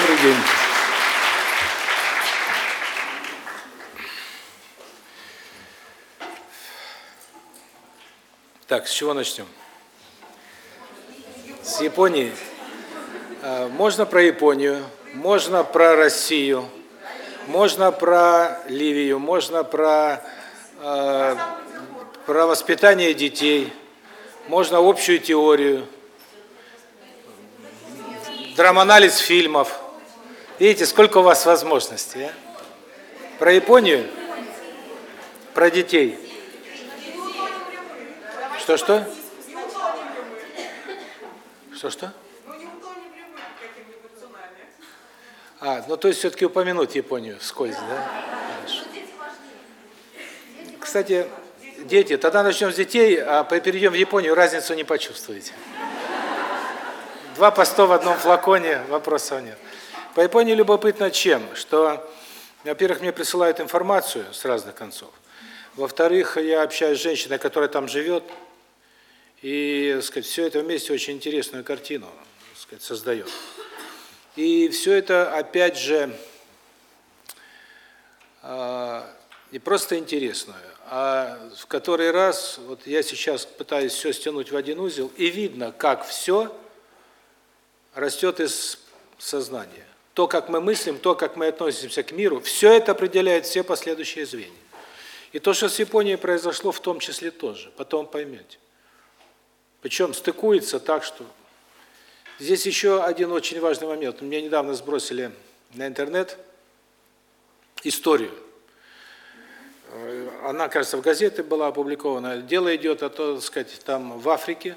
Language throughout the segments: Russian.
Добрый день. Так, с чего начнем? С Японии. А, можно про Японию, можно про Россию, можно про Ливию, можно про э, про воспитание детей, можно общую теорию, драманализ фильмов. Видите, сколько у вас возможностей, а? Про Японию? Про детей? Что-что? Что-что? А, ну то есть все-таки упомянуть Японию скользь, да? Хорошо. Кстати, дети, тогда начнем с детей, а перейдем в Японию, разницу не почувствуете. Два поста в одном флаконе, вопросов нет. По Японии любопытно чем? Что, во-первых, мне присылают информацию с разных концов. Во-вторых, я общаюсь с женщиной, которая там живет, и, сказать, все это вместе очень интересную картину, сказать, создает. И все это, опять же, а, не просто интересную, а в который раз, вот я сейчас пытаюсь все стянуть в один узел, и видно, как все растет из сознания. То, как мы мыслим, то, как мы относимся к миру, все это определяет все последующие звенья. И то, что с Японией произошло, в том числе тоже, потом поймете. Причем стыкуется так, что... Здесь еще один очень важный момент. Мне недавно сбросили на интернет историю. Она, кажется, в газете была опубликована. Дело идет о том, сказать, там в Африке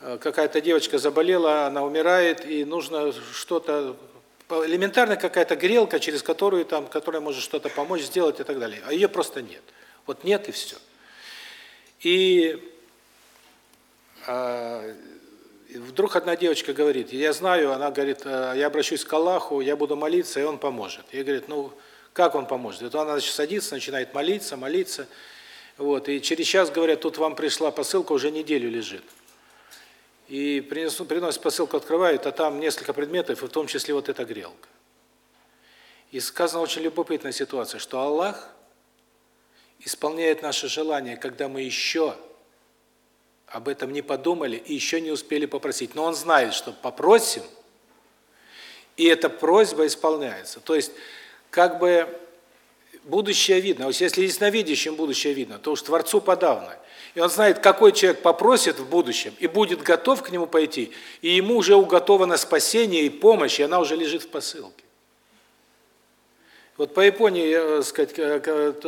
какая-то девочка заболела, она умирает, и нужно что-то элементарно какая-то грелка, через которую там, которая может что-то помочь сделать и так далее. А ее просто нет. Вот нет и все. И а, вдруг одна девочка говорит, я знаю, она говорит, «А, я обращусь к Аллаху, я буду молиться, и он поможет. Я говорит, ну, как он поможет? Это она значит, садится, начинает молиться, молиться. Вот, и через час говорят, тут вам пришла посылка, уже неделю лежит. И принесут, приносят посылку, открывают, а там несколько предметов, в том числе вот эта грелка. И сказана очень любопытная ситуация, что Аллах исполняет наши желания, когда мы еще об этом не подумали и еще не успели попросить. Но Он знает, что попросим, и эта просьба исполняется. То есть, как бы будущее видно. А если ясновидящим будущее видно, то уж Творцу подавно. И он знает, какой человек попросит в будущем и будет готов к нему пойти, и ему уже уготовано спасение и помощь, и она уже лежит в посылке. Вот по Японии, э, сказать,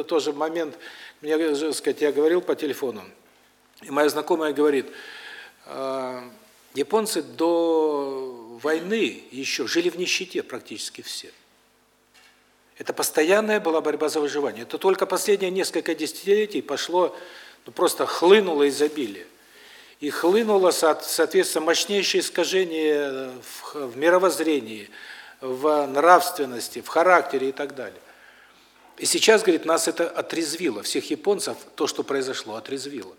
тоже момент, мне, э, сказать, я говорил по телефону, и моя знакомая говорит, э, японцы до войны еще жили в нищете практически все. Это постоянная была борьба за выживание. Это только последние несколько десятилетий пошло, просто хлынуло изобилие. И хлынуло, соответственно, мощнейшее искажение в, в мировоззрении, в нравственности, в характере и так далее. И сейчас, говорит, нас это отрезвило, всех японцев, то, что произошло, отрезвило.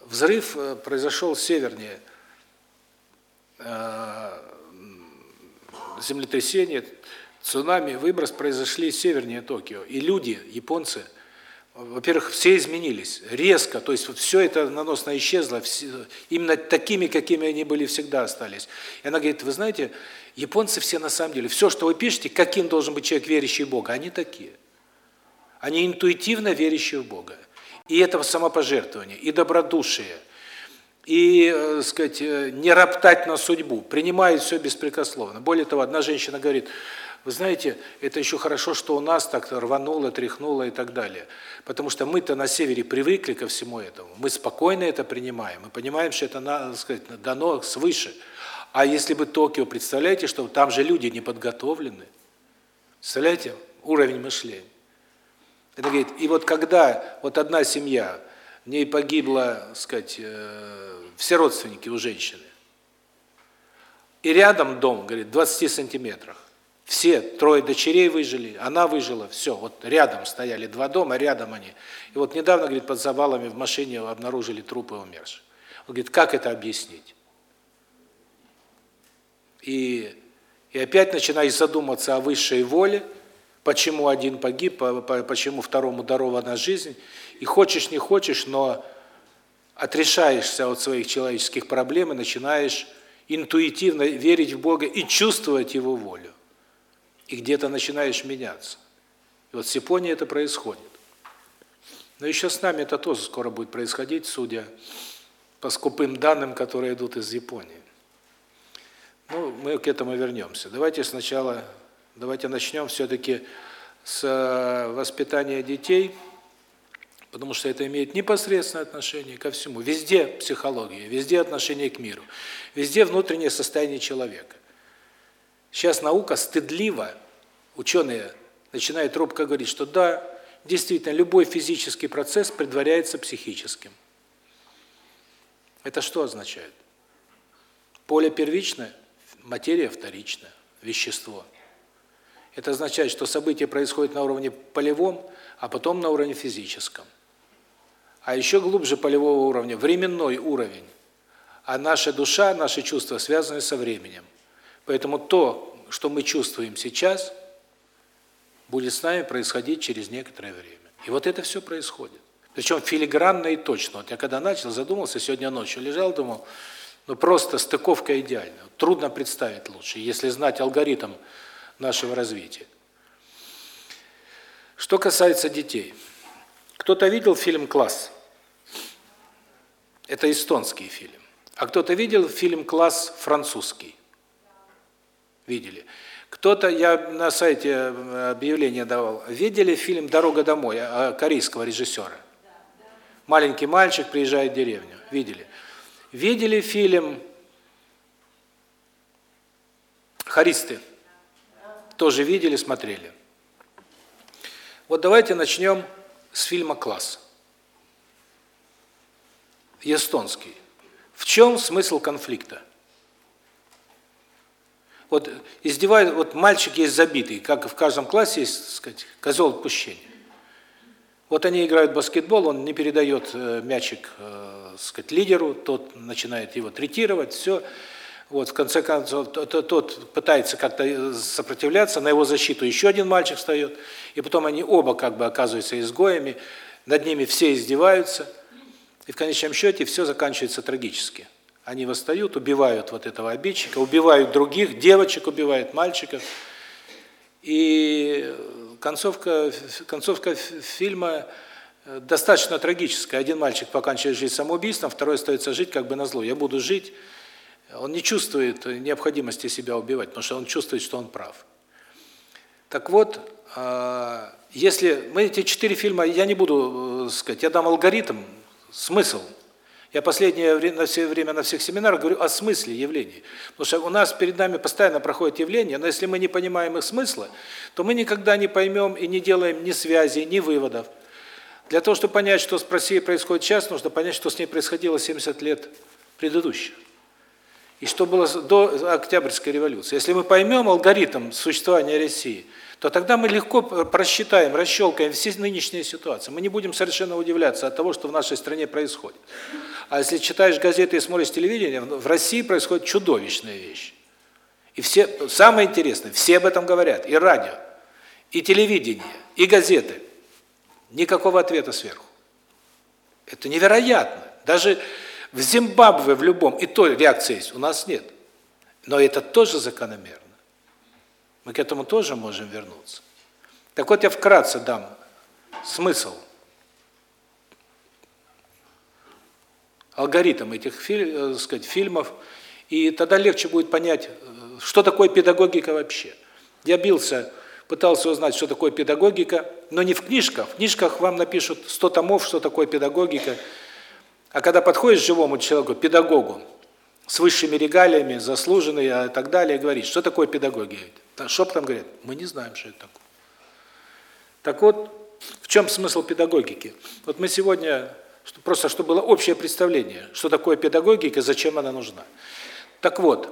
Взрыв э, произошел севернее, э, землетрясение, цунами, выброс произошли севернее Токио. И люди, японцы, во-первых, все изменились резко, то есть вот все это наносно исчезло, все, именно такими, какими они были всегда остались. И она говорит, вы знаете, японцы все на самом деле, все, что вы пишете, каким должен быть человек, верящий в Бога, они такие. Они интуитивно верящие в Бога. И это самопожертвование, и добродушие, и, э, сказать, э, не роптать на судьбу, принимают все беспрекословно. Более того, одна женщина говорит, вы знаете, это еще хорошо, что у нас так рвануло, тряхнуло и так далее. Потому что мы-то на севере привыкли ко всему этому. Мы спокойно это принимаем. Мы понимаем, что это, надо сказать, дано свыше. А если бы Токио, представляете, что там же люди не подготовлены. Представляете, уровень мышления. Это говорит, и вот когда вот одна семья, в ней погибло, сказать, э, все родственники у женщины, и рядом дом, говорит, 20 сантиметрах, все трое дочерей выжили, она выжила, все, вот рядом стояли два дома, рядом они. И вот недавно, говорит, под завалами в машине обнаружили трупы умерших. Он говорит, как это объяснить? И И опять начинаешь задумываться о высшей воле, почему один погиб, почему второму дарована жизнь. И хочешь, не хочешь, но отрешаешься от своих человеческих проблем и начинаешь интуитивно верить в Бога и чувствовать Его волю. И где-то начинаешь меняться. И вот с Японией это происходит. Но еще с нами это тоже скоро будет происходить, судя по скупым данным, которые идут из Японии. Ну, мы к этому вернемся. Давайте сначала, давайте начнем все-таки с э, воспитания детей, потому что это имеет непосредственное отношение ко всему. Везде психология, везде отношение к миру, везде внутреннее состояние человека. Сейчас наука стыдливо, ученые начинают робко говорить, что да, действительно, любой физический процесс предваряется психическим. Это что означает? Поле первичное, материя вторичная, вещество. Это означает, что события происходят на уровне полевом, а потом на уровне физическом. А еще глубже полевого уровня временной уровень. А наша душа, наши чувства связаны со временем. Поэтому то, что мы чувствуем сейчас, будет с нами происходить через некоторое время. И вот это все происходит. Причем филигранно и точно. Вот я когда начал, задумался, сегодня ночью лежал, думал, ну просто стыковка идеальна. Трудно представить лучше, если знать алгоритм нашего развития. Что касается детей. Кто-то видел фильм «Класс»? Это эстонский фильм. А кто-то видел фильм «Класс» французский? Видели. Кто-то, я на сайте э, объявление давал, видели фильм «Дорога домой» корейского режиссера? Маленький мальчик приезжает в деревню. Видели. Видели фильм «Харисты»? Тоже видели, смотрели. Вот давайте начнем с фильма «Класс». Эстонский. В чем смысл конфликта? Вот издевают, вот мальчик есть забитый, как в каждом классе есть, так сказать, козел отпущения. Вот они играют в баскетбол, он не передает э, мячик, э, сказать, лидеру, тот начинает его третировать, все. Вот, в конце концов, тот, тот пытается как-то э, сопротивляться, на его защиту еще один мальчик встает, и потом они оба как бы оказываются изгоями, над ними все издеваются, и в конечном счете все заканчивается трагически. Они восстают, убивают вот этого обидчика, убивают других, девочек убивают, мальчиков. И концовка концовка фильма э, достаточно трагическая. Один мальчик поканчивает жизнь самоубийством, второй остается жить как бы на зло. Я буду жить. Он не чувствует необходимости себя убивать, потому что он чувствует, что он прав. Так вот, э, если мы эти четыре фильма, я не буду э, сказать, я дам алгоритм, смысл – я последнее время все время на всех семинарах говорю о смысле явлений. Потому что у нас перед нами постоянно проходят явления, но если мы не понимаем их смысла, то мы никогда не поймем и не делаем ни связи, ни выводов. Для того, чтобы понять, что с Россией происходит сейчас, нужно понять, что с ней происходило 70 лет предыдущих. И что было до Октябрьской революции. Если мы поймем алгоритм существования России – то тогда мы легко просчитаем, расщелкаем все нынешние ситуации. Мы не будем совершенно удивляться от того, что в нашей стране происходит. А если читаешь газеты и смотришь телевидение, в России происходят чудовищные вещи. И все, самое интересное, все об этом говорят, и радио, и телевидение, и газеты. Никакого ответа сверху. Это невероятно. Даже в Зимбабве, в любом, и то реакция есть, у нас нет. Но это тоже закономерно. Мы к этому тоже можем вернуться. Так вот я вкратце дам смысл, алгоритм этих э, сказать, фильмов, и тогда легче будет понять, э, что такое педагогика вообще. Я бился, пытался узнать, что такое педагогика, но не в книжках. В книжках вам напишут 100 томов, что такое педагогика. А когда подходишь живому человеку, педагогу, с высшими регалиями, заслуженный и так далее, говорит, что такое педагогия? Шепотом говорят, мы не знаем, что это такое. Так вот, в чем смысл педагогики? Вот мы сегодня, просто чтобы было общее представление, что такое педагогика, зачем она нужна. Так вот,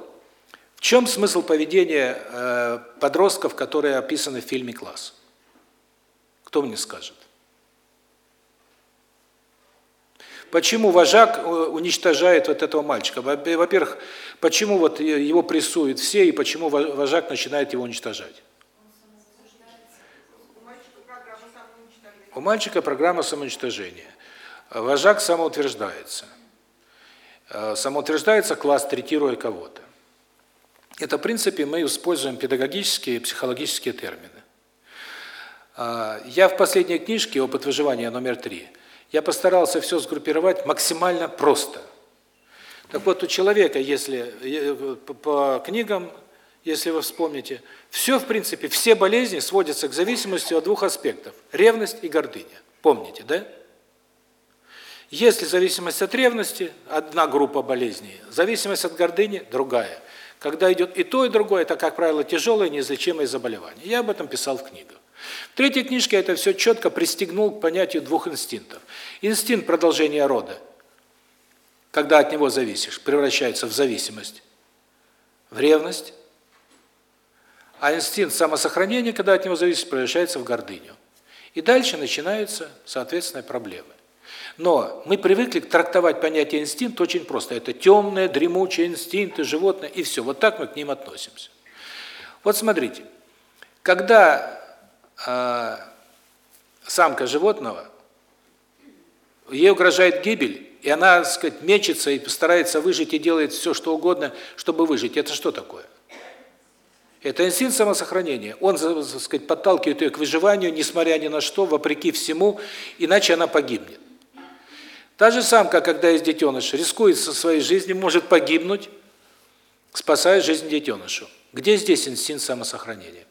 в чем смысл поведения э, подростков, которые описаны в фильме «Класс»? Кто мне скажет? Почему вожак э, уничтожает вот этого мальчика? Во-первых, почему вот его прессуют все, и почему вожак начинает его уничтожать? У мальчика программа самоуничтожения. Вожак самоутверждается. Э, самоутверждается класс, третируя кого-то. Это, в принципе, мы используем педагогические и психологические термины. А, я в последней книжке «Опыт выживания» номер три я постарался все сгруппировать максимально просто. Так вот, у человека, если э, по книгам, если вы вспомните, все, в принципе, все болезни сводятся к зависимости от двух аспектов – ревность и гордыня. Помните, да? Если зависимость от ревности – одна группа болезней, зависимость от гордыни – другая. Когда идет и то, и другое, это, как правило, тяжелое неизлечимое заболевание. Я об этом писал в книгах. В третьей книжке это все четко пристегнул к понятию двух инстинктов. Инстинкт продолжения рода, когда от него зависишь, превращается в зависимость, в ревность, а инстинкт самосохранения, когда от него зависишь, превращается в гордыню. И дальше начинаются, соответственно, проблемы. Но мы привыкли трактовать понятие инстинкт очень просто. Это темное, дремучее инстинкты, животное, и все. Вот так мы к ним относимся. Вот смотрите, когда самка животного, ей угрожает гибель, и она, так сказать, мечется и старается выжить и делает все, что угодно, чтобы выжить. Это что такое? Это инстинкт самосохранения. Он, так сказать, подталкивает ее к выживанию, несмотря ни на что, вопреки всему, иначе она погибнет. Та же самка, когда есть детеныш, рискует со своей жизнью, может погибнуть, спасая жизнь детенышу. Где здесь инстинкт самосохранения?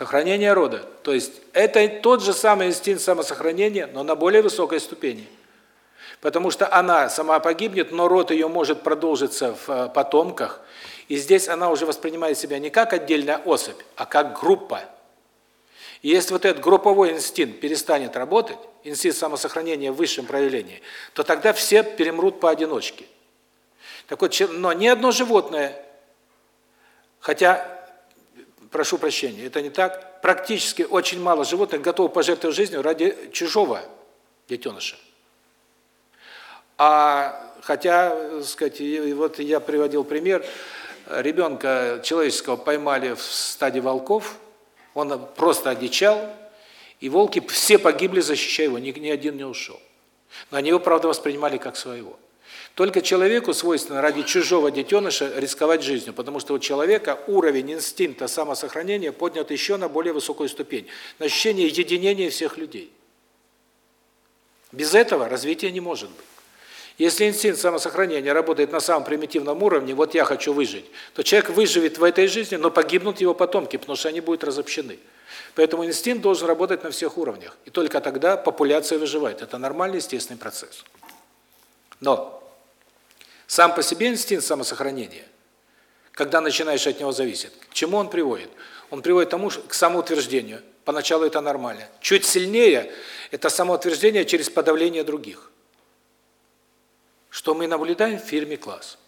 Сохранение рода. То есть это тот же самый инстинкт самосохранения, но на более высокой ступени. Потому что она сама погибнет, но род ее может продолжиться в э, потомках. И здесь она уже воспринимает себя не как отдельная особь, а как группа. И если вот этот групповой инстинкт перестанет работать, инстинкт самосохранения в высшем проявлении, то тогда все перемрут поодиночке. Так вот, но ни одно животное, хотя прошу прощения, это не так. Практически очень мало животных готовы пожертвовать жизнью ради чужого детеныша. А хотя, сказать, вот я приводил пример, ребенка человеческого поймали в стаде волков, он просто одичал, и волки все погибли, защищая его, ни, ни один не ушел. Но они его, правда, воспринимали как своего. Только человеку свойственно ради чужого детеныша рисковать жизнью, потому что у человека уровень инстинкта самосохранения поднят еще на более высокую ступень, на ощущение единения всех людей. Без этого развития не может быть. Если инстинкт самосохранения работает на самом примитивном уровне, вот я хочу выжить, то человек выживет в этой жизни, но погибнут его потомки, потому что они будут разобщены. Поэтому инстинкт должен работать на всех уровнях. И только тогда популяция выживает. Это нормальный, естественный процесс. Но сам по себе инстинкт самосохранения, когда начинаешь от него зависеть, к чему он приводит? Он приводит к тому, к самоутверждению. Поначалу это нормально. Чуть сильнее – это самоутверждение через подавление других. Что мы наблюдаем в фильме «Класс».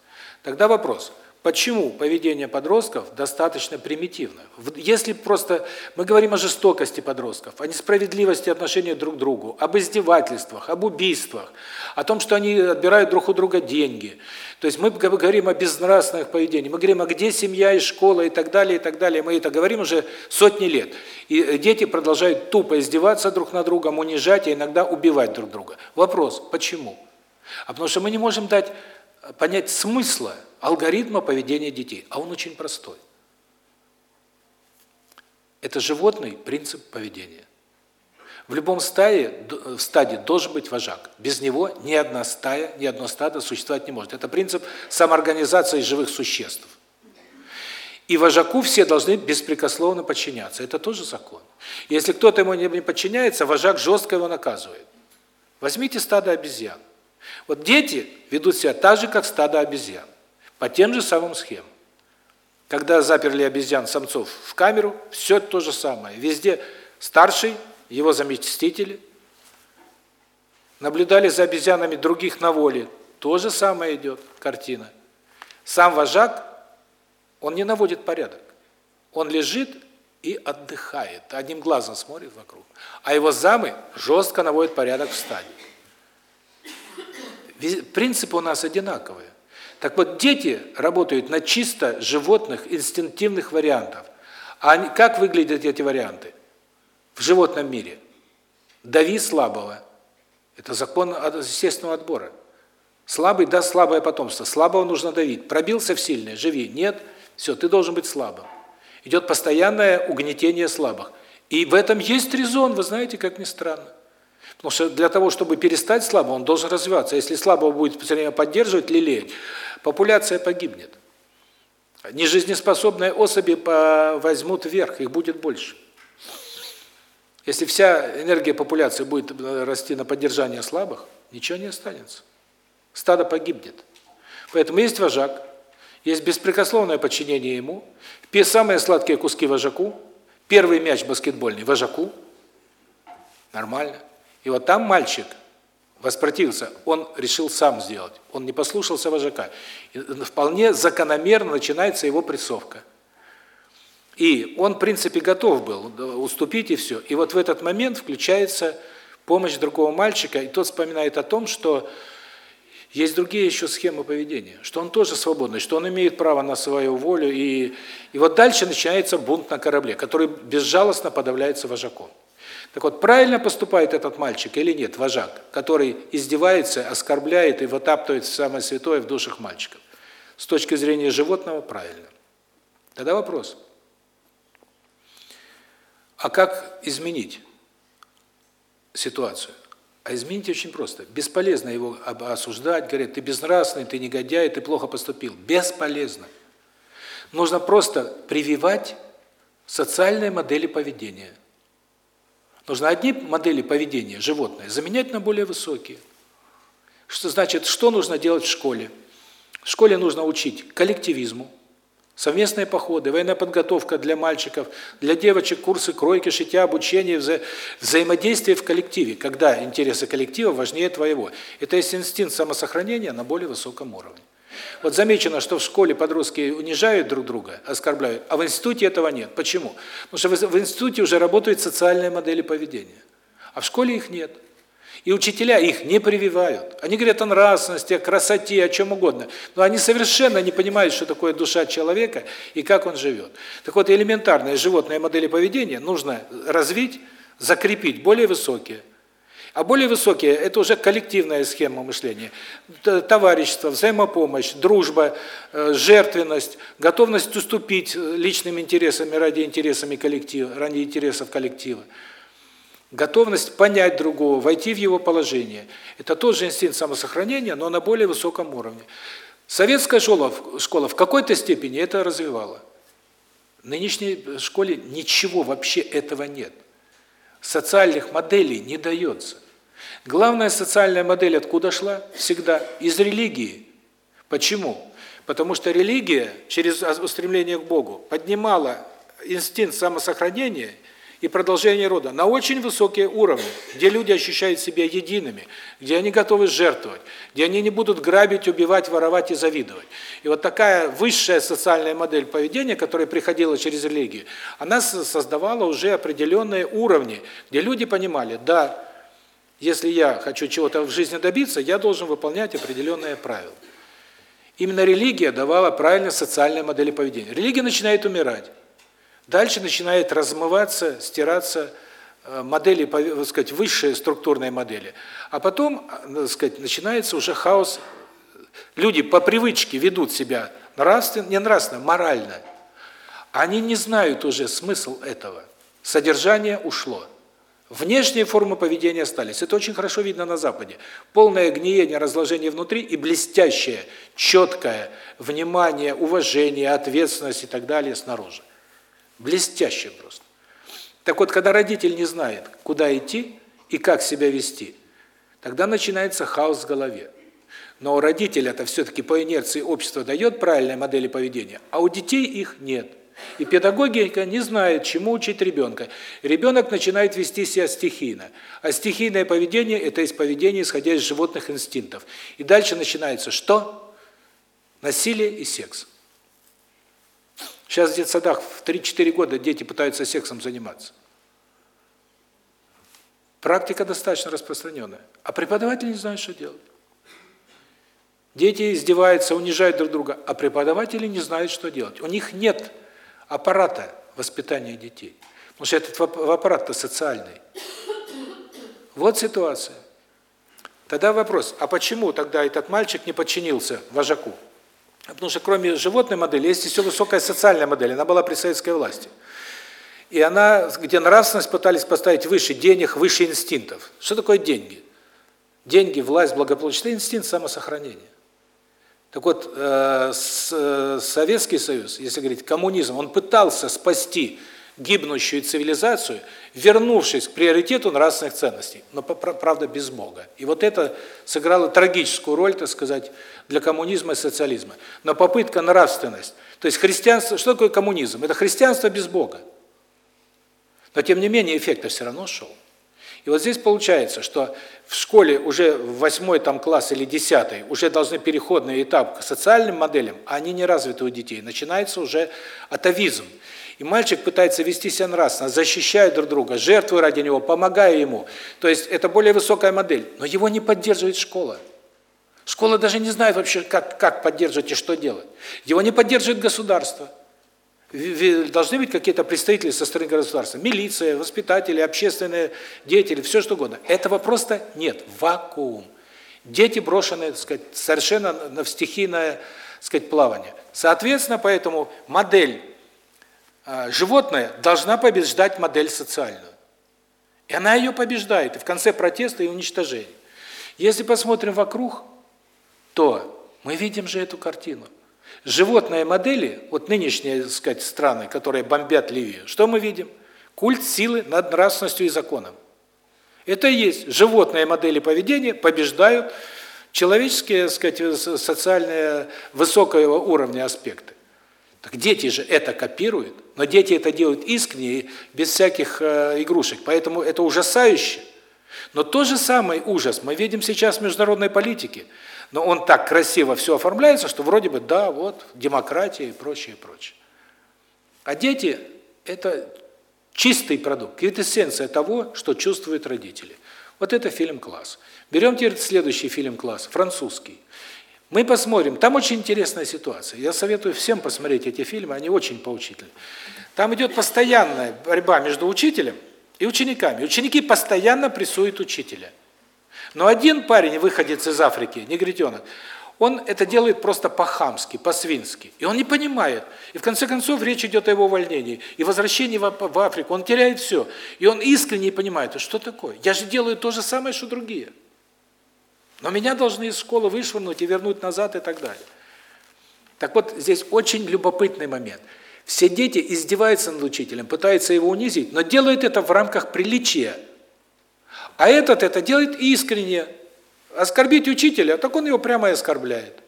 Тогда вопрос – Почему поведение подростков достаточно примитивно? Если просто мы говорим о жестокости подростков, о несправедливости отношения друг к другу, об издевательствах, об убийствах, о том, что они отбирают друг у друга деньги. То есть мы говорим о безнравственных поведениях, мы говорим, а где семья и школа и так далее, и так далее. Мы это говорим уже сотни лет. И дети продолжают тупо издеваться друг над другом, унижать, а иногда убивать друг друга. Вопрос, почему? А потому что мы не можем дать понять смысла алгоритма поведения детей, а он очень простой. Это животный принцип поведения. В любом стае, в стаде должен быть вожак. Без него ни одна стая, ни одно стадо существовать не может. Это принцип самоорганизации живых существ. И вожаку все должны беспрекословно подчиняться. Это тоже закон. Если кто-то ему не подчиняется, вожак жестко его наказывает. Возьмите стадо обезьян. Вот дети ведут себя так же, как стадо обезьян, по тем же самым схемам. Когда заперли обезьян самцов в камеру, все то же самое. Везде старший, его заместители, наблюдали за обезьянами других на воле, то же самое идет картина. Сам вожак, он не наводит порядок. Он лежит и отдыхает. Одним глазом смотрит вокруг. А его замы жестко наводят порядок в стаде. Принципы у нас одинаковые. Так вот, дети работают на чисто животных, инстинктивных вариантах. А как выглядят эти варианты в животном мире? Дави слабого. Это закон естественного отбора. Слабый даст слабое потомство. Слабого нужно давить. Пробился в сильное, живи. Нет, все, ты должен быть слабым. Идет постоянное угнетение слабых. И в этом есть резон, вы знаете, как ни странно. Потому что для того, чтобы перестать слабым, он должен развиваться. Если слабого будет все время поддерживать, лелеять, популяция погибнет. Нежизнеспособные особи возьмут вверх, их будет больше. Если вся энергия популяции будет расти на поддержание слабых, ничего не останется. Стадо погибнет. Поэтому есть вожак, есть беспрекословное подчинение ему, самые сладкие куски вожаку, первый мяч баскетбольный вожаку, нормально. И вот там мальчик воспротивился, он решил сам сделать, он не послушался вожака. И вполне закономерно начинается его прессовка. И он, в принципе, готов был уступить и все. И вот в этот момент включается помощь другого мальчика, и тот вспоминает о том, что есть другие еще схемы поведения, что он тоже свободный, что он имеет право на свою волю. И, и вот дальше начинается бунт на корабле, который безжалостно подавляется вожаком. Так вот, правильно поступает этот мальчик или нет, вожак, который издевается, оскорбляет и вытаптывает самое святое в душах мальчиков? С точки зрения животного, правильно. Тогда вопрос. А как изменить ситуацию? А изменить очень просто. Бесполезно его осуждать, говорят, ты безнравственный, ты негодяй, ты плохо поступил. Бесполезно. Нужно просто прививать социальные модели поведения. Нужно одни модели поведения животное заменять на более высокие. Что значит, что нужно делать в школе? В школе нужно учить коллективизму, Совместные походы, военная подготовка для мальчиков, для девочек, курсы кройки, шитья, обучение, вза взаимодействие в коллективе, когда интересы коллектива важнее твоего. Это есть инстинкт самосохранения на более высоком уровне. Вот замечено, что в школе подростки унижают друг друга, оскорбляют, а в институте этого нет. Почему? Потому что в институте уже работают социальные модели поведения, а в школе их нет. И учителя их не прививают. Они говорят о нравственности, о красоте, о чем угодно. Но они совершенно не понимают, что такое душа человека и как он живет. Так вот, элементарные животные модели поведения нужно развить, закрепить более высокие. А более высокие – это уже коллективная схема мышления. Товарищество, взаимопомощь, дружба, э, жертвенность, готовность уступить личным интересам ради интересами коллектива, ради интересов коллектива. Готовность понять другого, войти в его положение. Это тот же инстинкт самосохранения, но на более высоком уровне. Советская школа, школа в какой-то степени это развивала. В нынешней школе ничего вообще этого нет. Социальных моделей не дается. Главная социальная модель откуда шла? Всегда из религии. Почему? Потому что религия через устремление к Богу поднимала инстинкт самосохранения и продолжение рода на очень высокие уровни, где люди ощущают себя едиными, где они готовы жертвовать, где они не будут грабить, убивать, воровать и завидовать. И вот такая высшая социальная модель поведения, которая приходила через религию, она создавала уже определенные уровни, где люди понимали, да, если я хочу чего-то в жизни добиться, я должен выполнять определенные правила. Именно религия давала правильно социальные модели поведения. Религия начинает умирать. Дальше начинает размываться, стираться э, модели, так сказать, высшие структурные модели. А потом, э, так сказать, начинается уже хаос. Люди по привычке ведут себя нравственно, не нравственно, морально. Они не знают уже смысл этого. Содержание ушло. Внешние формы поведения остались. Это очень хорошо видно на Западе. Полное гниение, разложение внутри и блестящее, четкое внимание, уважение, ответственность и так далее снаружи. Блестяще просто. Так вот, когда родитель не знает, куда идти и как себя вести, тогда начинается хаос в голове. Но у родителя это все-таки по инерции общество дает правильные модели поведения, а у детей их нет. И педагогика не знает, чему учить ребенка. Ребенок начинает вести себя стихийно. А стихийное поведение – это есть поведение, исходя из животных инстинктов. И дальше начинается что? Насилие и секс. Сейчас в детсадах в 3-4 года дети пытаются сексом заниматься. Практика достаточно распространенная. А преподаватели не знают, что делать. Дети издеваются, унижают друг друга, а преподаватели не знают, что делать. У них нет аппарата воспитания детей. Потому что этот аппарат-то социальный. Вот ситуация. Тогда вопрос, а почему тогда этот мальчик не подчинился вожаку? Потому что кроме животной модели есть еще высокая социальная модель, она была при советской власти. И она, где нравственность пытались поставить выше денег, выше инстинктов. Что такое деньги? Деньги, власть, благополучие – инстинкт самосохранения. Так вот, э, с, Советский Союз, если говорить коммунизм, он пытался спасти гибнущую цивилизацию, вернувшись к приоритету нравственных ценностей, но, правда, без Бога. И вот это сыграло трагическую роль, так сказать, для коммунизма и социализма. Но попытка нравственность, то есть христианство, что такое коммунизм? Это христианство без Бога. Но, тем не менее, эффект все равно шел. И вот здесь получается, что в школе уже в восьмой там класс или десятый уже должны переходный этап к социальным моделям, а они не развиты у детей. Начинается уже атовизм. И мальчик пытается вести себя нравственно, защищая друг друга, жертвуя ради него, помогая ему. То есть это более высокая модель. Но его не поддерживает школа. Школа даже не знает вообще, как, как поддерживать и что делать. Его не поддерживает государство должны быть какие-то представители со стороны государства, милиция, воспитатели, общественные деятели, все что угодно. Этого просто нет, вакуум. Дети брошены, так сказать, совершенно в стихийное, так сказать, плавание. Соответственно, поэтому модель э, животное должна побеждать модель социальную. И она ее побеждает, и в конце протеста и уничтожения. Если посмотрим вокруг, то мы видим же эту картину. Животные модели, вот нынешние, так сказать, страны, которые бомбят Ливию, что мы видим? Культ силы над нравственностью и законом. Это и есть животные модели поведения побеждают человеческие, так сказать, социальные высокого уровня аспекты. Так дети же это копируют, но дети это делают искренне, без всяких э, игрушек. Поэтому это ужасающе. Но тот же самый ужас мы видим сейчас в международной политике но он так красиво все оформляется, что вроде бы да, вот, демократия и прочее, прочее. А дети – это чистый продукт, квинтэссенция того, что чувствуют родители. Вот это фильм «Класс». Берем теперь следующий фильм «Класс», французский. Мы посмотрим, там очень интересная ситуация. Я советую всем посмотреть эти фильмы, они очень поучительны. Там идет постоянная борьба между учителем и учениками. Ученики постоянно прессуют учителя – но один парень, выходец из Африки, негритенок, он это делает просто по-хамски, по-свински. И он не понимает. И в конце концов речь идет о его увольнении. И возвращении в Африку. Он теряет все. И он искренне понимает, что такое? Я же делаю то же самое, что другие. Но меня должны из школы вышвырнуть и вернуть назад и так далее. Так вот, здесь очень любопытный момент. Все дети издеваются над учителем, пытаются его унизить, но делают это в рамках приличия. А этот это делает искренне. Оскорбить учителя, так он его прямо и оскорбляет.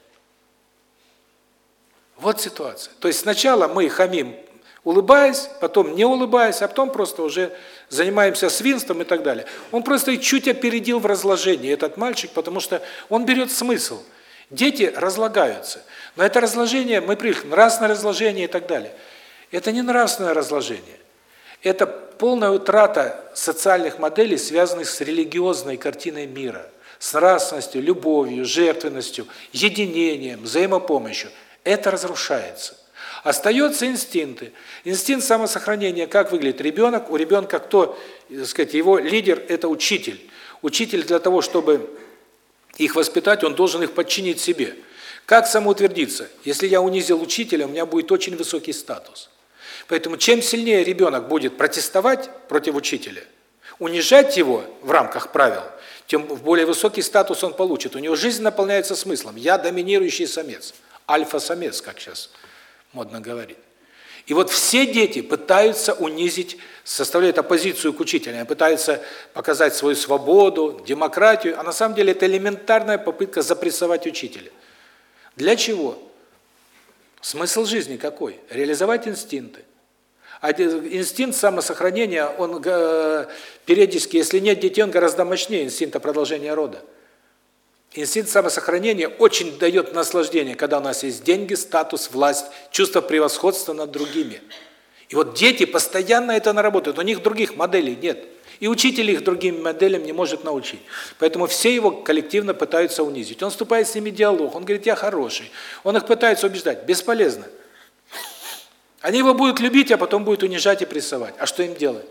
Вот ситуация. То есть сначала мы хамим, улыбаясь, потом не улыбаясь, а потом просто уже занимаемся свинством и так далее. Он просто чуть опередил в разложении этот мальчик, потому что он берет смысл. Дети разлагаются. Но это разложение, мы привыкли, нравственное разложение и так далее. Это не нравственное разложение. Это полная утрата социальных моделей, связанных с религиозной картиной мира, с нравственностью, любовью, жертвенностью, единением, взаимопомощью. Это разрушается. Остаются инстинкты. Инстинкт самосохранения, как выглядит ребенок? У ребенка кто, так сказать, его лидер – это учитель. Учитель для того, чтобы их воспитать, он должен их подчинить себе. Как самоутвердиться? Если я унизил учителя, у меня будет очень высокий статус. Поэтому чем сильнее ребенок будет протестовать против учителя, унижать его в рамках правил, тем более высокий статус он получит. У него жизнь наполняется смыслом. Я доминирующий самец, альфа-самец, как сейчас модно говорить. И вот все дети пытаются унизить, составляют оппозицию к учителям, пытаются показать свою свободу, демократию, а на самом деле это элементарная попытка запрессовать учителя. Для чего? Смысл жизни какой? Реализовать инстинкты. А инстинкт самосохранения, он периодически, если нет детей, он гораздо мощнее инстинкта продолжения рода. Инстинкт самосохранения очень дает наслаждение, когда у нас есть деньги, статус, власть, чувство превосходства над другими. И вот дети постоянно это наработают, у них других моделей нет. И учитель их другим моделям не может научить. Поэтому все его коллективно пытаются унизить. Он вступает с ними в диалог, он говорит, я хороший. Он их пытается убеждать. Бесполезно. Они его будут любить, а потом будут унижать и прессовать. А что им делать?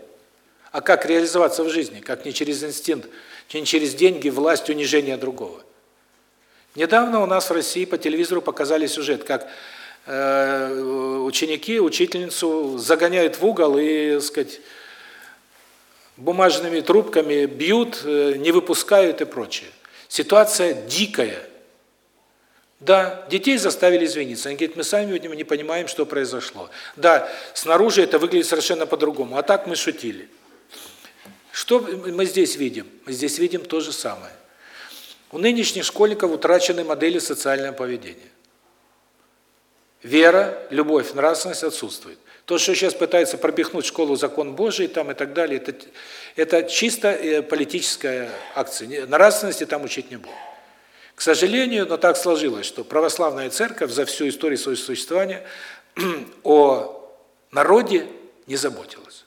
А как реализоваться в жизни? Как не через инстинкт, не через деньги, власть, унижение другого. Недавно у нас в России по телевизору показали сюжет, как э, ученики учительницу загоняют в угол и, сказать, бумажными трубками бьют, э, не выпускают и прочее. Ситуация дикая. Да, детей заставили извиниться. Они говорят, мы сами не понимаем, что произошло. Да, снаружи это выглядит совершенно по-другому, а так мы шутили. Что мы здесь видим? Мы здесь видим то же самое. У нынешних школьников утрачены модели социального поведения. Вера, любовь, нравственность отсутствует. То, что сейчас пытается пропихнуть в школу закон Божий там и так далее, это, это чисто э, политическая акция. Нравственности там учить не будут. К сожалению, но так сложилось, что православная церковь за всю историю своего существования о народе не заботилась.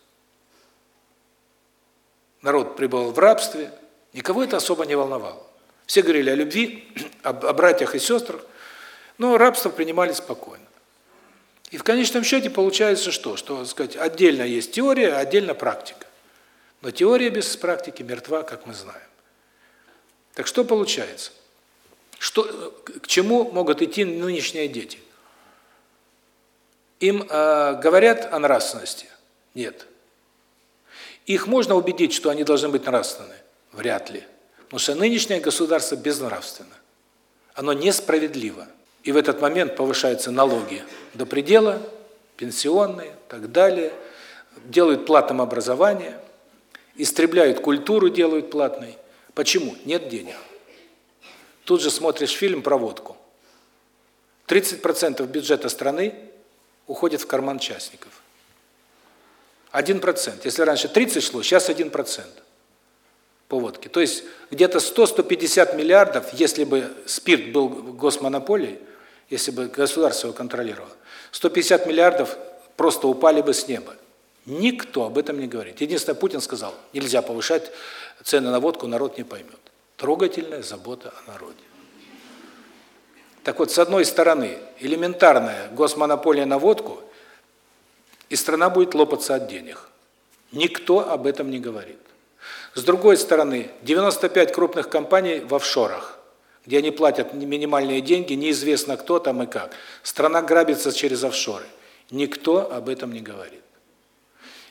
Народ пребывал в рабстве, никого это особо не волновало. Все говорили о любви, о, о братьях и сестрах, но рабство принимали спокойно. И в конечном счете получается что? Что, сказать, отдельно есть теория, отдельно практика. Но теория без практики мертва, как мы знаем. Так что получается? Что к чему могут идти нынешние дети? Им э, говорят о нравственности? Нет. Их можно убедить, что они должны быть нравственны? Вряд ли. Потому что нынешнее государство безнравственно. Оно несправедливо. И в этот момент повышаются налоги до предела, пенсионные, так далее. Делают платным образование, истребляют культуру, делают платной. Почему? Нет денег. Тут же смотришь фильм про водку. 30% бюджета страны уходит в карман частников. 1%. Если раньше 30 шло, сейчас 1% по водке. То есть где-то 100-150 миллиардов, если бы спирт был госмонополией, если бы государство его контролировало, 150 миллиардов просто упали бы с неба. Никто об этом не говорит. Единственное, Путин сказал, нельзя повышать цены на водку, народ не поймет. Трогательная забота о народе. Так вот, с одной стороны, элементарная госмонополия на водку, и страна будет лопаться от денег. Никто об этом не говорит. С другой стороны, 95 крупных компаний в офшорах, где они платят минимальные деньги, неизвестно кто там и как. Страна грабится через офшоры. Никто об этом не говорит.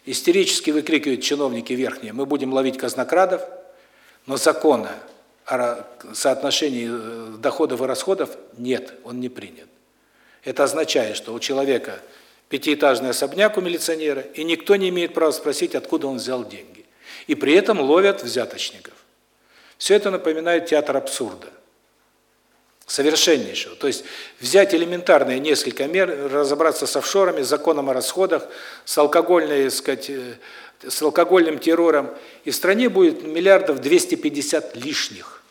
Истерически выкрикивают чиновники верхние, мы будем ловить казнокрадов, но закона соотношении э, доходов и расходов нет, он не принят. Это означает, что у человека пятиэтажный особняк у милиционера, и никто не имеет права спросить, откуда он взял деньги и при этом ловят взяточников. Все это напоминает театр абсурда. Совершеннейшего. То есть взять элементарные несколько мер, разобраться с офшорами, законом о расходах, с алкогольной, сказать, э, с алкогольным террором, и в стране будет миллиардов 250 лишних.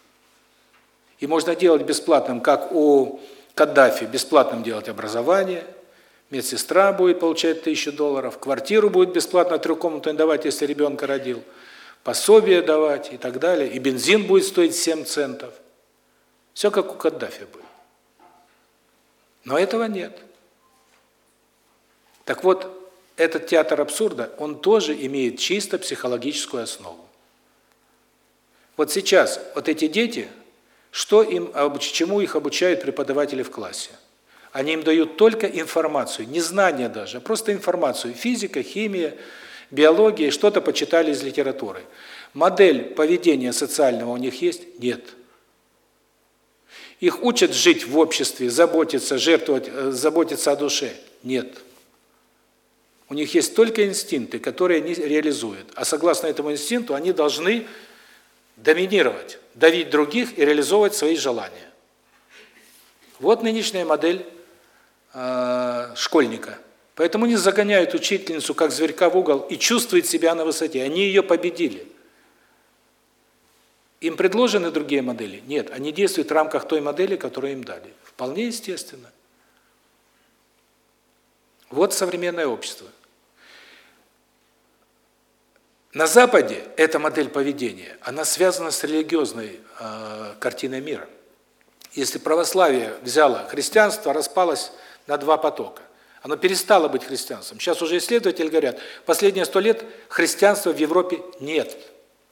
И можно делать бесплатным, как у Каддафи, бесплатным делать образование, медсестра будет получать тысячу долларов, квартиру будет бесплатно трехкомнатную давать, если ребенка родил – пособие давать и так далее, и бензин будет стоить 7 центов. Все как у Каддафи будет. Но этого нет. Так вот, этот театр абсурда, он тоже имеет чисто психологическую основу. Вот сейчас вот эти дети, что им чему их обучают преподаватели в классе? Они им дают только информацию, не знания даже, а просто информацию: физика, химия, биологии, что-то почитали из литературы. Модель поведения социального у них есть? Нет. Их учат жить в обществе, заботиться, жертвовать, э, заботиться о душе? Нет. У них есть только инстинкты, которые они реализуют. А согласно этому инстинкту они должны доминировать, давить других и реализовывать свои желания. Вот нынешняя модель э, школьника. Поэтому они загоняют учительницу, как зверька в угол, и чувствуют себя на высоте. Они ее победили. Им предложены другие модели? Нет, они действуют в рамках той модели, которую им дали. Вполне естественно. Вот современное общество. На Западе эта модель поведения, она связана с религиозной э, картиной мира. Если православие взяло христианство, распалось на два потока. Оно перестало быть христианством. Сейчас уже исследователи говорят, последние сто лет христианства в Европе нет.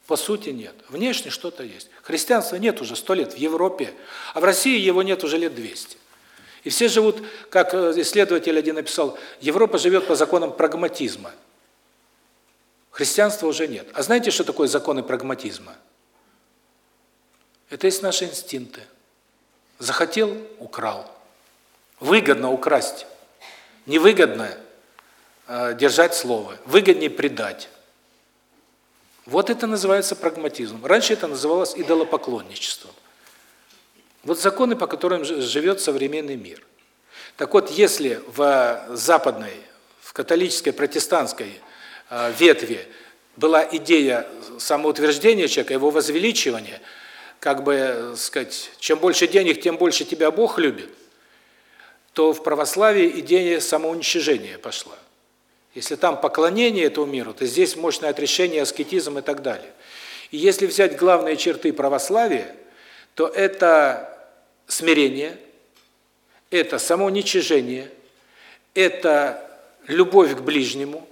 По сути нет. Внешне что-то есть. Христианства нет уже сто лет в Европе, а в России его нет уже лет 200. И все живут, как э, исследователь один написал, Европа живет по законам прагматизма. Христианства уже нет. А знаете, что такое законы прагматизма? Это есть наши инстинкты. Захотел – украл. Выгодно украсть. Невыгодно э, держать слово. Выгоднее предать. Вот это называется прагматизм. Раньше это называлось идолопоклонничеством. Вот законы, по которым живет современный мир. Так вот, если в западной, в католической, протестантской э, ветви была идея самоутверждения человека, его возвеличивания, как бы, э, сказать, чем больше денег, тем больше тебя Бог любит, то в православии идея самоуничижения пошла. Если там поклонение этому миру, то здесь мощное отрешение, аскетизм и так далее. И если взять главные черты православия, то это смирение, это самоуничижение, это любовь к ближнему,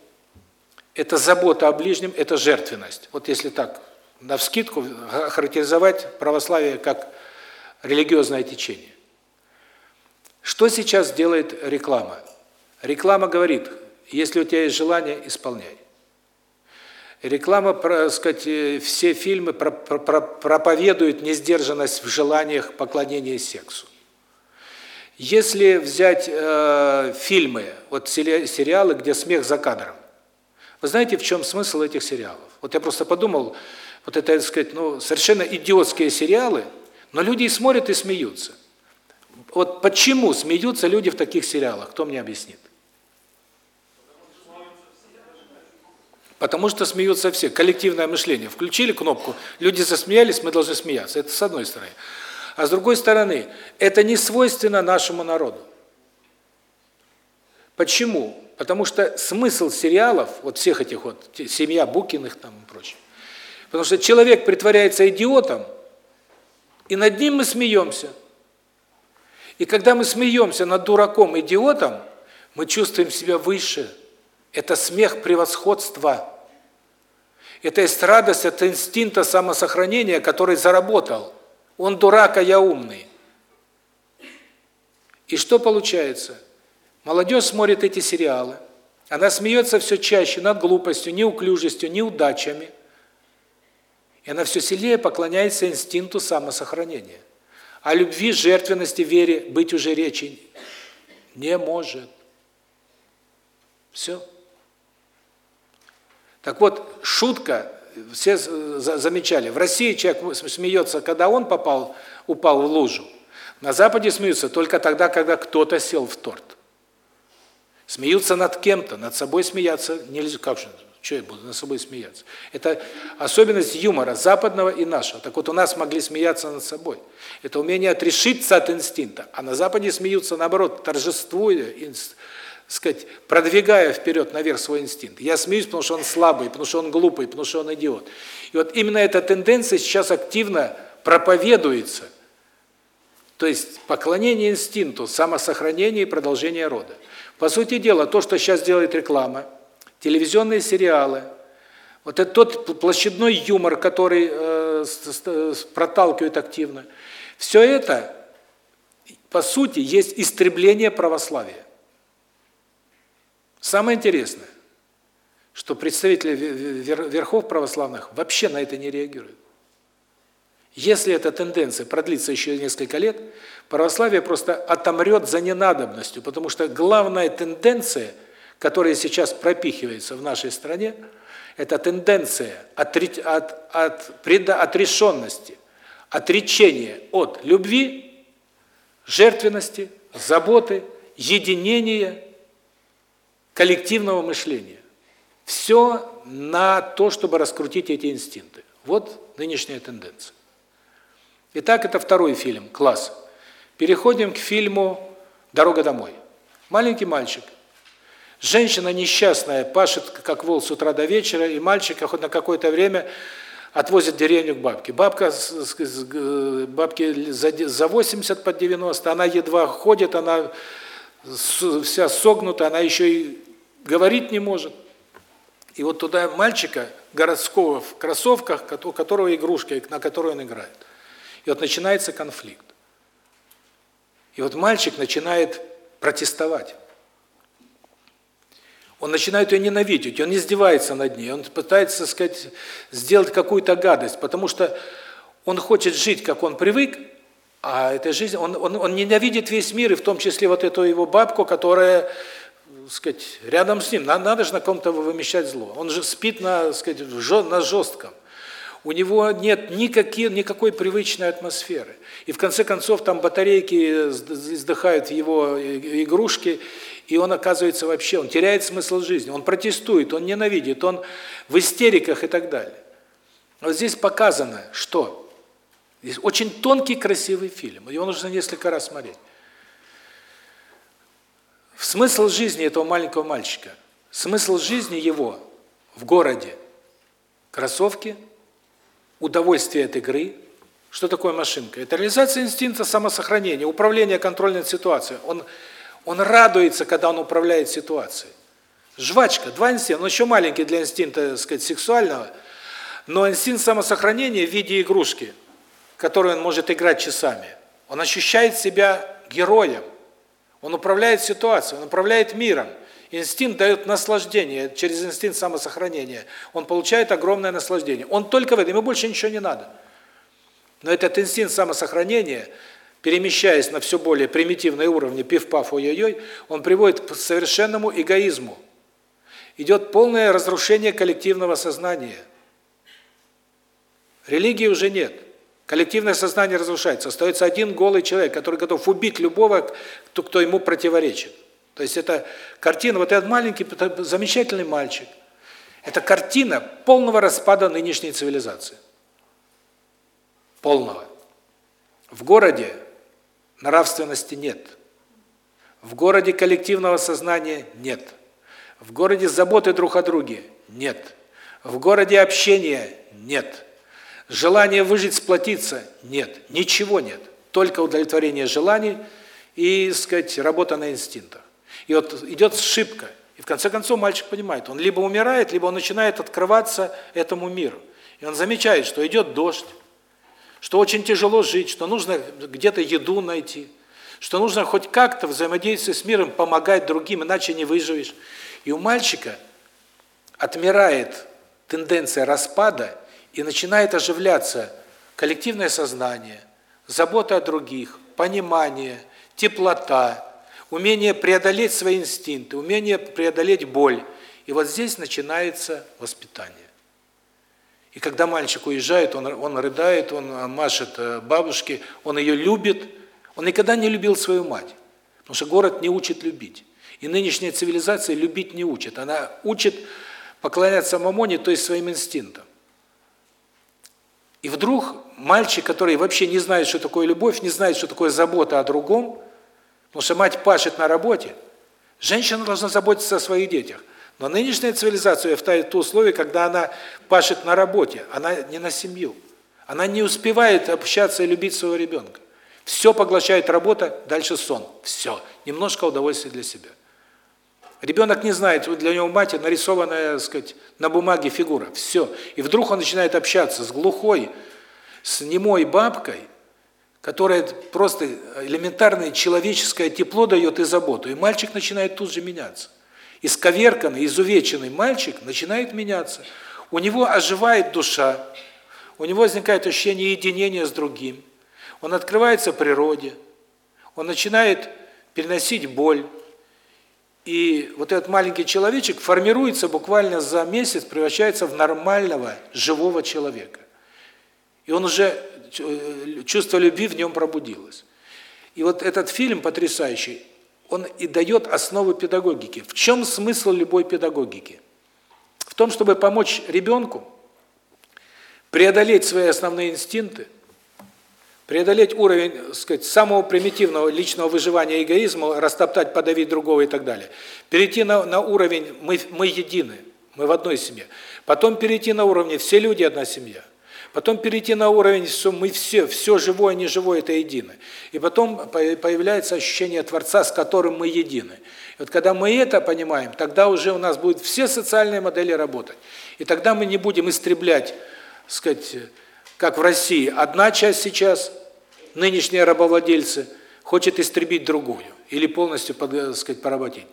это забота о ближнем, это жертвенность. Вот если так, на вскидку, характеризовать православие как религиозное течение. Что сейчас делает реклама? Реклама говорит, если у тебя есть желание, исполняй. Реклама, про, сказать, э, все фильмы про, про, проповедуют несдержанность в желаниях поклонения сексу. Если взять э, фильмы, вот сериалы, где смех за кадром, вы знаете, в чем смысл этих сериалов? Вот я просто подумал, вот это, так сказать, ну, совершенно идиотские сериалы, но люди и смотрят, и смеются. Вот почему смеются люди в таких сериалах? Кто мне объяснит? Потому что смеются все. Коллективное мышление. Включили кнопку, люди засмеялись, мы должны смеяться. Это с одной стороны. А с другой стороны, это не свойственно нашему народу. Почему? Потому что смысл сериалов, вот всех этих вот, семья Букиных там и прочее, потому что человек притворяется идиотом, и над ним мы смеемся. И когда мы смеемся над дураком-идиотом, мы чувствуем себя выше. Это смех превосходства. Это есть радость от инстинкта самосохранения, который заработал. Он дурак, а я умный. И что получается? Молодежь смотрит эти сериалы. Она смеется все чаще над глупостью, неуклюжестью, неудачами. И она все сильнее поклоняется инстинкту самосохранения. О любви, жертвенности, вере быть уже речи не может. Все. Так вот, шутка, все замечали, в России человек смеется, когда он попал, упал в лужу. На Западе смеются только тогда, когда кто-то сел в торт. Смеются над кем-то, над собой смеяться нельзя. Как же, что я буду над собой смеяться? Это особенность юмора западного и нашего. Так вот, у нас могли смеяться над собой. Это умение отрешиться от инстинкта. А на Западе смеются, наоборот, торжествуя инстинкт сказать, продвигая вперед наверх свой инстинкт. Я смеюсь, потому что он слабый, потому что он глупый, потому что он идиот. И вот именно эта тенденция сейчас активно проповедуется. То есть поклонение инстинкту, самосохранение и продолжение рода. По сути дела, то, что сейчас делает реклама, телевизионные сериалы, вот это тот площадной юмор, который э, проталкивает активно, все это, по сути, есть истребление православия. Самое интересное, что представители верхов православных вообще на это не реагируют. Если эта тенденция продлится еще несколько лет, православие просто отомрет за ненадобностью, потому что главная тенденция, которая сейчас пропихивается в нашей стране, это тенденция от, от, от предотрешенности, отречения от любви, жертвенности, заботы, единения коллективного мышления. Все на то, чтобы раскрутить эти инстинкты. Вот нынешняя тенденция. Итак, это второй фильм, класс. Переходим к фильму «Дорога домой». Маленький мальчик. Женщина несчастная, пашет как вол с утра до вечера, и мальчика хоть на какое-то время отвозят в деревню к бабке. Бабка, бабке за 80 под 90, она едва ходит, она вся согнута, она еще и говорить не может. И вот туда мальчика городского в кроссовках, у которого игрушка, на которой он играет. И вот начинается конфликт. И вот мальчик начинает протестовать. Он начинает ее ненавидеть, он издевается над ней, он пытается, сказать, сделать какую-то гадость, потому что он хочет жить, как он привык, а эта жизнь, он, он, он ненавидит весь мир, и в том числе вот эту его бабку, которая, сказать, рядом с ним. Надо, надо же на ком-то вымещать зло. Он же спит на, сказать, на жестком. У него нет никаких, никакой привычной атмосферы. И в конце концов там батарейки издыхают его игрушки, и он оказывается вообще, он теряет смысл жизни, он протестует, он ненавидит, он в истериках и так далее. Вот здесь показано, что здесь очень тонкий, красивый фильм, его нужно несколько раз смотреть. Смысл жизни этого маленького мальчика, смысл жизни его в городе, кроссовки, удовольствие от игры. Что такое машинка? Это реализация инстинкта самосохранения, управление контрольной ситуацией. Он он радуется, когда он управляет ситуацией. Жвачка, два инстинкта, он еще маленький для инстинкта, так сказать, сексуального, но инстинкт самосохранения в виде игрушки, которую он может играть часами. Он ощущает себя героем. Он управляет ситуацией, он управляет миром. Инстинкт дает наслаждение через инстинкт самосохранения. Он получает огромное наслаждение. Он только в этом, ему больше ничего не надо. Но этот инстинкт самосохранения – перемещаясь на все более примитивные уровни, пиф-паф, ой-ой-ой, он приводит к совершенному эгоизму. Идет полное разрушение коллективного сознания. Религии уже нет. Коллективное сознание разрушается. Остается один голый человек, который готов убить любого, кто, кто ему противоречит. То есть это картина, вот этот маленький, замечательный мальчик. Это картина полного распада нынешней цивилизации. Полного. В городе Нравственности нет. В городе коллективного сознания нет. В городе заботы друг о друге нет. В городе общения нет. Желания выжить, сплотиться нет. Ничего нет. Только удовлетворение желаний и, сказать, работа на инстинктах. И вот идет ошибка. И в конце концов мальчик понимает, он либо умирает, либо он начинает открываться этому миру. И он замечает, что идет дождь, что очень тяжело жить, что нужно где-то еду найти, что нужно хоть как-то взаимодействовать с миром, помогать другим, иначе не выживешь. И у мальчика отмирает тенденция распада и начинает оживляться коллективное сознание, забота о других, понимание, теплота, умение преодолеть свои инстинкты, умение преодолеть боль. И вот здесь начинается воспитание. И когда мальчик уезжает, он он рыдает, он машет э, бабушке, он ее любит. Он никогда не любил свою мать, потому что город не учит любить. И нынешняя цивилизация любить не учит. Она учит поклоняться мамоне, то есть своим инстинктам. И вдруг мальчик, который вообще не знает, что такое любовь, не знает, что такое забота о другом, потому что мать пашет на работе, женщина должна заботиться о своих детях. Но нынешняя цивилизация вставит то условие, когда она пашет на работе, она не на семью. Она не успевает общаться и любить своего ребенка. Все поглощает работа, дальше сон. Все. Немножко удовольствия для себя. Ребенок не знает, для него мать нарисованная, сказать, на бумаге фигура. Все. И вдруг он начинает общаться с глухой, с немой бабкой, которая просто элементарное человеческое тепло дает и заботу. И мальчик начинает тут же меняться исковерканный, изувеченный мальчик начинает меняться. У него оживает душа, у него возникает ощущение единения с другим, он открывается природе, он начинает переносить боль. И вот этот маленький человечек формируется буквально за месяц, превращается в нормального, живого человека. И он уже, э, чувство любви в нем пробудилось. И вот этот фильм потрясающий, он и дает основы педагогики. В чем смысл любой педагогики? В том, чтобы помочь ребенку преодолеть свои основные инстинкты, преодолеть уровень, сказать, самого примитивного личного выживания эгоизма, растоптать, подавить другого и так далее. Перейти на, на уровень «мы, мы едины», мы в одной семье. Потом перейти на уровень «все люди – одна семья». Потом перейти на уровень что «мы все, все живое, неживое – это едины». И потом появляется ощущение Творца, с которым мы едины. И вот когда мы это понимаем, тогда уже у нас будут все социальные модели работать. И тогда мы не будем истреблять, сказать, как в России, одна часть сейчас, нынешние рабовладельцы, хочет истребить другую или полностью, так сказать, поработить.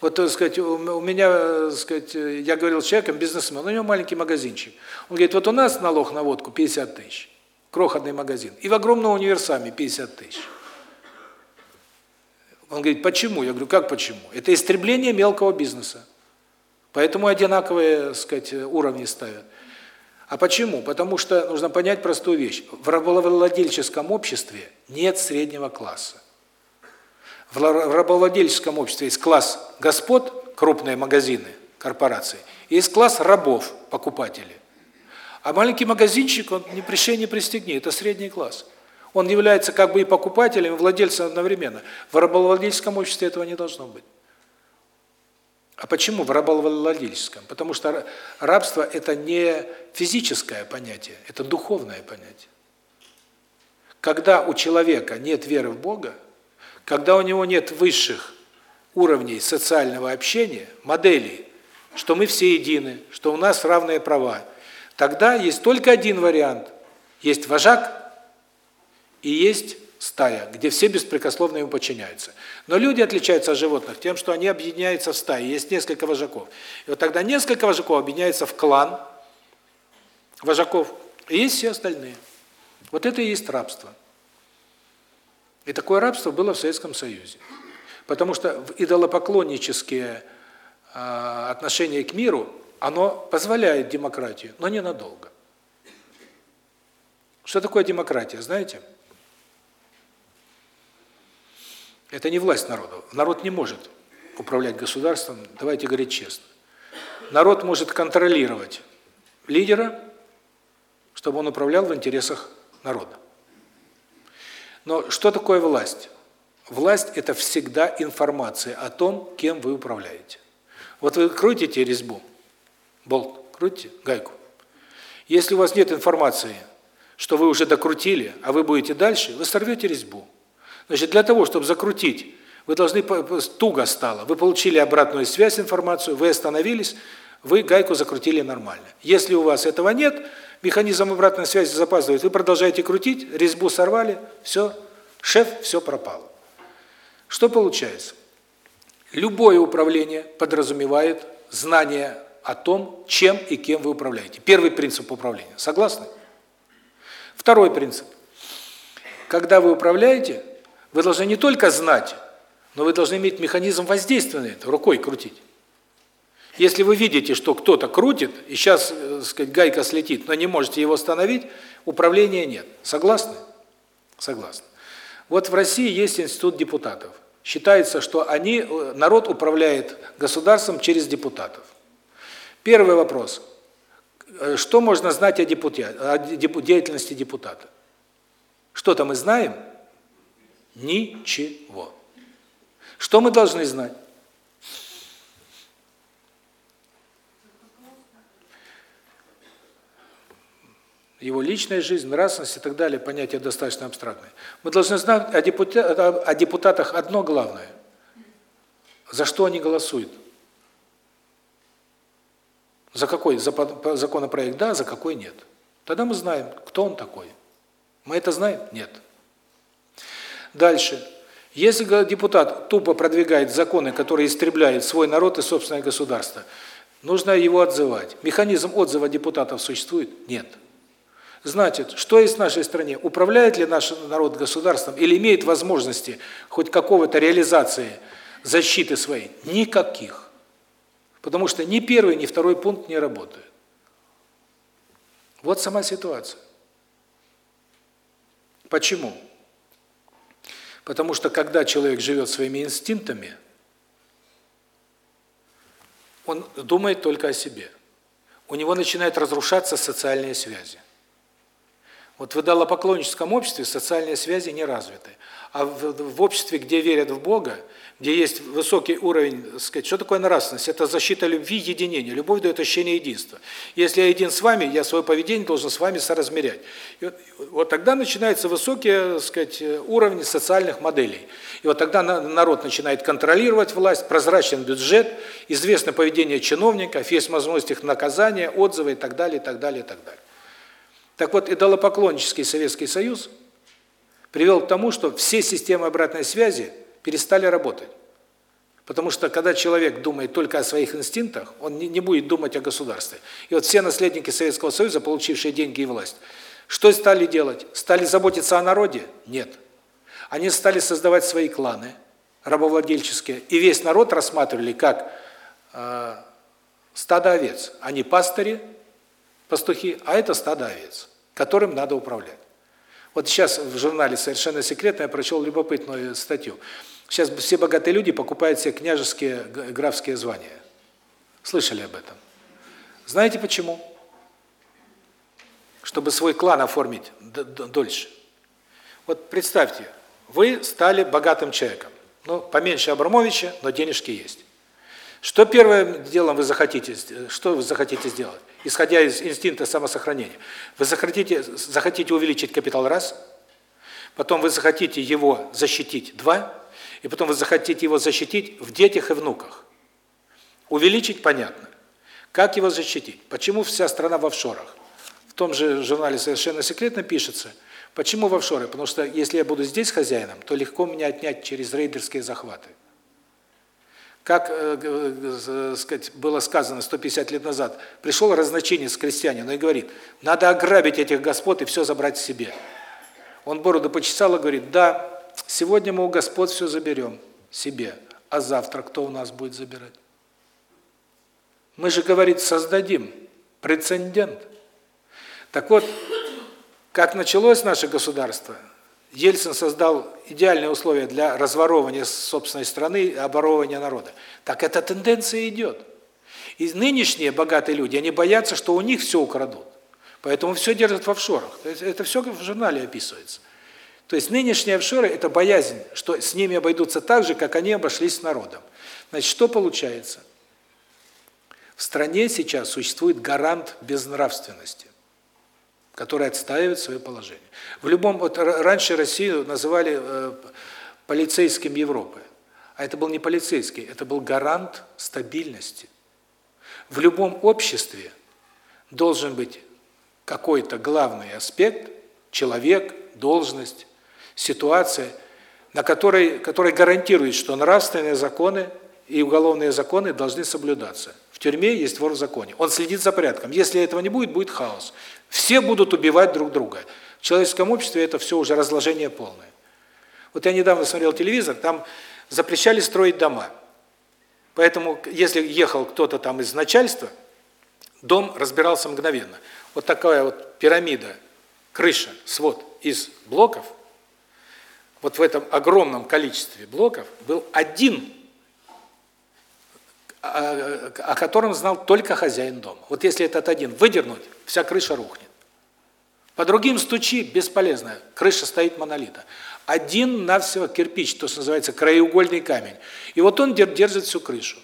Вот, так сказать, у меня, так сказать, я говорил с человеком, бизнесмен, у него маленький магазинчик. Он говорит, вот у нас налог на водку 50 тысяч, крохотный магазин, и в огромном универсаме 50 тысяч. Он говорит, почему? Я говорю, как почему? Это истребление мелкого бизнеса. Поэтому одинаковые, так сказать, уровни ставят. А почему? Потому что нужно понять простую вещь. В рабовладельческом обществе нет среднего класса. В рабовладельческом обществе есть класс господ, крупные магазины, корпорации, и есть класс рабов, покупателей. А маленький магазинчик, он ни прищей, не пристегни, это средний класс. Он является как бы и покупателем, и владельцем одновременно. В рабовладельческом обществе этого не должно быть. А почему в рабовладельческом? Потому что рабство – это не физическое понятие, это духовное понятие. Когда у человека нет веры в Бога, когда у него нет высших уровней социального общения, моделей, что мы все едины, что у нас равные права, тогда есть только один вариант. Есть вожак и есть стая, где все беспрекословно ему подчиняются. Но люди отличаются от животных тем, что они объединяются в стаи, есть несколько вожаков. И вот тогда несколько вожаков объединяются в клан вожаков, и есть все остальные. Вот это и есть рабство. И такое рабство было в Советском Союзе. Потому что идолопоклоннические э, отношения к миру, оно позволяет демократию, но ненадолго. Что такое демократия, знаете? Знаете? Это не власть народа. Народ не может управлять государством, давайте говорить честно. Народ может контролировать лидера, чтобы он управлял в интересах народа. Но что такое власть? Власть – это всегда информация о том, кем вы управляете. Вот вы крутите резьбу, болт, крутите гайку. Если у вас нет информации, что вы уже докрутили, а вы будете дальше, вы сорвете резьбу. Значит, для того, чтобы закрутить, вы должны туго стало. Вы получили обратную связь, информацию, вы остановились, вы гайку закрутили нормально. Если у вас этого нет, механизм обратной связи запаздывает, вы продолжаете крутить, резьбу сорвали, все, шеф, все пропало. Что получается? Любое управление подразумевает знание о том, чем и кем вы управляете. Первый принцип управления. Согласны? Второй принцип. Когда вы управляете, вы должны не только знать, но вы должны иметь механизм воздействия на это, рукой крутить. Если вы видите, что кто-то крутит, и сейчас, э, так сказать, гайка слетит, но не можете его остановить, управления нет. Согласны? Согласны. Вот в России есть институт депутатов. Считается, что они э, народ управляет государством через депутатов. Первый вопрос. Э, что можно знать о, депутате, о деятельности депутата? Что-то мы знаем? Ничего. Что мы должны знать? Его личная жизнь, нравственность и так далее, понятия достаточно абстрактные. Мы должны знать о, депутатах, о депутатах одно главное. За что они голосуют? За какой за законопроект да, за какой нет. Тогда мы знаем, кто он такой. Мы это знаем? Нет. Дальше. Если депутат тупо продвигает законы, которые истребляют свой народ и собственное государство, нужно его отзывать. Механизм отзыва депутатов существует? Нет. Значит, что есть в нашей стране? Управляет ли наш народ государством или имеет возможности хоть какого-то реализации защиты своей? Никаких. Потому что ни первый, ни второй пункт не работают. Вот сама ситуация. Почему? Потому что когда человек живет своими инстинктами, он думает только о себе. У него начинают разрушаться социальные связи. Вот в идолопоклонническом обществе социальные связи не развиты. А в, в обществе, где верят в Бога, где есть высокий уровень, сказать, что такое нравственность? Это защита любви, единения. Любовь дает ощущение единства. Если я един с вами, я свое поведение должен с вами соразмерять. И вот, вот тогда начинаются высокие, сказать, уровни социальных моделей. И вот тогда народ начинает контролировать власть, прозрачен бюджет, известно поведение чиновников, есть возможность их наказания, отзывы и так далее, и так далее, и так далее. Так вот, идолопоклоннический Советский Союз привел к тому, что все системы обратной связи перестали работать. Потому что когда человек думает только о своих инстинктах, он не, не будет думать о государстве. И вот все наследники Советского Союза, получившие деньги и власть, что стали делать? Стали заботиться о народе? Нет. Они стали создавать свои кланы рабовладельческие, и весь народ рассматривали как э, стадо овец. Они пастыри, пастухи, а это стадо овец, которым надо управлять. Вот сейчас в журнале «Совершенно секретно» я прочел любопытную статью. Сейчас все богатые люди покупают себе княжеские, графские звания. Слышали об этом? Знаете почему? Чтобы свой клан оформить дольше. Вот представьте, вы стали богатым человеком. Ну, поменьше Абрамовича, но денежки есть. Что первым делом вы захотите, что вы захотите сделать? Исходя из инстинкта самосохранения. Вы захотите захотите увеличить капитал раз, потом вы захотите его защитить два, и потом вы захотите его защитить в детях и внуках. Увеличить понятно. Как его защитить? Почему вся страна в офшорах? В том же журнале совершенно секретно пишется. Почему в офшоры? Потому что если я буду здесь хозяином, то легко меня отнять через рейдерские захваты. Как, э, э, сказать, было сказано 150 лет назад, пришел разночинец крестьянин и говорит, надо ограбить этих господ и все забрать себе. Он бороду почесал и говорит, да, Сегодня мы у Господ все заберем себе, а завтра кто у нас будет забирать? Мы же, говорит, создадим прецедент. Так вот, как началось наше государство, Ельцин создал идеальные условия для разворовывания собственной страны и оборовывания народа. Так эта тенденция идет. И нынешние богатые люди, они боятся, что у них все украдут. Поэтому все держат в офшорах. Это все в журнале описывается. То есть нынешние офшоры – это боязнь, что с ними обойдутся так же, как они обошлись с народом. Значит, что получается? В стране сейчас существует гарант безнравственности, который отстаивает свое положение. В любом вот раньше Россию называли э, полицейским Европы, а это был не полицейский, это был гарант стабильности. В любом обществе должен быть какой-то главный аспект человек, должность, ситуация, на которой, которая гарантирует, что нравственные законы и уголовные законы должны соблюдаться. Тюрьме есть вор в законе. Он следит за порядком. Если этого не будет, будет хаос. Все будут убивать друг друга. В человеческом обществе это все уже разложение полное. Вот я недавно смотрел телевизор, там запрещали строить дома. Поэтому, если ехал кто-то там из начальства, дом разбирался мгновенно. Вот такая вот пирамида, крыша, свод из блоков – вот в этом огромном количестве блоков был один, о котором знал только хозяин дома. Вот если этот один выдернуть, вся крыша рухнет. По другим стучи, бесполезно, крыша стоит монолита. Один на все кирпич, то, что называется краеугольный камень. И вот он держит всю крышу.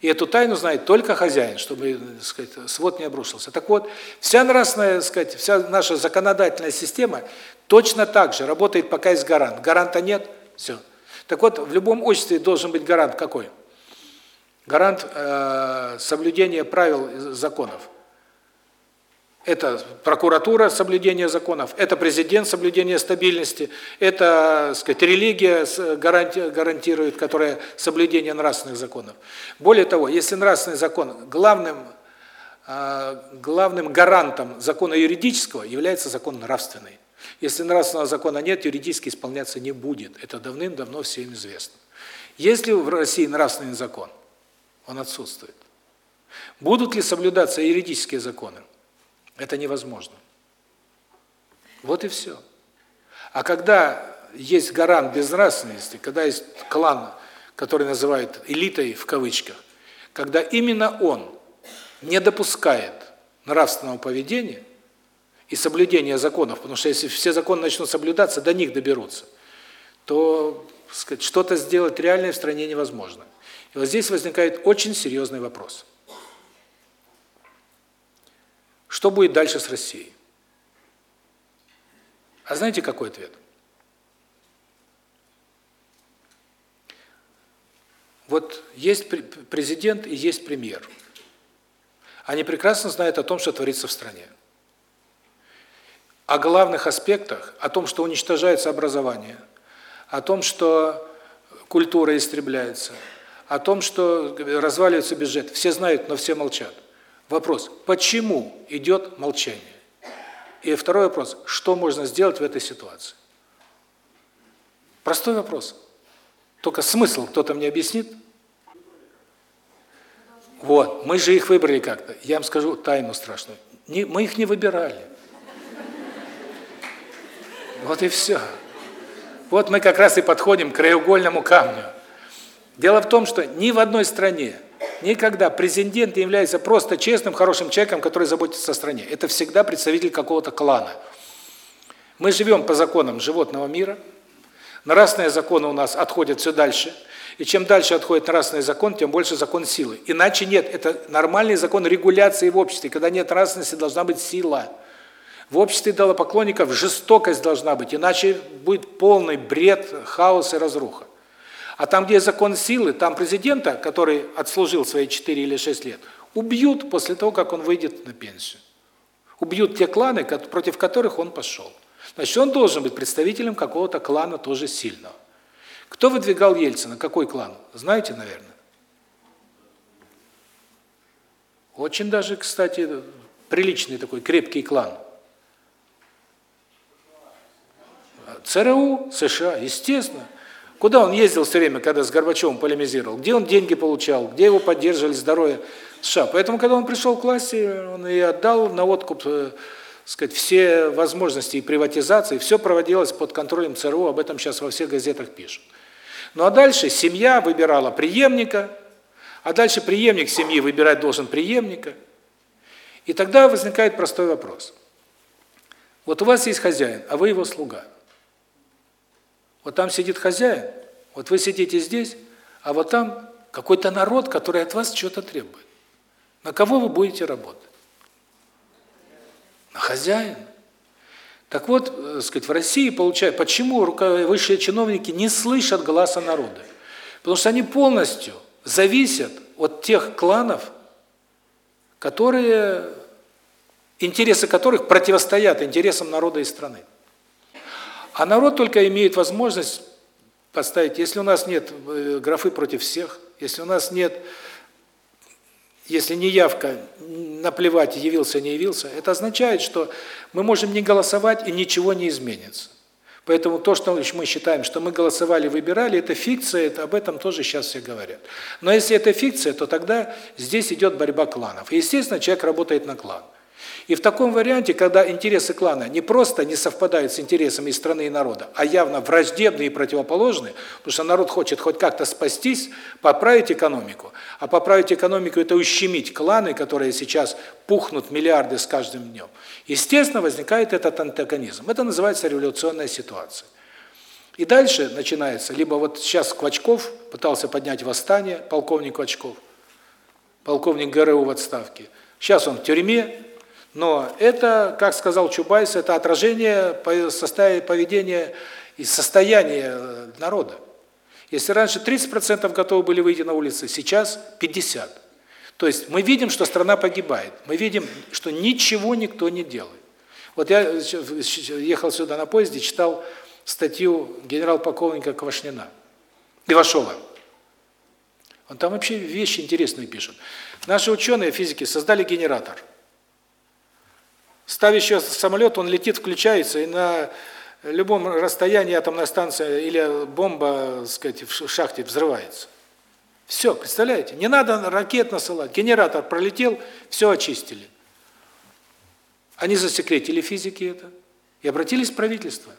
И эту тайну знает только хозяин, чтобы, так сказать, свод не обрушился. Так вот, вся нравственная, так сказать, вся наша законодательная система точно так же работает, пока есть гарант. Гаранта нет все. Так вот, в любом обществе должен быть гарант какой? Гарант э, соблюдения правил законов. Это прокуратура соблюдение законов, это президент соблюдение стабильности, это, сказать, религия гарантирует, которая соблюдение нравственных законов. Более того, если нравственный закон главным а, главным гарантом закона юридического является закон нравственный. Если нравственного закона нет, юридически исполняться не будет. Это давным-давно всем известно. Есть ли в России нравственный закон? Он отсутствует. Будут ли соблюдаться юридические законы? Это невозможно. Вот и все. А когда есть гарант безнравственности, когда есть клан, который называют элитой в кавычках, когда именно он не допускает нравственного поведения, и соблюдения законов, потому что если все законы начнут соблюдаться, до них доберутся, то что-то сделать реальное в стране невозможно. И вот здесь возникает очень серьезный вопрос. Что будет дальше с Россией? А знаете, какой ответ? Вот есть президент и есть премьер. Они прекрасно знают о том, что творится в стране о главных аспектах, о том, что уничтожается образование, о том, что культура истребляется, о том, что разваливается бюджет. Все знают, но все молчат. Вопрос, почему идет молчание? И второй вопрос, что можно сделать в этой ситуации? Простой вопрос. Только смысл кто-то мне объяснит? Вот, мы же их выбрали как-то. Я вам скажу тайну страшную. Не, мы их не выбирали. Вот и все. Вот мы как раз и подходим к краеугольному камню. Дело в том, что ни в одной стране никогда президент не является просто честным, хорошим человеком, который заботится о стране. Это всегда представитель какого-то клана. Мы живем по законам животного мира. Нравственные законы у нас отходят все дальше. И чем дальше отходит нравственный закон, тем больше закон силы. Иначе нет. Это нормальный закон регуляции в обществе. Когда нет нравственности, должна быть сила. В обществе идолопоклонников жестокость должна быть, иначе будет полный бред, хаос и разруха. А там, где закон силы, там президента, который отслужил свои 4 или 6 лет, убьют после того, как он выйдет на пенсию. Убьют те кланы, против которых он пошел. Значит, он должен быть представителем какого-то клана тоже сильного. Кто выдвигал Ельцина? Какой клан? Знаете, наверное? Очень даже, кстати, приличный такой крепкий клан – ЦРУ США, естественно. Куда он ездил все время, когда с Горбачевым полемизировал? Где он деньги получал? Где его поддерживали здоровье США? Поэтому, когда он пришел к власти, он и отдал на откуп, э, сказать, все возможности и приватизации, все проводилось под контролем ЦРУ, об этом сейчас во всех газетах пишут. Ну а дальше семья выбирала преемника, а дальше преемник семьи выбирать должен преемника. И тогда возникает простой вопрос. Вот у вас есть хозяин, а вы его слуга. Вот там сидит хозяин, вот вы сидите здесь, а вот там какой-то народ, который от вас что-то требует. На кого вы будете работать? На хозяина. Так вот, э, сказать, в России получают, почему высшие чиновники не слышат голоса народа? Потому что они полностью зависят от тех кланов, которые интересы которых противостоят интересам народа и страны. А народ только имеет возможность поставить, если у нас нет э, графы против всех, если у нас нет, если не явка, наплевать, явился, не явился, это означает, что мы можем не голосовать и ничего не изменится. Поэтому то, что мы считаем, что мы голосовали, выбирали, это фикция, это об этом тоже сейчас все говорят. Но если это фикция, то тогда здесь идет борьба кланов. И, естественно, человек работает на клан. И в таком варианте, когда интересы клана не просто не совпадают с интересами страны и народа, а явно враждебные и противоположные, потому что народ хочет хоть как-то спастись, поправить экономику, а поправить экономику – это ущемить кланы, которые сейчас пухнут миллиарды с каждым днем. Естественно, возникает этот антагонизм. Это называется революционная ситуация. И дальше начинается, либо вот сейчас Квачков пытался поднять восстание, полковник Квачков, полковник ГРУ в отставке. Сейчас он в тюрьме, но это, как сказал Чубайс, это отражение поведения и состояния э, народа. Если раньше 30% готовы были выйти на улицы, сейчас 50%. То есть мы видим, что страна погибает. Мы видим, что ничего никто не делает. Вот я ехал сюда на поезде, читал статью генерал-полковника Квашнина, Ивашова. Он там вообще вещи интересные пишет. Наши ученые, физики, создали генератор – Ставишь самолет, он летит, включается, и на любом расстоянии атомная станция или бомба, так сказать, в шахте взрывается. Все, представляете? Не надо ракет насылать. Генератор пролетел, все очистили. Они засекретили физики это и обратились в правительство.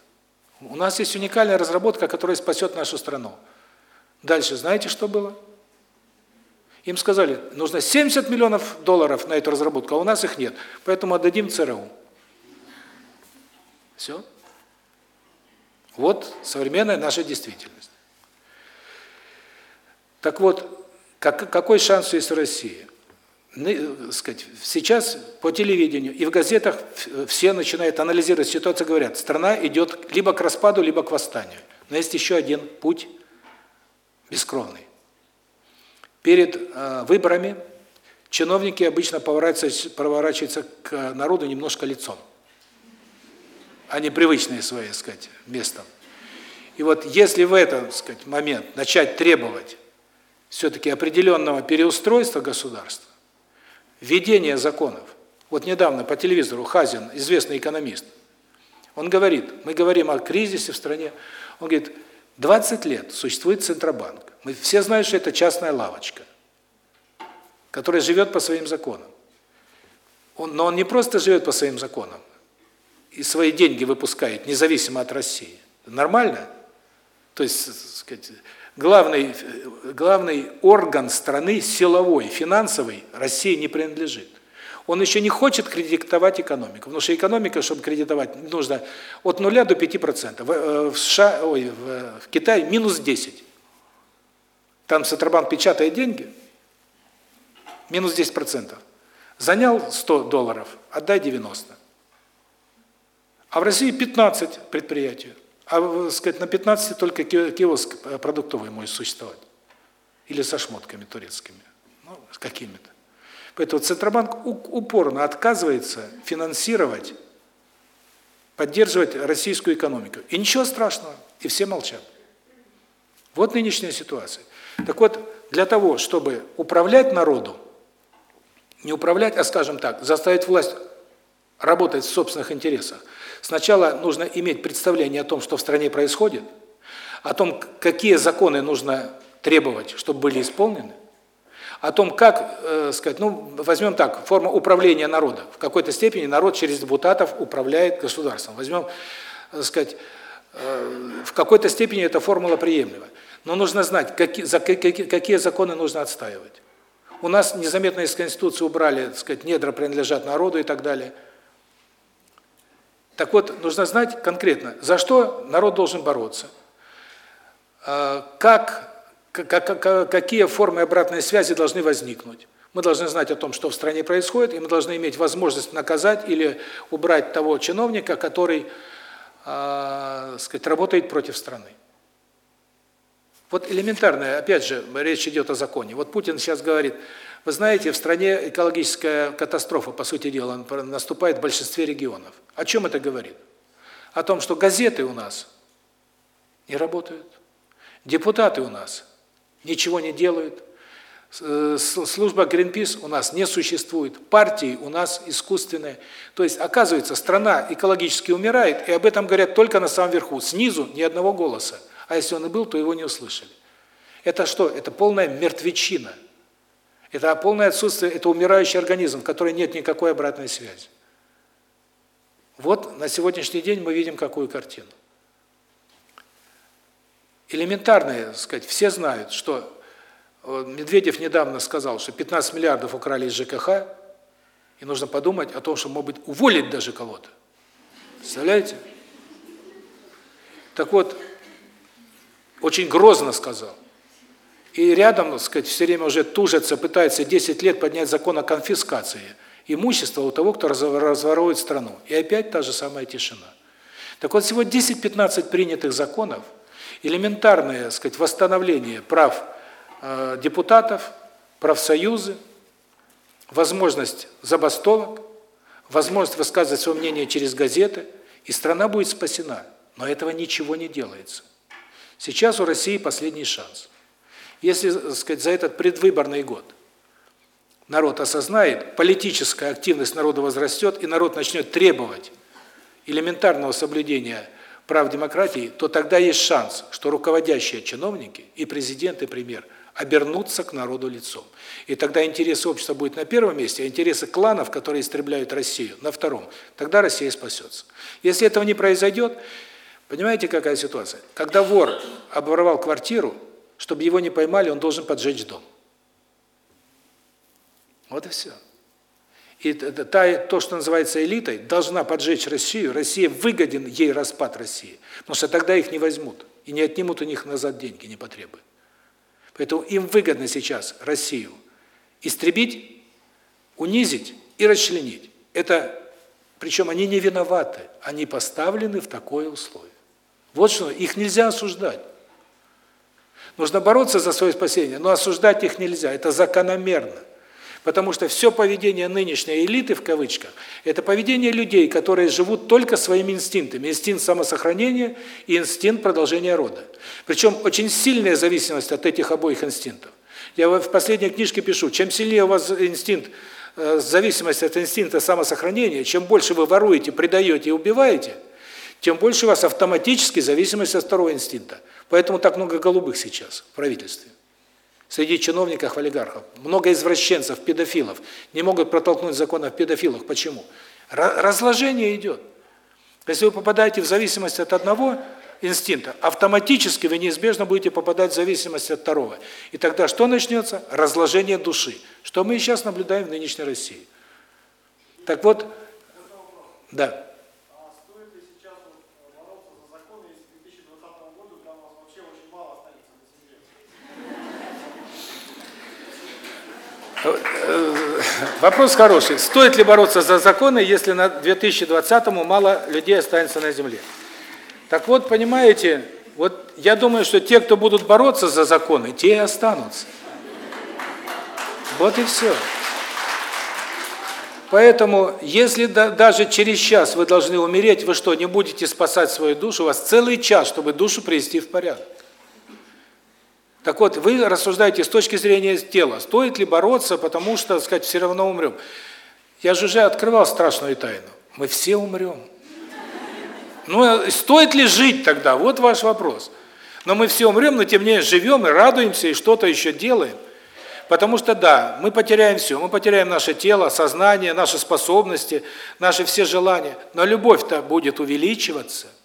У нас есть уникальная разработка, которая спасет нашу страну. Дальше знаете, что было? Им сказали, нужно 70 миллионов долларов на эту разработку, а у нас их нет, поэтому отдадим ЦРУ. Все. Вот современная наша действительность. Так вот, как, какой шанс есть в России? Ну, сказать, сейчас по телевидению и в газетах все начинают анализировать ситуацию, говорят, страна идет либо к распаду, либо к восстанию. Но есть еще один путь бескровный. Перед э, выборами чиновники обычно поворачиваются, поворачиваются к народу немножко лицом, а не привычные свои, так сказать, местом. И вот если в этот, так сказать, момент начать требовать все-таки определенного переустройства государства, введения законов. Вот недавно по телевизору Хазин, известный экономист, он говорит, мы говорим о кризисе в стране, он говорит, 20 лет существует Центробанк. Мы все знают, что это частная лавочка, которая живет по своим законам. Он, но он не просто живет по своим законам и свои деньги выпускает, независимо от России. Нормально? То есть, сказать, главный главный орган страны силовой, финансовый России не принадлежит. Он еще не хочет кредитовать экономику, потому что экономика, чтобы кредитовать, нужно от 0 до 5%. В, э, в США, ой, в Китае минус 10. Там Центробанк печатает деньги, минус 10%. Занял 100 долларов, отдай 90. А в России 15 предприятий. А, сказать, на 15 только киоск э, продуктовый может существовать. Или со шмотками турецкими. Ну, с какими-то. Поэтому Центробанк упорно отказывается финансировать, поддерживать российскую экономику. И ничего страшного, и все молчат. Вот нынешняя ситуация. Так вот, для того, чтобы управлять народу, не управлять, а, скажем так, заставить власть работать в собственных интересах, сначала нужно иметь представление о том, что в стране происходит, о том, какие законы нужно требовать, чтобы были исполнены, о том, как, э, сказать, ну, возьмем так, форма управления народа. В какой-то степени народ через депутатов управляет государством. Возьмем, э, сказать, э, в какой-то степени эта формула приемлема. Но нужно знать, какие, за, какие, какие законы нужно отстаивать. У нас незаметно из Конституции убрали, так сказать, недра принадлежат народу и так далее. Так вот, нужно знать конкретно, за что народ должен бороться, э, как какие формы обратной связи должны возникнуть. Мы должны знать о том, что в стране происходит, и мы должны иметь возможность наказать или убрать того чиновника, который, э, сказать, работает против страны. Вот элементарная, опять же, речь идет о законе. Вот Путин сейчас говорит, вы знаете, в стране экологическая катастрофа, по сути дела, наступает в большинстве регионов. О чем это говорит? О том, что газеты у нас не работают, депутаты у нас ничего не делают. Э, служба Greenpeace у нас не существует, партии у нас искусственные. То есть, оказывается, страна экологически умирает, и об этом говорят только на самом верху, снизу ни одного голоса. А если он и был, то его не услышали. Это что? Это полная мертвечина. Это полное отсутствие, это умирающий организм, в котором нет никакой обратной связи. Вот на сегодняшний день мы видим какую картину элементарное, сказать, все знают, что э, Медведев недавно сказал, что 15 миллиардов украли из ЖКХ, и нужно подумать о том, что, может быть, уволить даже кого-то. Представляете? Так вот, очень грозно сказал. И рядом, так сказать, все время уже тужится, пытается 10 лет поднять закон о конфискации имущества у того, кто разворует страну. И опять та же самая тишина. Так вот, всего 10-15 принятых законов – элементарное, так сказать, восстановление прав э, депутатов, профсоюзы, возможность забастовок, возможность высказывать свое мнение через газеты, и страна будет спасена. Но этого ничего не делается. Сейчас у России последний шанс. Если, так сказать, за этот предвыборный год народ осознает, политическая активность народа возрастет, и народ начнет требовать элементарного соблюдения прав демократии, то тогда есть шанс, что руководящие чиновники и президент, и премьер обернутся к народу лицом. И тогда интересы общества будет на первом месте, а интересы кланов, которые истребляют Россию, на втором. Тогда Россия спасется. Если этого не произойдет, понимаете, какая ситуация? Когда вор обворовал квартиру, чтобы его не поймали, он должен поджечь дом. Вот и все. И та, то, что называется элитой, должна поджечь Россию, Россия выгоден ей распад России, потому что тогда их не возьмут и не отнимут у них назад деньги, не потребуют. Поэтому им выгодно сейчас Россию истребить, унизить и расчленить. Это, причем они не виноваты, они поставлены в такое условие. Вот что, их нельзя осуждать. Нужно бороться за свое спасение, но осуждать их нельзя, это закономерно. Потому что все поведение нынешней элиты, в кавычках, это поведение людей, которые живут только своими инстинктами. Инстинкт самосохранения и инстинкт продолжения рода. Причем очень сильная зависимость от этих обоих инстинктов. Я в последней книжке пишу, чем сильнее у вас инстинкт, э, зависимость от инстинкта самосохранения, чем больше вы воруете, предаете и убиваете, тем больше у вас автоматически зависимость от второго инстинкта. Поэтому так много голубых сейчас в правительстве среди чиновников, олигархов. Много извращенцев, педофилов. Не могут протолкнуть закон о педофилах. Почему? Разложение идет. Если вы попадаете в зависимость от одного инстинкта, автоматически вы неизбежно будете попадать в зависимость от второго. И тогда что начнется? Разложение души. Что мы сейчас наблюдаем в нынешней России. Так вот, да. Вопрос хороший. Стоит ли бороться за законы, если на 2020-му мало людей останется на земле? Так вот, понимаете, вот я думаю, что те, кто будут бороться за законы, те и останутся. Вот и все. Поэтому, если даже через час вы должны умереть, вы что, не будете спасать свою душу? У вас целый час, чтобы душу привести в порядок. Так вот, вы рассуждаете с точки зрения тела, стоит ли бороться, потому что, так сказать, все равно умрем. Я же уже открывал страшную тайну. Мы все умрем. Ну, а стоит ли жить тогда? Вот ваш вопрос. Но мы все умрем, но тем не менее живем и радуемся, и что-то еще делаем. Потому что, да, мы потеряем все. Мы потеряем наше тело, сознание, наши способности, наши все желания. Но любовь-то будет увеличиваться –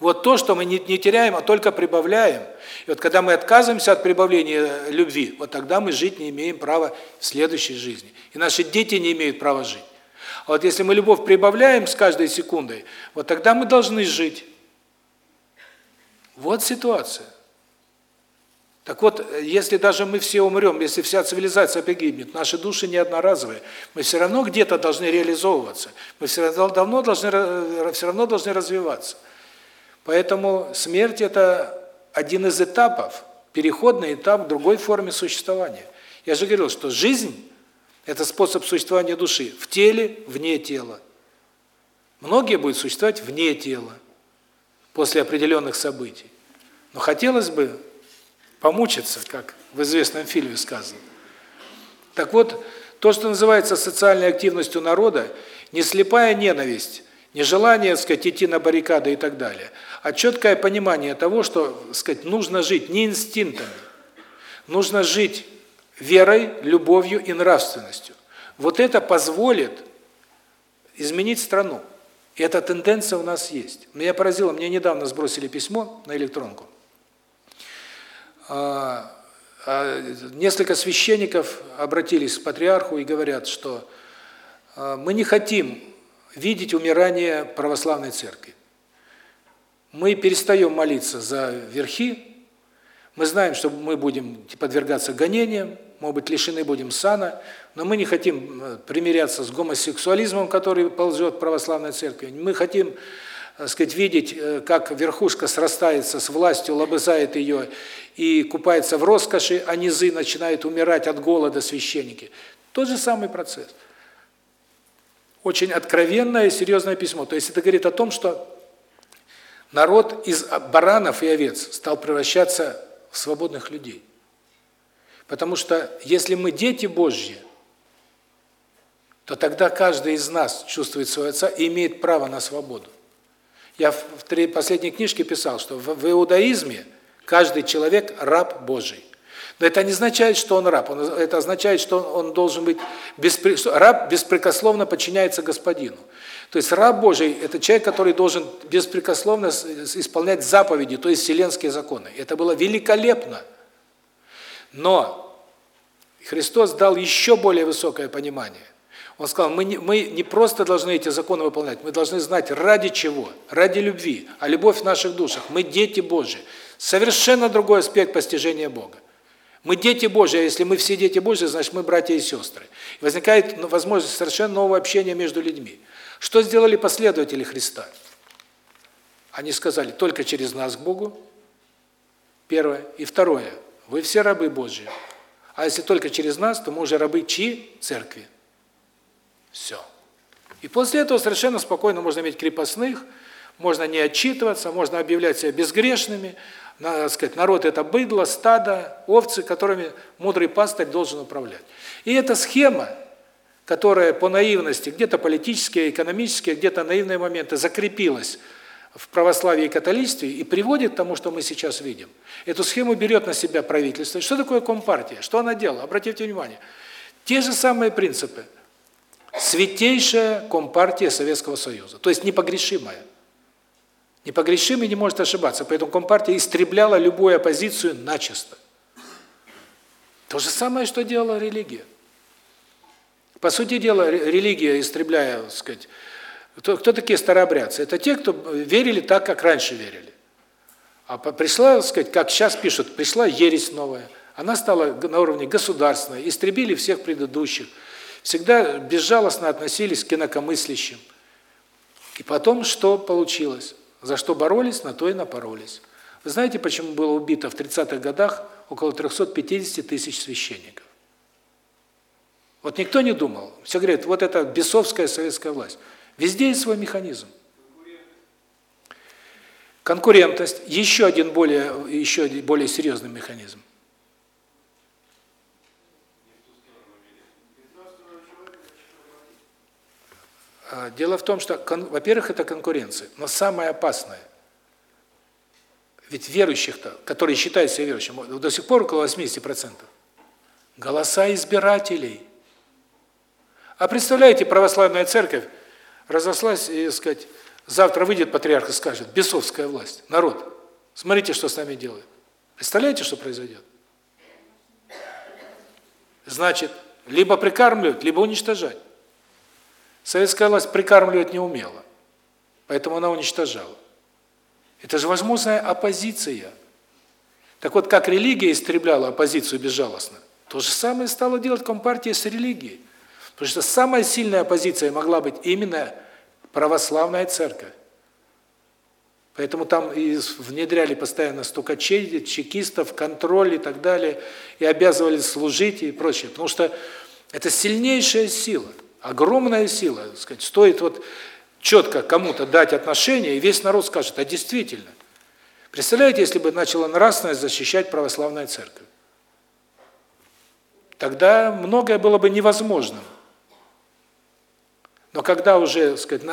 вот то, что мы не, не теряем, а только прибавляем. И вот когда мы отказываемся от прибавления любви, вот тогда мы жить не имеем права в следующей жизни. И наши дети не имеют права жить. А вот если мы любовь прибавляем с каждой секундой, вот тогда мы должны жить. Вот ситуация. Так вот, если даже мы все умрем, если вся цивилизация погибнет, наши души не одноразовые, мы все равно где-то должны реализовываться, мы все равно, давно должны, все равно должны развиваться. Поэтому смерть – это один из этапов, переходный этап к другой форме существования. Я же говорил, что жизнь – это способ существования души в теле, вне тела. Многие будут существовать вне тела после определенных событий. Но хотелось бы помучиться, как в известном фильме сказано. Так вот, то, что называется социальной активностью народа, не слепая ненависть, не желание, так сказать, идти на баррикады и так далее, а четкое понимание того, что, сказать, нужно жить не инстинктами, нужно жить верой, любовью и нравственностью. Вот это позволит изменить страну. И эта тенденция у нас есть. Меня поразило, мне недавно сбросили письмо на электронку. А, а, несколько священников обратились к патриарху и говорят, что а, мы не хотим видеть умирание православной церкви. Мы перестаем молиться за верхи, мы знаем, что мы будем подвергаться гонениям, может быть, лишены будем сана, но мы не хотим э, примиряться с гомосексуализмом, который ползет в православной церкви. Мы хотим, так сказать, видеть, э, как верхушка срастается с властью, лобызает ее и купается в роскоши, а низы начинают умирать от голода священники. Тот же самый процесс. Очень откровенное и серьезное письмо. То есть это говорит о том, что народ из баранов и овец стал превращаться в свободных людей. Потому что если мы дети Божьи, то тогда каждый из нас чувствует своего отца и имеет право на свободу. Я в последней книжке писал, что в иудаизме каждый человек раб Божий. Но это не означает, что он раб. Это означает, что он должен быть беспре... раб беспрекословно подчиняется господину. То есть раб Божий – это человек, который должен беспрекословно исполнять заповеди, то есть вселенские законы. Это было великолепно. Но Христос дал еще более высокое понимание. Он сказал, мы не, мы не просто должны эти законы выполнять, мы должны знать ради чего, ради любви, а любовь в наших душах. Мы дети Божьи. Совершенно другой аспект постижения Бога. Мы дети Божьи, а если мы все дети Божьи, значит мы братья и сестры. Возникает ну, возможность совершенно нового общения между людьми. Что сделали последователи Христа? Они сказали, только через нас к Богу, первое. И второе, вы все рабы Божьи. А если только через нас, то мы уже рабы чьи? Церкви. Все. И после этого совершенно спокойно можно иметь крепостных, можно не отчитываться, можно объявлять себя безгрешными, надо сказать, народ это быдло, стадо, овцы, которыми мудрый пастырь должен управлять. И эта схема, которая по наивности, где-то политические, экономические, где-то наивные моменты закрепилась в православии и католичестве и приводит к тому, что мы сейчас видим. Эту схему берет на себя правительство. Что такое компартия? Что она делала? Обратите внимание. Те же самые принципы – святейшая компартия Советского Союза, то есть непогрешимая. Непогрешимый не может ошибаться, поэтому компартия истребляла любую оппозицию начисто. То же самое, что делала религия. По сути дела, религия, истребляя, так сказать, кто, кто такие старообрядцы? Это те, кто верили так, как раньше верили. А пришла, так сказать, как сейчас пишут, пришла ересь новая. Она стала на уровне государственной, истребили всех предыдущих всегда безжалостно относились к инакомыслящим. И потом что получилось? За что боролись, на то и напоролись. Вы знаете, почему было убито в 30-х годах около 350 тысяч священников? Вот никто не думал. Все говорят, вот это бесовская советская власть. Везде есть свой механизм. Конкурентность – еще один более, еще более серьезный механизм. А, дело в том, что, во-первых, это конкуренция, но самое опасное. Ведь верующих-то, которые считают себя верующими, до сих пор около 80%. Голоса избирателей. А представляете, православная церковь разослась и, сказать, завтра выйдет патриарх и скажет, бесовская власть, народ, смотрите, что с нами делают. Представляете, что произойдет? Значит, либо прикармливать, либо уничтожать. Советская власть прикармливать не умела, поэтому она уничтожала. Это же возможная оппозиция. Так вот, как религия истребляла оппозицию безжалостно, то же самое стало делать Компартия с религией. Потому что самая сильная оппозиция могла быть именно православная церковь. Поэтому там и внедряли постоянно стукачей, чекистов, контроль и так далее, и обязывали служить и прочее. Потому что это сильнейшая сила. Огромная сила, сказать, стоит вот четко кому-то дать отношение, и весь народ скажет, а действительно. Представляете, если бы начала нравственность защищать православная церковь? Тогда многое было бы невозможным. Но когда уже, так сказать,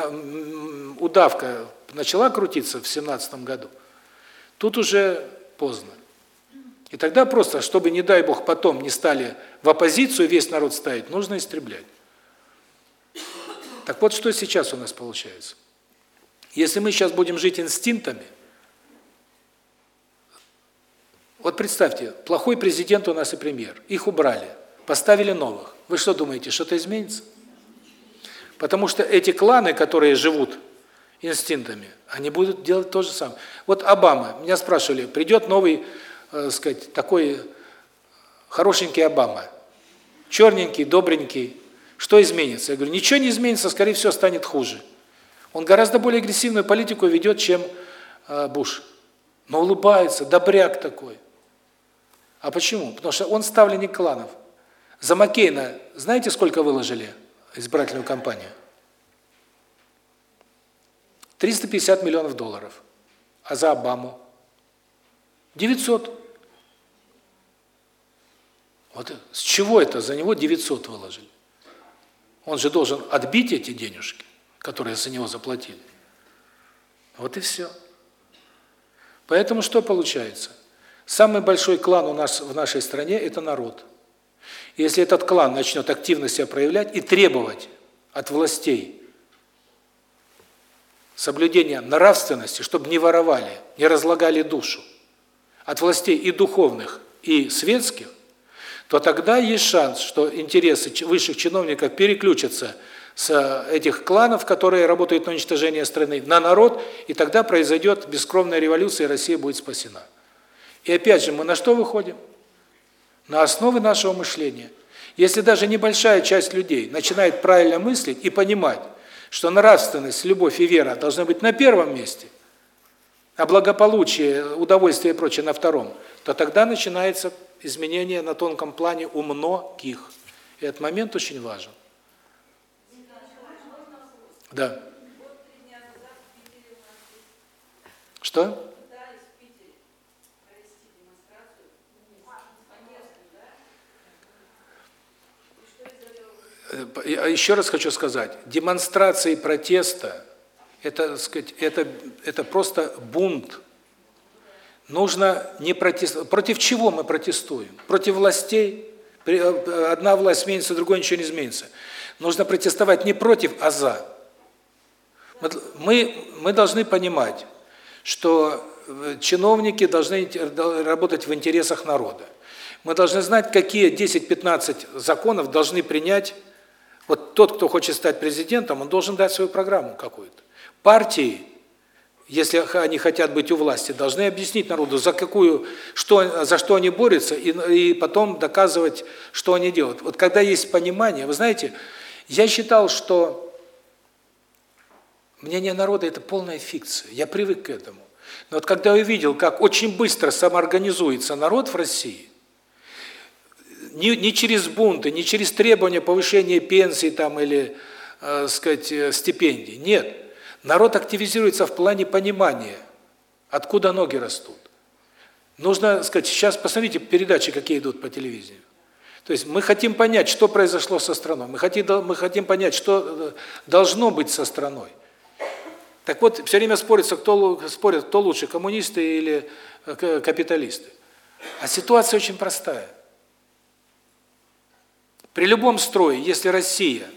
удавка начала крутиться в 17 году, тут уже поздно. И тогда просто, чтобы, не дай Бог, потом не стали в оппозицию весь народ ставить, нужно истреблять. Так вот, что сейчас у нас получается? Если мы сейчас будем жить инстинктами, вот представьте, плохой президент у нас и премьер, их убрали, поставили новых. Вы что думаете, что-то изменится? Потому что эти кланы, которые живут инстинктами, они будут делать то же самое. Вот Обама, меня спрашивали, придет новый, э, сказать, такой хорошенький Обама, черненький, добренький, что изменится? Я говорю, ничего не изменится, скорее всего, станет хуже. Он гораздо более агрессивную политику ведет, чем э, Буш. Но улыбается, добряк такой. А почему? Потому что он ставленник кланов. За Маккейна знаете, сколько выложили избирательную кампанию? 350 миллионов долларов. А за Обаму? 900. Вот с чего это за него 900 выложили? Он же должен отбить эти денежки, которые за него заплатили. Вот и все. Поэтому что получается? Самый большой клан у нас в нашей стране – это народ. Если этот клан начнет активно себя проявлять и требовать от властей соблюдения нравственности, чтобы не воровали, не разлагали душу, от властей и духовных, и светских, то тогда есть шанс, что интересы высших чиновников переключатся с этих кланов, которые работают на уничтожение страны, на народ, и тогда произойдет бескровная революция, и Россия будет спасена. И опять же, мы на что выходим? На основы нашего мышления. Если даже небольшая часть людей начинает правильно мыслить и понимать, что нравственность, любовь и вера должны быть на первом месте, а благополучие, удовольствие и прочее на втором, то тогда начинается изменение на тонком плане у многих. И этот момент очень важен. Да. Что? Еще раз хочу сказать, демонстрации протеста это, сказать, это это просто бунт. Нужно не протестовать. Против чего мы протестуем? Против властей? Э, одна власть сменится, другой ничего не изменится. Нужно протестовать не против, а за. Мы мы должны понимать, что э, чиновники должны работать в интересах народа. Мы должны знать, какие 10-15 законов должны принять вот тот, кто хочет стать президентом, он должен дать свою программу какую-то. Партии, если они хотят быть у власти, должны объяснить народу, за какую, что, за что они борются, и, и потом доказывать, что они делают. Вот когда есть понимание, вы знаете, я считал, что мнение народа – это полная фикция, я привык к этому. Но вот когда я увидел, как очень быстро самоорганизуется народ в России, не, не через бунты, не через требования повышения пенсий там или, э, сказать, э, стипендий. Нет. Народ активизируется в плане понимания, откуда ноги растут. Нужно сказать, сейчас посмотрите передачи, какие идут по телевидению. То есть мы хотим понять, что произошло со страной. Мы хотим мы хотим понять, что э, должно быть со страной. Так вот, все время спорится, кто спорит, кто лучше, коммунисты или э, капиталисты. А ситуация очень простая. При любом строе, если Россия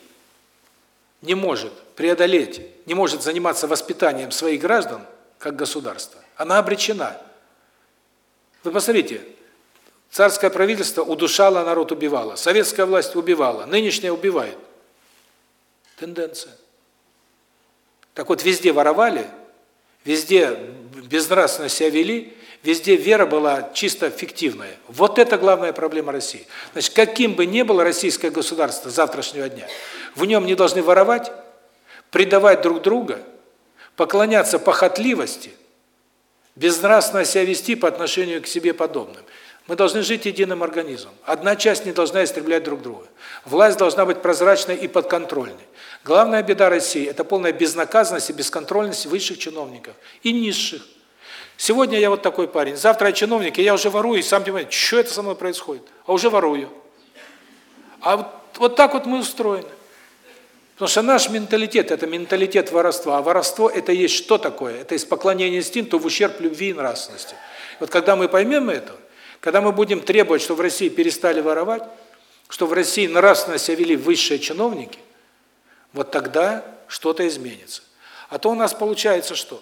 не может преодолеть, не может заниматься воспитанием своих граждан как государство, она обречена. Вы посмотрите, царское правительство удушало, народ убивало, советская власть убивала, нынешняя убивает. Тенденция. Так вот, везде воровали, везде безнравственно себя вели, Везде вера была чисто фиктивная. Вот это главная проблема России. Значит, каким бы ни было российское государство завтрашнего дня, в нем не должны воровать, предавать друг друга, поклоняться похотливости, безнравственно себя вести по отношению к себе подобным. Мы должны жить единым организмом. Одна часть не должна истреблять друг друга. Власть должна быть прозрачной и подконтрольной. Главная беда России – это полная безнаказанность и бесконтрольность высших чиновников и низших. Сегодня я вот такой парень, завтра я чиновник, и я уже ворую, и сам понимаю, что это со мной происходит? А уже ворую. А вот, вот так вот мы устроены. Потому что наш менталитет – это менталитет воровства. А воровство – это есть что такое? Это из поклонения инстинкту в ущерб любви и нравственности. Вот когда мы поймем это, когда мы будем требовать, чтобы в России перестали воровать, что в России нравственно себя вели высшие чиновники, вот тогда что-то изменится. А то у нас получается что?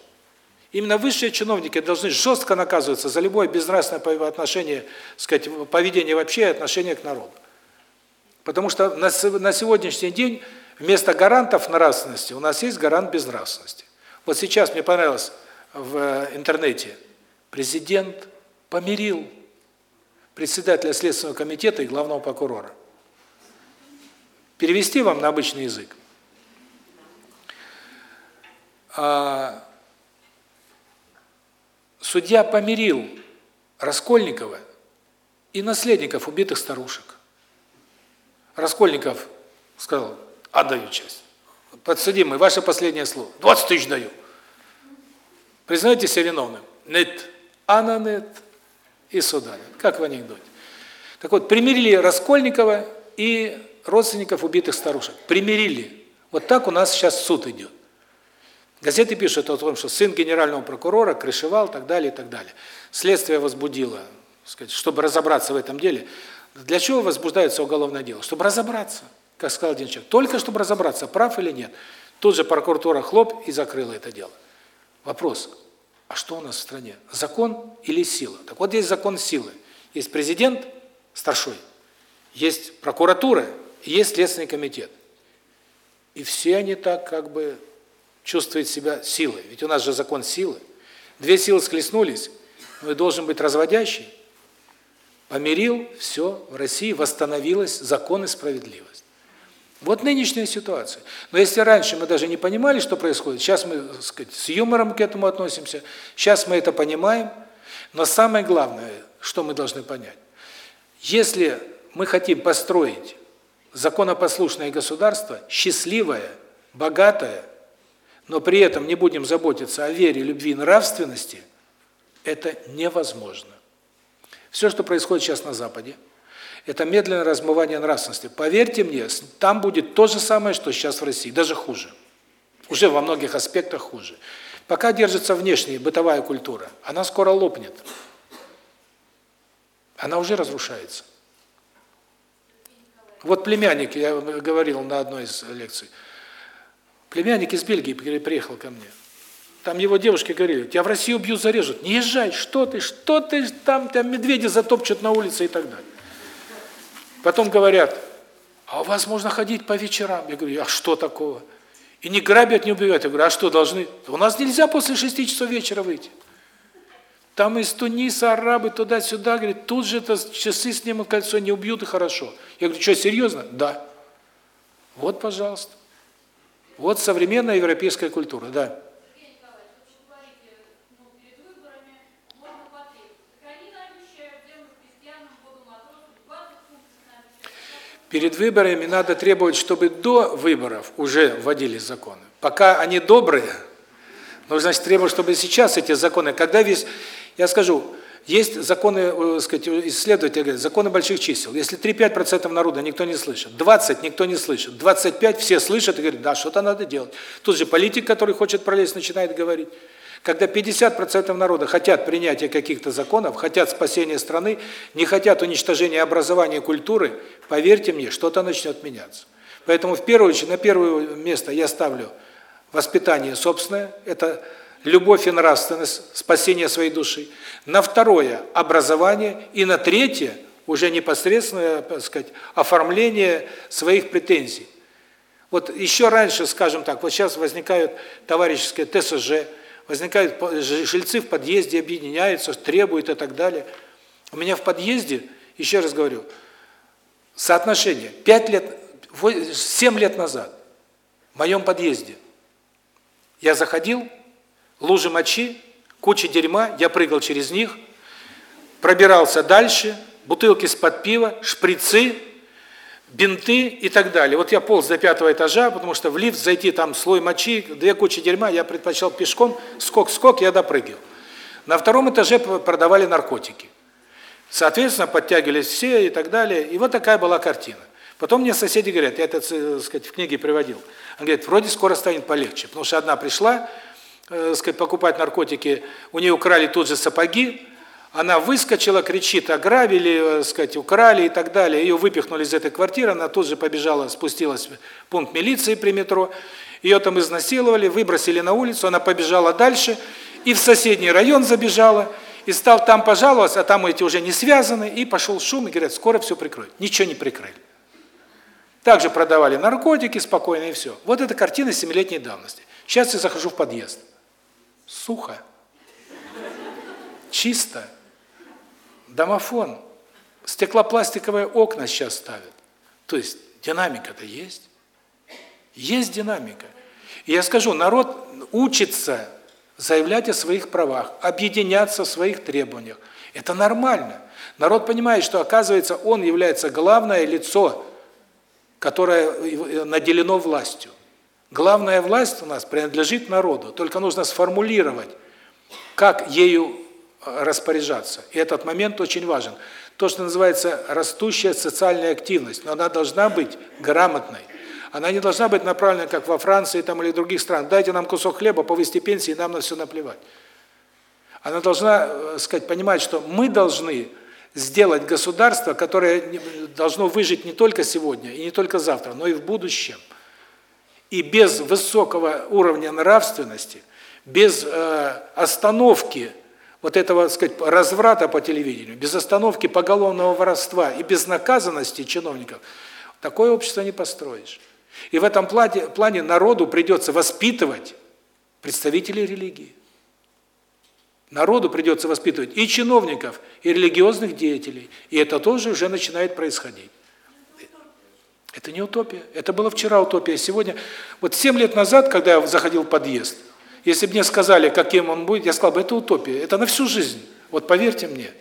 Именно высшие чиновники должны жестко наказываться за любое безнравственное отношение, сказать, поведение вообще и отношение к народу. Потому что на сегодняшний день вместо гарантов нравственности у нас есть гарант безнравственности. Вот сейчас мне понравилось в интернете, президент помирил председателя Следственного комитета и главного прокурора. Перевести вам на обычный язык. А судья помирил Раскольникова и наследников убитых старушек. Раскольников сказал, отдаю часть. Подсудимый, ваше последнее слово. 20 тысяч даю. Признаете себя виновным? Нет. Ана нет. И суда нет. Как в анекдоте. Так вот, примирили Раскольникова и родственников убитых старушек. Примирили. Вот так у нас сейчас суд идет. Газеты пишут о том, что сын генерального прокурора крышевал, так далее, и так далее. Следствие возбудило, сказать, чтобы разобраться в этом деле. Для чего возбуждается уголовное дело? Чтобы разобраться, как сказал один человек. Только чтобы разобраться, прав или нет. Тут же прокуратура хлоп и закрыла это дело. Вопрос, а что у нас в стране? Закон или сила? Так вот есть закон силы. Есть президент старшой, есть прокуратура, есть Следственный комитет. И все они так как бы чувствуют себя силой. Ведь у нас же закон силы. Две силы схлестнулись, но и должен быть разводящий. Помирил, все, в России восстановилась закон и справедливость. Вот нынешняя ситуация. Но если раньше мы даже не понимали, что происходит, сейчас мы, так сказать, с юмором к этому относимся, сейчас мы это понимаем, но самое главное, что мы должны понять, если мы хотим построить законопослушное государство, счастливое, богатое, но при этом не будем заботиться о вере, любви, нравственности, это невозможно. Все, что происходит сейчас на Западе, это медленное размывание нравственности. Поверьте мне, там будет то же самое, что сейчас в России, даже хуже. Уже во многих аспектах хуже. Пока держится внешняя бытовая культура, она скоро лопнет. Она уже разрушается. Вот племянник, я говорил на одной из лекций, племянник из Бельгии приехал ко мне. Там его девушки говорили, тебя в Россию убьют, зарежут. Не езжай, что ты, что ты, там, там медведи затопчут на улице и так далее. Потом говорят, а у вас можно ходить по вечерам. Я говорю, а что такого? И не грабят, не убивают. Я говорю, а что, должны? У нас нельзя после шести часов вечера выйти. Там из Туниса арабы туда-сюда, говорит, тут же это часы снимут кольцо, не убьют и хорошо. Я говорю, что, серьезно? Да. Вот, пожалуйста. Вот современная европейская культура, да. Перед выборами надо требовать, чтобы до выборов уже вводились законы. Пока они добрые, нужно значит требовать, чтобы сейчас эти законы, когда весь я скажу, есть законы, э, сказать, исследователи говорят, законы больших чисел. Если 3-5% народа никто не слышит, 20 никто не слышит, 25 все слышат и говорят, да, что-то надо делать. Тут же политик, который хочет пролезть, начинает говорить. Когда 50% народа хотят принятия каких-то законов, хотят спасения страны, не хотят уничтожения образования культуры, поверьте мне, что-то начнет меняться. Поэтому в первую очередь, на первое место я ставлю воспитание собственное, это любовь и нравственность, спасение своей души. На второе – образование. И на третье – уже непосредственное, так сказать, оформление своих претензий. Вот еще раньше, скажем так, вот сейчас возникают товарищеские ТСЖ, возникают жильцы в подъезде, объединяются, требуют и так далее. У меня в подъезде, еще раз говорю, соотношение 5 лет, 7 лет назад в моем подъезде я заходил, лужи мочи, куча дерьма, я прыгал через них, пробирался дальше, бутылки с-под пива, шприцы, бинты и так далее. Вот я полз до пятого этажа, потому что в лифт зайти, там слой мочи, две кучи дерьма, я предпочел пешком, скок-скок, я допрыгал. На втором этаже продавали наркотики. Соответственно, подтягивались все и так далее. И вот такая была картина. Потом мне соседи говорят, я это, так сказать, в книге приводил. Он говорит, вроде скоро станет полегче. Потому что одна пришла, э, сказать, покупать наркотики, у нее украли тут же сапоги, она выскочила, кричит, ограбили, э, сказать, украли и так далее. Ее выпихнули из этой квартиры, она тут же побежала, спустилась в пункт милиции при метро. Ее там изнасиловали, выбросили на улицу, она побежала дальше и в соседний район забежала, и стал там пожаловаться, а там эти уже не связаны, и пошел шум, и говорят, скоро все прикроют. Ничего не прикрыли. Также продавали наркотики спокойно и все. Вот эта картина семилетней давности. Сейчас я захожу в подъезд сухо, чисто, домофон, стеклопластиковые окна сейчас ставят. То есть динамика-то есть. Есть динамика. И я скажу, народ учится заявлять о своих правах, объединяться в своих требованиях. Это нормально. Народ понимает, что, оказывается, он является главное лицо, которое наделено властью. Главная власть у нас принадлежит народу, только нужно сформулировать, как ею э, распоряжаться. И этот момент очень важен. То, что называется растущая социальная активность, но она должна быть грамотной. Она не должна быть направлена, как во Франции там, или других странах. Дайте нам кусок хлеба, повысьте пенсии, нам на все наплевать. Она должна э, сказать, понимать, что мы должны сделать государство, которое должно выжить не только сегодня и не только завтра, но и в будущем. И без высокого уровня нравственности, без э, остановки вот этого, так сказать, разврата по телевидению, без остановки поголовного воровства и безнаказанности чиновников, такое общество не построишь. И в этом плане, плане народу придется воспитывать представителей религии. Народу придется воспитывать и чиновников, и религиозных деятелей. И это тоже уже начинает происходить. Это не утопия. Это было вчера утопия. Сегодня, вот 7 лет назад, когда я заходил в подъезд, если бы мне сказали, каким он будет, я сказал бы, это утопия. Это на всю жизнь. Вот поверьте мне.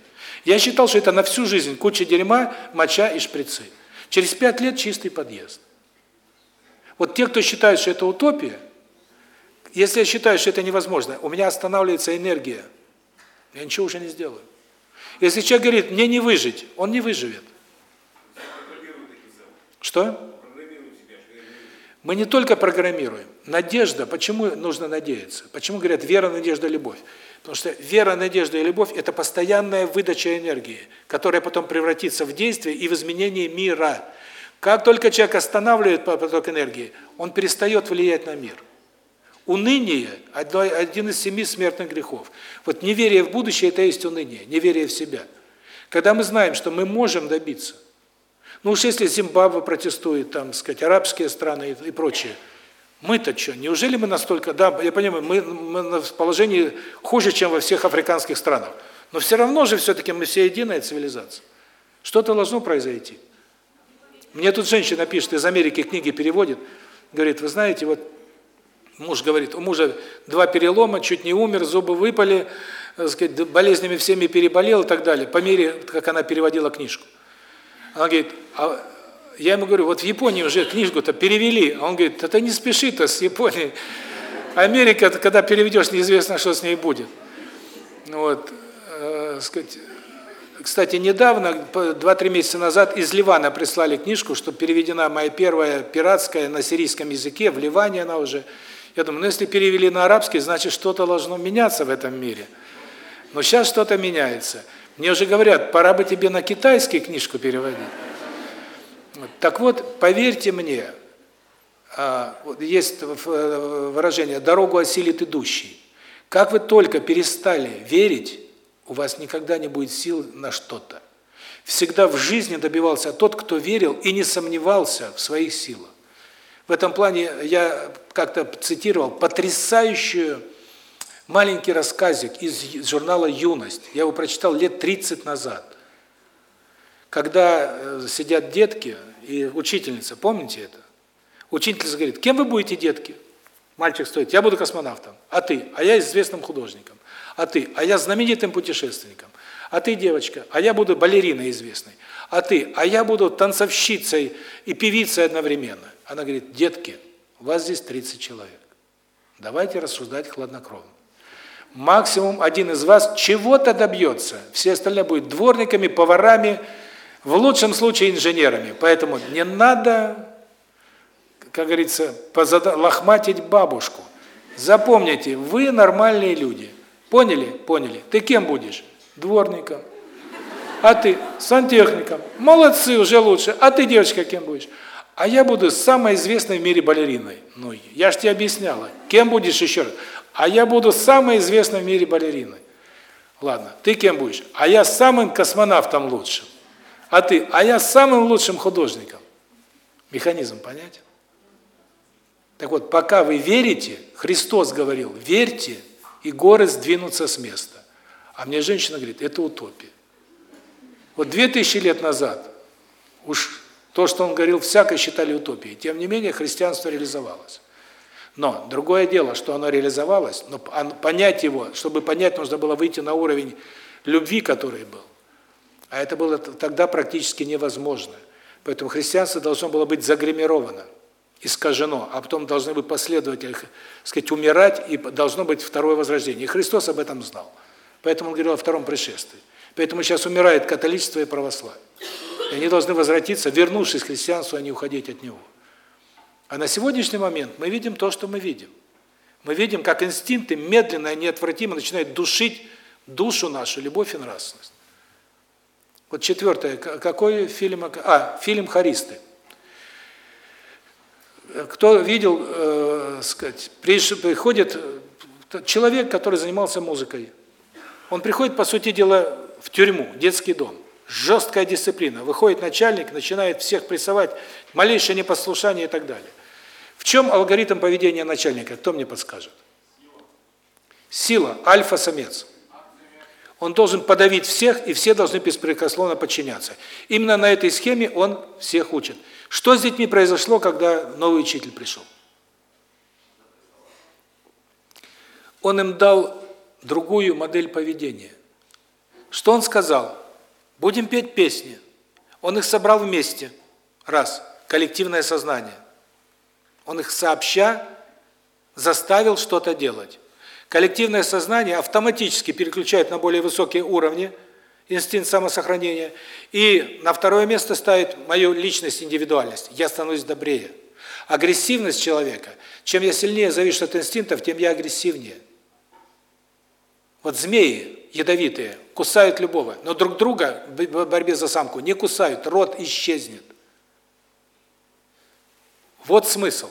Я считал, что это на всю жизнь. Куча дерьма, моча и шприцы. Через 5 лет чистый подъезд. Вот те, кто считает, что это утопия, если я считаю, что это невозможно, у меня останавливается энергия. Я ничего уже не сделаю. Если человек говорит, мне не выжить, он не выживет. Что? Мы не только программируем. Надежда, почему нужно надеяться? Почему говорят вера, надежда, любовь? Потому что вера, надежда и любовь – это постоянная выдача энергии, которая потом превратится в действие и в изменение мира. Как только человек останавливает поток энергии, он перестает влиять на мир. Уныние – один из семи смертных грехов. Вот неверие в будущее – это есть уныние, неверие в себя. Когда мы знаем, что мы можем добиться, ну уж если Зимбабве протестует, там, сказать, арабские страны и, и прочее, мы-то что, неужели мы настолько, да, я понимаю, мы, мы в положении хуже, чем во всех африканских странах, но все равно же все-таки мы все единая цивилизация. Что-то должно произойти. Мне тут женщина пишет, из Америки книги переводит, говорит, вы знаете, вот муж говорит, у мужа два перелома, чуть не умер, зубы выпали, так сказать, болезнями всеми переболел и так далее, по мере, как она переводила книжку. Она говорит, а я ему говорю, вот в Японии уже книжку-то перевели. А он говорит, да ты не спеши-то с Японией. Америка, когда переведешь, неизвестно, что с ней будет. Вот, э, сказать, кстати, недавно, 2-3 месяца назад, из Ливана прислали книжку, что переведена моя первая пиратская на сирийском языке, в Ливане она уже. Я думаю, ну если перевели на арабский, значит что-то должно меняться в этом мире. Но сейчас что-то меняется. Мне уже говорят, пора бы тебе на китайский книжку переводить. Так вот, поверьте мне, а, есть выражение «дорогу осилит идущий». Как вы только перестали верить, у вас никогда не будет сил на что-то. Всегда в жизни добивался тот, кто верил и не сомневался в своих силах. В этом плане я как-то цитировал потрясающую маленький рассказик из журнала «Юность». Я его прочитал лет 30 назад. Когда э, сидят детки и учительница, помните это? Учительница говорит, кем вы будете, детки? Мальчик стоит, я буду космонавтом. А ты? А я известным художником. А ты? А я знаменитым путешественником. А ты, девочка? А я буду балериной известной. А ты? А я буду танцовщицей и певицей одновременно. Она говорит, детки, у вас здесь 30 человек. Давайте рассуждать хладнокровно. Максимум один из вас чего-то добьется. Все остальные будут дворниками, поварами, в лучшем случае инженерами. Поэтому не надо, как говорится, лохматить бабушку. Запомните, вы нормальные люди. Поняли? Поняли. Ты кем будешь? Дворником. А ты? Сантехником. Молодцы, уже лучше. А ты, девочка, кем будешь? А я буду самой известной в мире балериной. Ну, я же тебе объясняла. Кем будешь еще раз? А я буду самой известной в мире балериной. Ладно, ты кем будешь? А я самым космонавтом лучшим. А ты? А я самым лучшим художником. Механизм понятен? Так вот, пока вы верите, Христос говорил, верьте, и горы сдвинутся с места. А мне женщина говорит, это утопия. Вот две тысячи лет назад уж то, что он говорил, всякое считали утопией. Тем не менее, христианство реализовалось. Но другое дело, что оно реализовалось, но понять его, чтобы понять, нужно было выйти на уровень любви, который был. А это было тогда практически невозможно. Поэтому христианство должно было быть загримировано, искажено, а потом должны быть последователи, сказать, умирать, и должно быть второе возрождение. И Христос об этом знал. Поэтому он говорил о втором пришествии. Поэтому сейчас умирает католичество и православие. И они должны возвратиться, вернувшись к христианству, а не уходить от него. А на сегодняшний момент мы видим то, что мы видим. Мы видим, как инстинкты медленно и неотвратимо начинают душить душу нашу, любовь и нравственность. Вот четвертое, какой фильм? А, фильм «Харисты». Кто видел, э, сказать, приходит человек, который занимался музыкой, Он приходит, по сути дела, в тюрьму, детский дом. Жесткая дисциплина. Выходит начальник, начинает всех прессовать, малейшее непослушание и так далее. Чем алгоритм поведения начальника? Кто мне подскажет? Сила, альфа-самец. Он должен подавить всех, и все должны беспрекословно подчиняться. Именно на этой схеме он всех учит. Что с детьми произошло, когда новый учитель пришел? Он им дал другую модель поведения. Что он сказал? Будем петь песни. Он их собрал вместе. Раз. Коллективное сознание. Он их сообща заставил что-то делать. Коллективное сознание автоматически переключает на более высокие уровни инстинкт самосохранения и на второе место ставит мою личность, индивидуальность. Я становлюсь добрее. Агрессивность человека, чем я сильнее завишу от инстинктов, тем я агрессивнее. Вот змеи ядовитые кусают любого, но друг друга в борьбе за самку не кусают, род исчезнет. Вот смысл.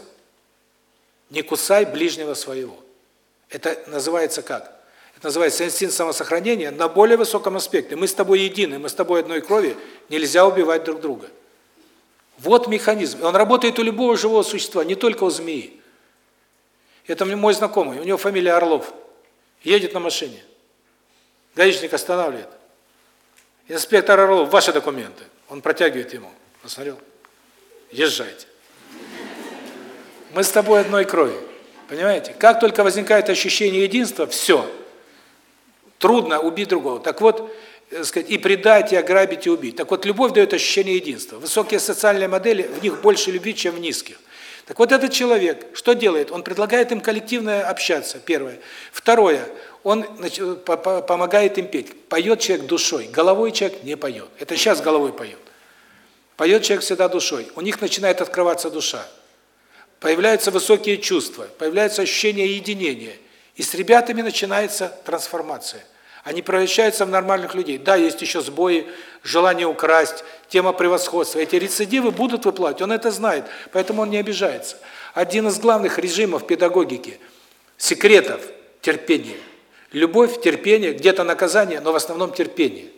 Не кусай ближнего своего. Это называется как? Это называется инстинкт самосохранения на более высоком аспекте. Мы с тобой едины, мы с тобой одной крови, нельзя убивать друг друга. Вот механизм. Он работает у любого живого существа, не только у змеи. Это мой знакомый, у него фамилия Орлов. Едет на машине. Гаишник останавливает. Инспектор Орлов, ваши документы. Он протягивает ему. Посмотрел. Езжайте. Мы с тобой одной крови. Понимаете? Как только возникает ощущение единства, все. Трудно убить другого. Так вот, э, сказать, и предать, и ограбить, и убить. Так вот, любовь дает ощущение единства. Высокие социальные модели, в них больше любви, чем в низких. Так вот, этот человек, что делает? Он предлагает им коллективно общаться, первое. Второе, он помогает им петь. Поет человек душой, головой человек не поет. Это сейчас головой поет. Поет человек всегда душой. У них начинает открываться душа появляются высокие чувства, появляется ощущение единения. И с ребятами начинается трансформация. Они превращаются в нормальных людей. Да, есть еще сбои, желание украсть, тема превосходства. Эти рецидивы будут выплывать, он это знает, поэтому он не обижается. Один из главных режимов педагогики, секретов – терпение. Любовь, терпение, где-то наказание, но в основном терпение.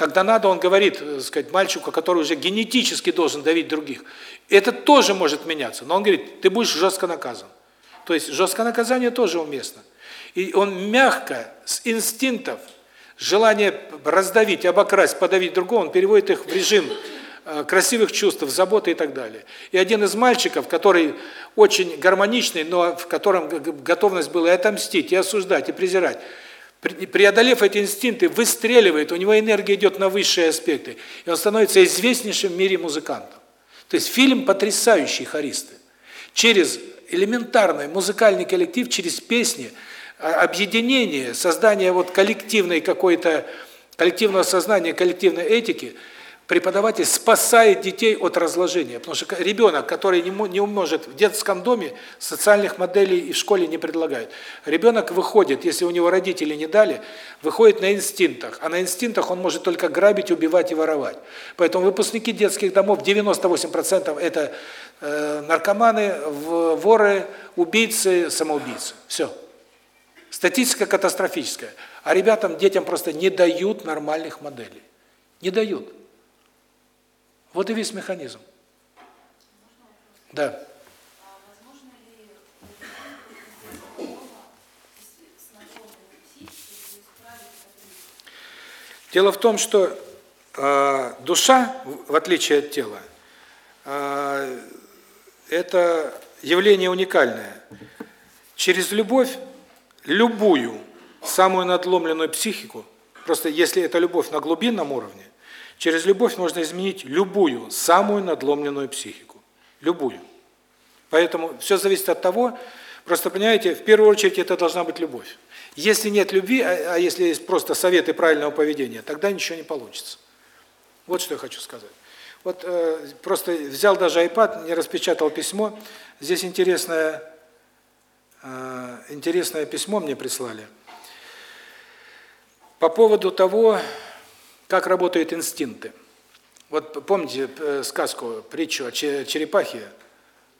Когда надо, он говорит, так э, сказать, мальчику, который уже генетически должен давить других. Это тоже может меняться, но он говорит, ты будешь жестко наказан. То есть жесткое наказание тоже уместно. И он мягко, с инстинктов, желание раздавить, обокрасть, подавить другого, он переводит их в режим э, красивых чувств, заботы и так далее. И один из мальчиков, который очень гармоничный, но в котором готовность была и отомстить, и осуждать, и презирать, преодолев эти инстинкты, выстреливает, у него энергия идет на высшие аспекты, и он становится известнейшим в мире музыкантом. То есть фильм потрясающий хористы. Через элементарный музыкальный коллектив, через песни, а, объединение, создание вот коллективной какой-то коллективного сознания, коллективной этики – преподаватель спасает детей от разложения. Потому что ребенок, который не, может в детском доме, социальных моделей и в школе не предлагают. Ребенок выходит, если у него родители не дали, выходит на инстинктах. А на инстинктах он может только грабить, убивать и воровать. Поэтому выпускники детских домов, 98% это э, наркоманы, воры, убийцы, самоубийцы. Все. Статистика катастрофическая. А ребятам, детям просто не дают нормальных моделей. Не дают. Вот и весь механизм. Да. Дело в том, что э, душа, в отличие от тела, э, это явление уникальное. Через любовь, любую, самую надломленную психику, просто если это любовь на глубинном уровне, Через любовь можно изменить любую, самую надломленную психику. Любую. Поэтому все зависит от того, просто понимаете, в первую очередь это должна быть любовь. Если нет любви, а, а если есть просто советы правильного поведения, тогда ничего не получится. Вот что я хочу сказать. Вот э, просто взял даже iPad, не распечатал письмо. Здесь интересное э, интересное письмо мне прислали. По поводу того, как работают инстинкты. Вот помните э, сказку, притчу о черепахе,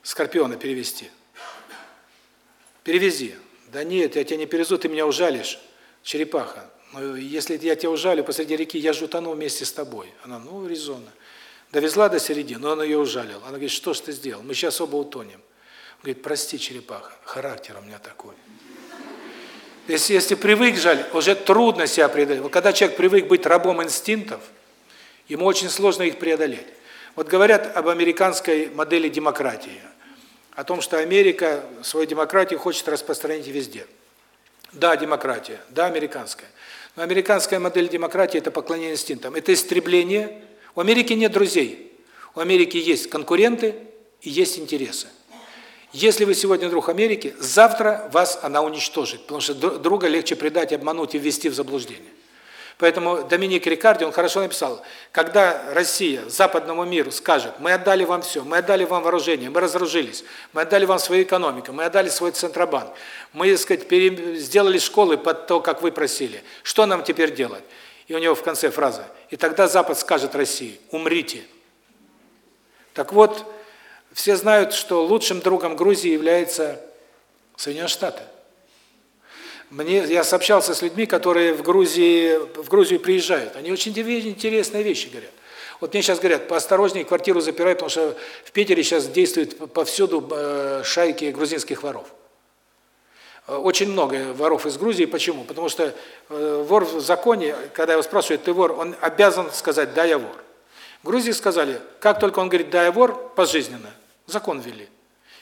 скорпиона перевести? Перевези. Да нет, я тебя не перевезу, ты меня ужалишь. черепаха, ну, если я тебя ужалю посреди реки, я же утону вместе с тобой. Она, ну, резонно. Довезла до середины, но он ее ужалил. Она говорит, что ж ты сделал? Мы сейчас оба утонем. Он говорит, прости, черепаха, характер у меня такой. Если, если привык жаль, уже трудно себя преодолеть. Когда человек привык быть рабом инстинктов, ему очень сложно их преодолеть. Вот говорят об американской модели демократии, о том, что Америка свою демократию хочет распространить везде. Да, демократия, да, американская. Но американская модель демократии – это поклонение инстинктам, это истребление. У Америки нет друзей. У Америки есть конкуренты и есть интересы. Если вы сегодня друг Америки, завтра вас она уничтожит, потому что друга легче предать, обмануть и ввести в заблуждение. Поэтому Доминик Рикарди, он хорошо написал, когда Россия западному миру скажет, мы отдали вам все, мы отдали вам вооружение, мы разоружились, мы отдали вам свою экономику, мы отдали свой Центробанк, мы, так сказать, сделали школы под то, как вы просили, что нам теперь делать? И у него в конце фраза, и тогда Запад скажет России, умрите. Так вот, все знают, что лучшим другом Грузии является Соединенные Штаты. Мне я сообщался с людьми, которые в Грузии в Грузию приезжают. Они очень интересные вещи говорят. Вот мне сейчас говорят: "Поосторожнее, квартиру запирай, потому что в Питере сейчас действуют повсюду шайки грузинских воров". Э, очень много воров из Грузии. Почему? Потому что э, вор в законе, когда его спрашивают: "Ты вор?", он обязан сказать: "Да, я вор". В Грузии сказали: "Как только он говорит: "Да, я вор", пожизненно". Закон ввели.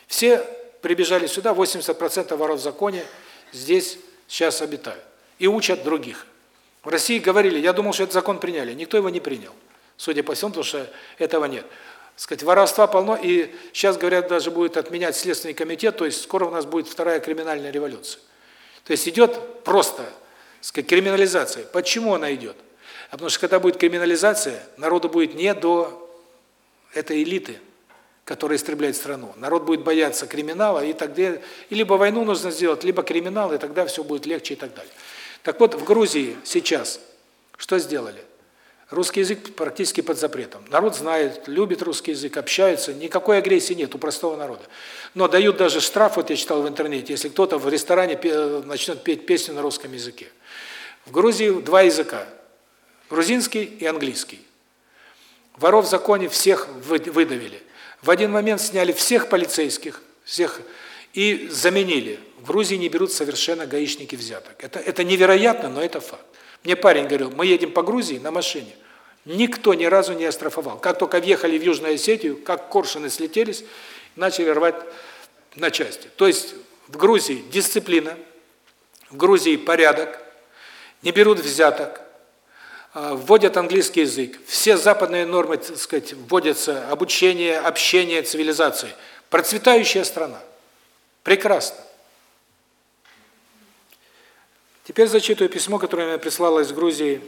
Все прибежали сюда, 80% воров в законе здесь сейчас обитают. И учат других. В России говорили, я думал, что этот закон приняли. Никто его не принял. Судя по всему, потому что этого нет. Сказать, воровства полно, и сейчас, говорят, даже будет отменять Следственный комитет, то есть скоро у нас будет вторая криминальная революция. То есть идет просто, сказать, криминализация. Почему она идет? А потому что когда будет криминализация, народу будет не до этой элиты, которая истребляет страну. Народ будет бояться криминала, и тогда и либо войну нужно сделать, либо криминал, и тогда все будет легче и так далее. Так вот, в Грузии сейчас что сделали? Русский язык практически под запретом. Народ знает, любит русский язык, общается, никакой агрессии нет у простого народа. Но дают даже штраф, вот я читал в интернете, если кто-то в ресторане начнет петь песню на русском языке. В Грузии два языка – грузинский и английский. Воров в законе всех выдавили. В один момент сняли всех полицейских, всех и заменили. В Грузии не берут совершенно гаишники взяток. Это это невероятно, но это факт. Мне парень говорил: "Мы едем по Грузии на машине. Никто ни разу не оштрафовал. Как только въехали в Южную Осетию, как коршуны слетелись, начали рвать на части. То есть в Грузии дисциплина, в Грузии порядок, не берут взяток, вводят английский язык. Все западные нормы, так сказать, вводятся обучение, общение, цивилизации. Процветающая страна. Прекрасно. Теперь зачитываю письмо, которое мне прислала из Грузии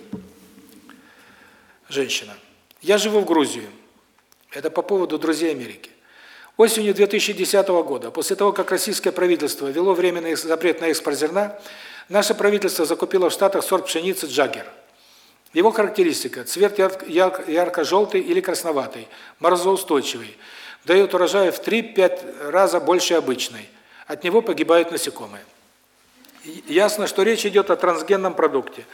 женщина. Я живу в Грузии. Это по поводу друзей Америки. Осенью 2010 года, после того, как российское правительство ввело временный запрет на экспорт зерна, наше правительство закупило в Штатах сорт пшеницы «Джаггер». Его характеристика – цвет ярко-желтый или красноватый, морозоустойчивый, дает урожай в 3-5 раза больше обычной. От него погибают насекомые. Ясно, что речь идет о трансгенном продукте.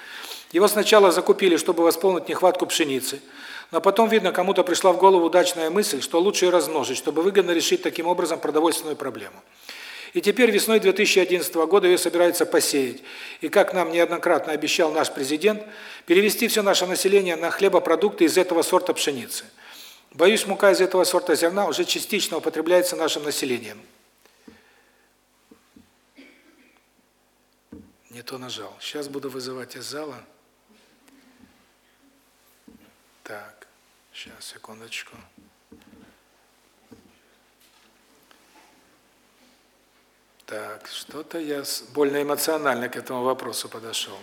Его сначала закупили, чтобы восполнить нехватку пшеницы, но потом, видно, кому-то пришла в голову удачная мысль, что лучше размножить, чтобы выгодно решить таким образом продовольственную проблему. И теперь весной 2011 года ее собираются посеять. И как нам неоднократно обещал наш президент, перевести все наше население на хлебопродукты из этого сорта пшеницы. Боюсь, мука из этого сорта зерна уже частично употребляется нашим населением. Не то нажал. Сейчас буду вызывать из зала. Так, сейчас, секундочку. Так, что-то я больно эмоционально к этому вопросу подошел.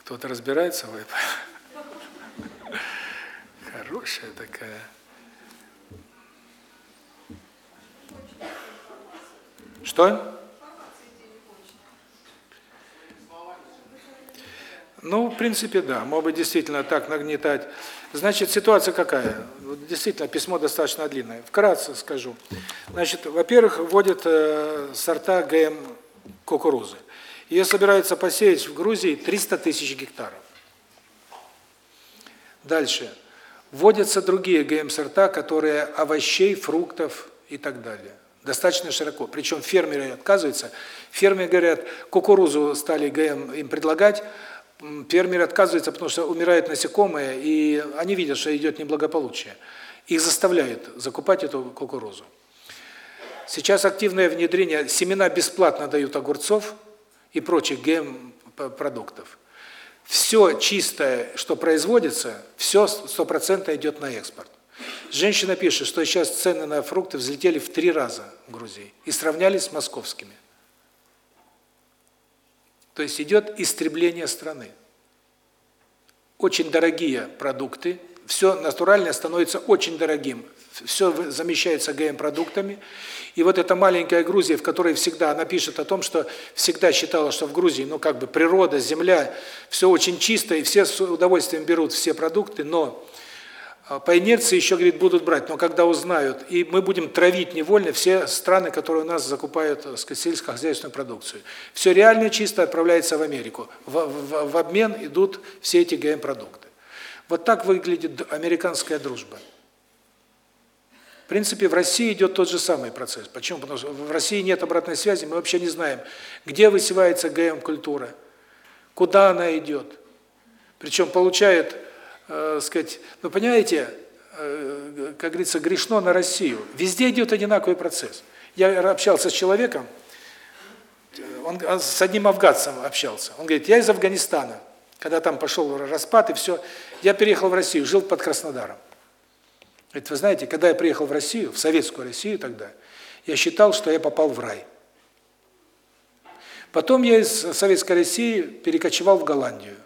Кто-то разбирается в этом? Хорошая такая. Что? Ну, в принципе, да. Может быть, действительно так нагнетать. Значит, ситуация какая? действительно, письмо достаточно длинное. Вкратце скажу. Значит, во-первых, вводят э, сорта ГМ кукурузы. Ее собираются посеять в Грузии 300 тысяч гектаров. Дальше. Вводятся другие ГМ-сорта, которые овощей, фруктов и так далее. Достаточно широко. Причем фермеры отказываются. Фермеры говорят, кукурузу стали ГМ им предлагать, фермеры отказываются, потому что умирают насекомые, и они видят, что идет неблагополучие. Их заставляют закупать эту кукурузу. Сейчас активное внедрение, семена бесплатно дают огурцов и прочих ГМ-продуктов. Все чистое, что производится, все стопроцентно идет на экспорт. Женщина пишет, что сейчас цены на фрукты взлетели в три раза в Грузии и сравнялись с московскими. То есть идет истребление страны. Очень дорогие продукты, все натуральное становится очень дорогим, все замещается ГМ-продуктами. И вот эта маленькая Грузия, в которой всегда, она пишет о том, что всегда считала, что в Грузии, ну как бы природа, земля, все очень чисто, и все с удовольствием берут все продукты, но по инерции еще, говорит, будут брать, но когда узнают, и мы будем травить невольно все страны, которые у нас закупают, сказать, сельскохозяйственную продукцию. Все реально чисто отправляется в Америку. В, в, в обмен идут все эти ГМ-продукты. Вот так выглядит американская дружба. В принципе, в России идет тот же самый процесс. Почему? Потому что в России нет обратной связи, мы вообще не знаем, где высевается ГМ-культура, куда она идет. Причем получает э, сказать, ну понимаете, э, как говорится, грешно на Россию. Везде идет одинаковый процесс. Я общался с человеком, он с одним афганцем общался. Он говорит: "Я из Афганистана. Когда там пошел распад и все, я переехал в Россию, жил под Краснодаром. Говорит, вы знаете, когда я приехал в Россию, в советскую Россию тогда, я считал, что я попал в рай. Потом я из советской России перекочевал в Голландию.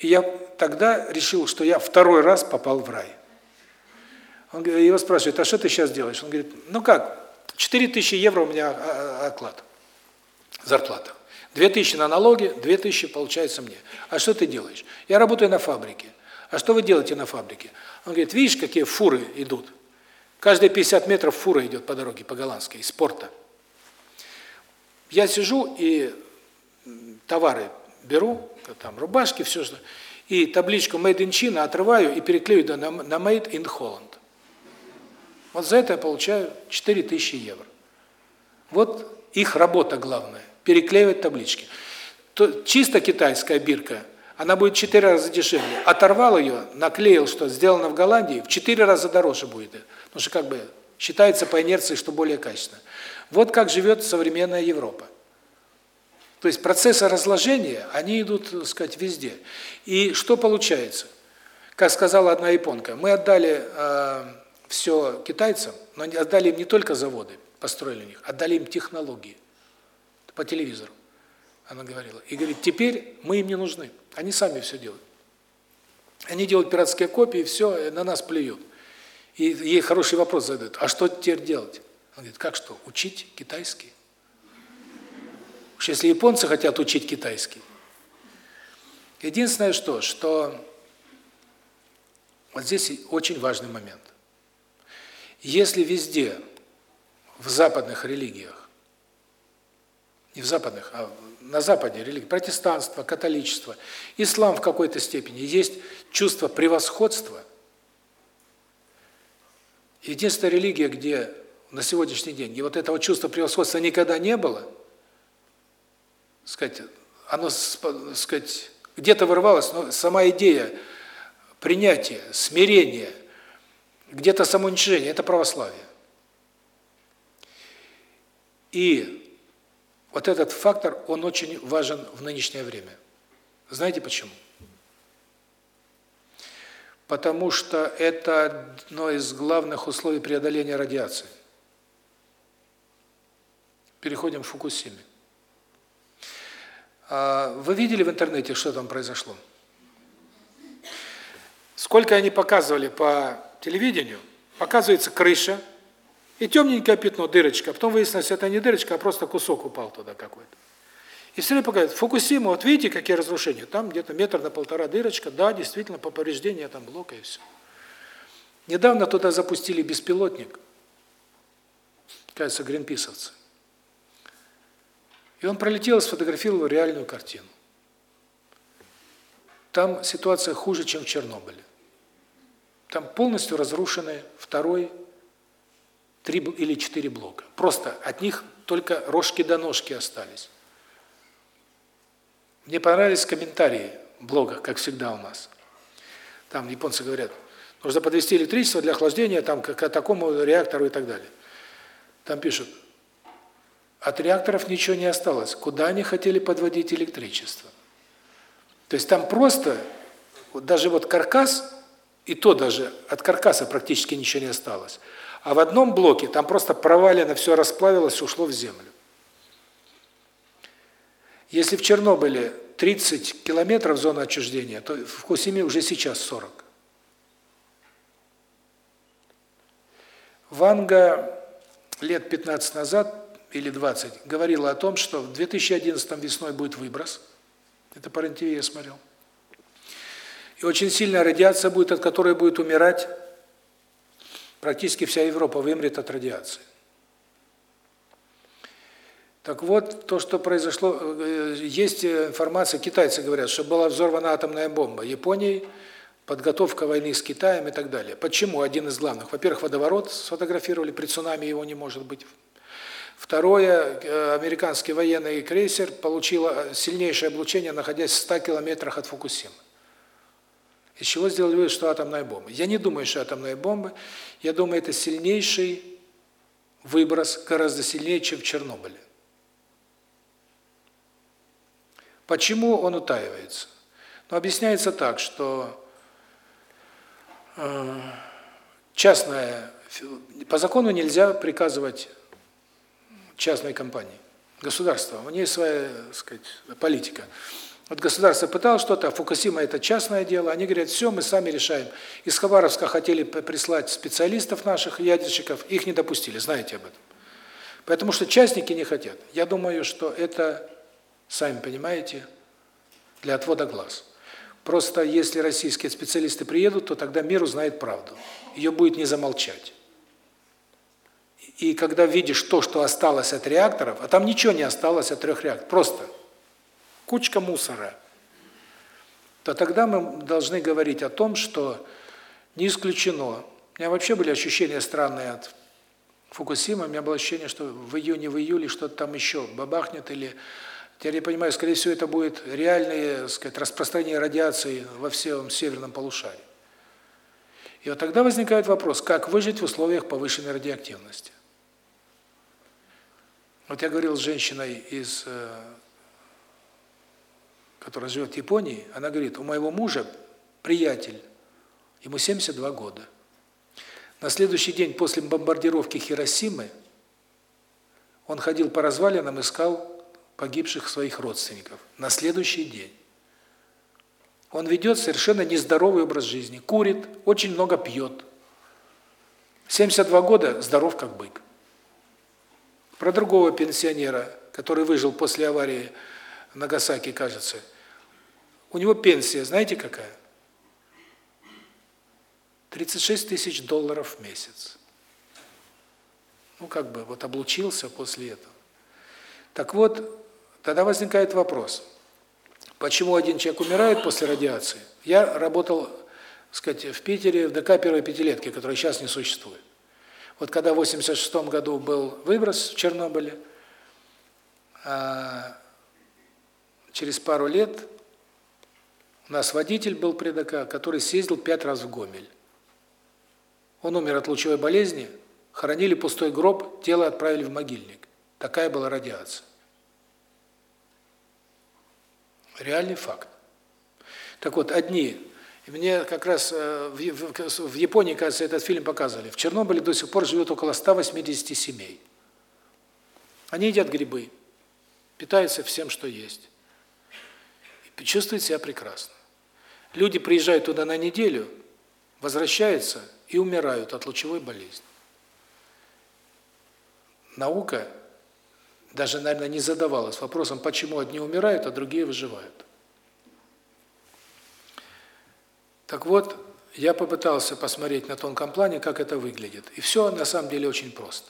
И я тогда решил, что я второй раз попал в рай. Он его спрашивает, а что ты сейчас делаешь? Он говорит, ну как, 4000 евро у меня а, а, оклад, зарплата. 2000 на налоги, 2000 получается мне. А что ты делаешь? Я работаю на фабрике. А что вы делаете на фабрике? Он говорит, видишь, какие фуры идут? Каждые 50 метров фура идет по дороге, по голландской, из порта. Я сижу и товары беру, там рубашки, все что, и табличку Made in China отрываю и переклею на, на Made in Holland. Вот за это я получаю 4000 евро. Вот их работа главная переклеивать таблички. То чисто китайская бирка, она будет 4 раза дешевле. Оторвал ее, наклеил, что сделано в Голландии, в 4 раза дороже будет. Потому что как бы считается по инерции, что более качественно. Вот как живет современная Европа. То есть процессы разложения, они идут, так сказать, везде. И что получается? Как сказала одна японка, мы отдали э, все китайцам, но отдали им не только заводы, построили у них, отдали им технологии по телевизору. Она говорила. И говорит, теперь мы им не нужны. Они сами все делают. Они делают пиратские копии, все, на нас плюют. И ей хороший вопрос задают. А что теперь делать? Она говорит, как что? Учить китайский? Уж если японцы хотят учить китайский. Единственное что, что вот здесь очень важный момент. Если везде, в западных религиях, не в западных, а на Западе религии, протестанство, католичество, ислам в какой-то степени, есть чувство превосходства. Единственная религия, где на сегодняшний день и вот этого чувства превосходства никогда не было, сказать, оно, сказать, где-то вырвалось, но сама идея принятия, смирения, где-то самоуничижение – это православие. И вот этот фактор, он очень важен в нынешнее время. Знаете почему? Потому что это одно из главных условий преодоления радиации. Переходим к Фукусиме. А, вы видели в интернете, что там произошло? Сколько они показывали по телевидению, показывается крыша, и темненькое пятно, дырочка. Потом выяснилось, это не дырочка, а просто кусок упал туда какой-то. И все время показывают, Фукусима, вот видите, какие разрушения? Там где-то метр на полтора дырочка, да, действительно, по повреждению там блока и все. Недавно туда запустили беспилотник, кажется, гринписовцы. И он пролетел и сфотографировал реальную картину. Там ситуация хуже, чем в Чернобыле. Там полностью разрушены второй, три или четыре блока. Просто от них только рожки до ножки остались. Мне понравились комментарии в блогах, как всегда у нас. Там японцы говорят, нужно подвести электричество для охлаждения там к, к такому реактору и так далее. Там пишут, от реакторов ничего не осталось. Куда они хотели подводить электричество? То есть там просто, вот даже вот каркас, и то даже от каркаса практически ничего не осталось. А в одном блоке там просто провалено, все расплавилось, ушло в землю. Если в Чернобыле 30 километров зона отчуждения, то в Фукусиме уже сейчас 40. Ванга лет 15 назад или 20 говорила о том, что в 2011 весной будет выброс. Это по РЕН-ТВ я смотрел. И очень сильная радиация будет, от которой будет умирать практически вся Европа вымрет от радиации. Так вот, то, что произошло, э, есть информация, китайцы говорят, что была взорвана атомная бомба Японии, подготовка войны с Китаем и так далее. Почему? Один из главных. Во-первых, водоворот сфотографировали, при цунами его не может быть. Второе, э, американский военный крейсер получил э, сильнейшее облучение, находясь в 100 километрах от Фукусимы. Из чего сделали вывод, что атомная бомба? Я не думаю, что атомная бомба. Я думаю, это сильнейший выброс, гораздо сильнее, чем в Чернобыле. Почему он утаивается? Ну, объясняется так, что э, частная по закону нельзя приказывать частной компании. Государство, у нее своя, так сказать, политика. Вот государство пыталось что-то, а Фукусима это частное дело. Они говорят, все, мы сами решаем. Из Хабаровска хотели прислать специалистов наших, ядерщиков, их не допустили, знаете об этом. Потому что частники не хотят. Я думаю, что это, сами понимаете, для отвода глаз. Просто если российские специалисты приедут, то тогда мир узнает правду. Ее будет не замолчать. И когда видишь то, что осталось от реакторов, а там ничего не осталось от трех реакторов, просто кучка мусора, то тогда мы должны говорить о том, что не исключено. У меня вообще были ощущения странные от Фукусимы, у меня было ощущение, что в июне, в июле что-то там еще бабахнет, или, теперь я понимаю, скорее всего, это будет реальное, сказать, распространение радиации во всем северном полушарии. И вот тогда возникает вопрос, как выжить в условиях повышенной радиоактивности. Вот я говорил с женщиной из э, которая живет в Японии, она говорит, у моего мужа приятель, ему 72 года. На следующий день после бомбардировки Хиросимы он ходил по развалинам, искал погибших своих родственников. На следующий день. Он ведет совершенно нездоровый образ жизни, курит, очень много пьет. 72 года, здоров как бык. Про другого пенсионера, который выжил после аварии Нагасаки, кажется. У него пенсия, знаете какая? 36 тысяч долларов в месяц. Ну, как бы, вот облучился после этого. Так вот, тогда возникает вопрос. Почему один человек умирает после радиации? Я работал, так сказать, в Питере, в ДК первой пятилетки, которая сейчас не существует. Вот когда в 86 году был выброс в Чернобыле, а через пару лет у нас водитель был при ДК, который съездил пять раз в Гомель. Он умер от лучевой болезни, хоронили пустой гроб, тело отправили в могильник. Такая была радиация. Реальный факт. Так вот, одни, мне как раз э, в Японии, кажется, этот фильм показывали, в Чернобыле до сих пор живет около 180 семей. Они едят грибы, питаются всем, что есть чувствует себя прекрасно. Люди приезжают туда на неделю, возвращаются и умирают от лучевой болезни. Наука даже, наверное, не задавалась вопросом, почему одни умирают, а другие выживают. Так вот, я попытался посмотреть на тонком плане, как это выглядит. И все на самом деле очень просто.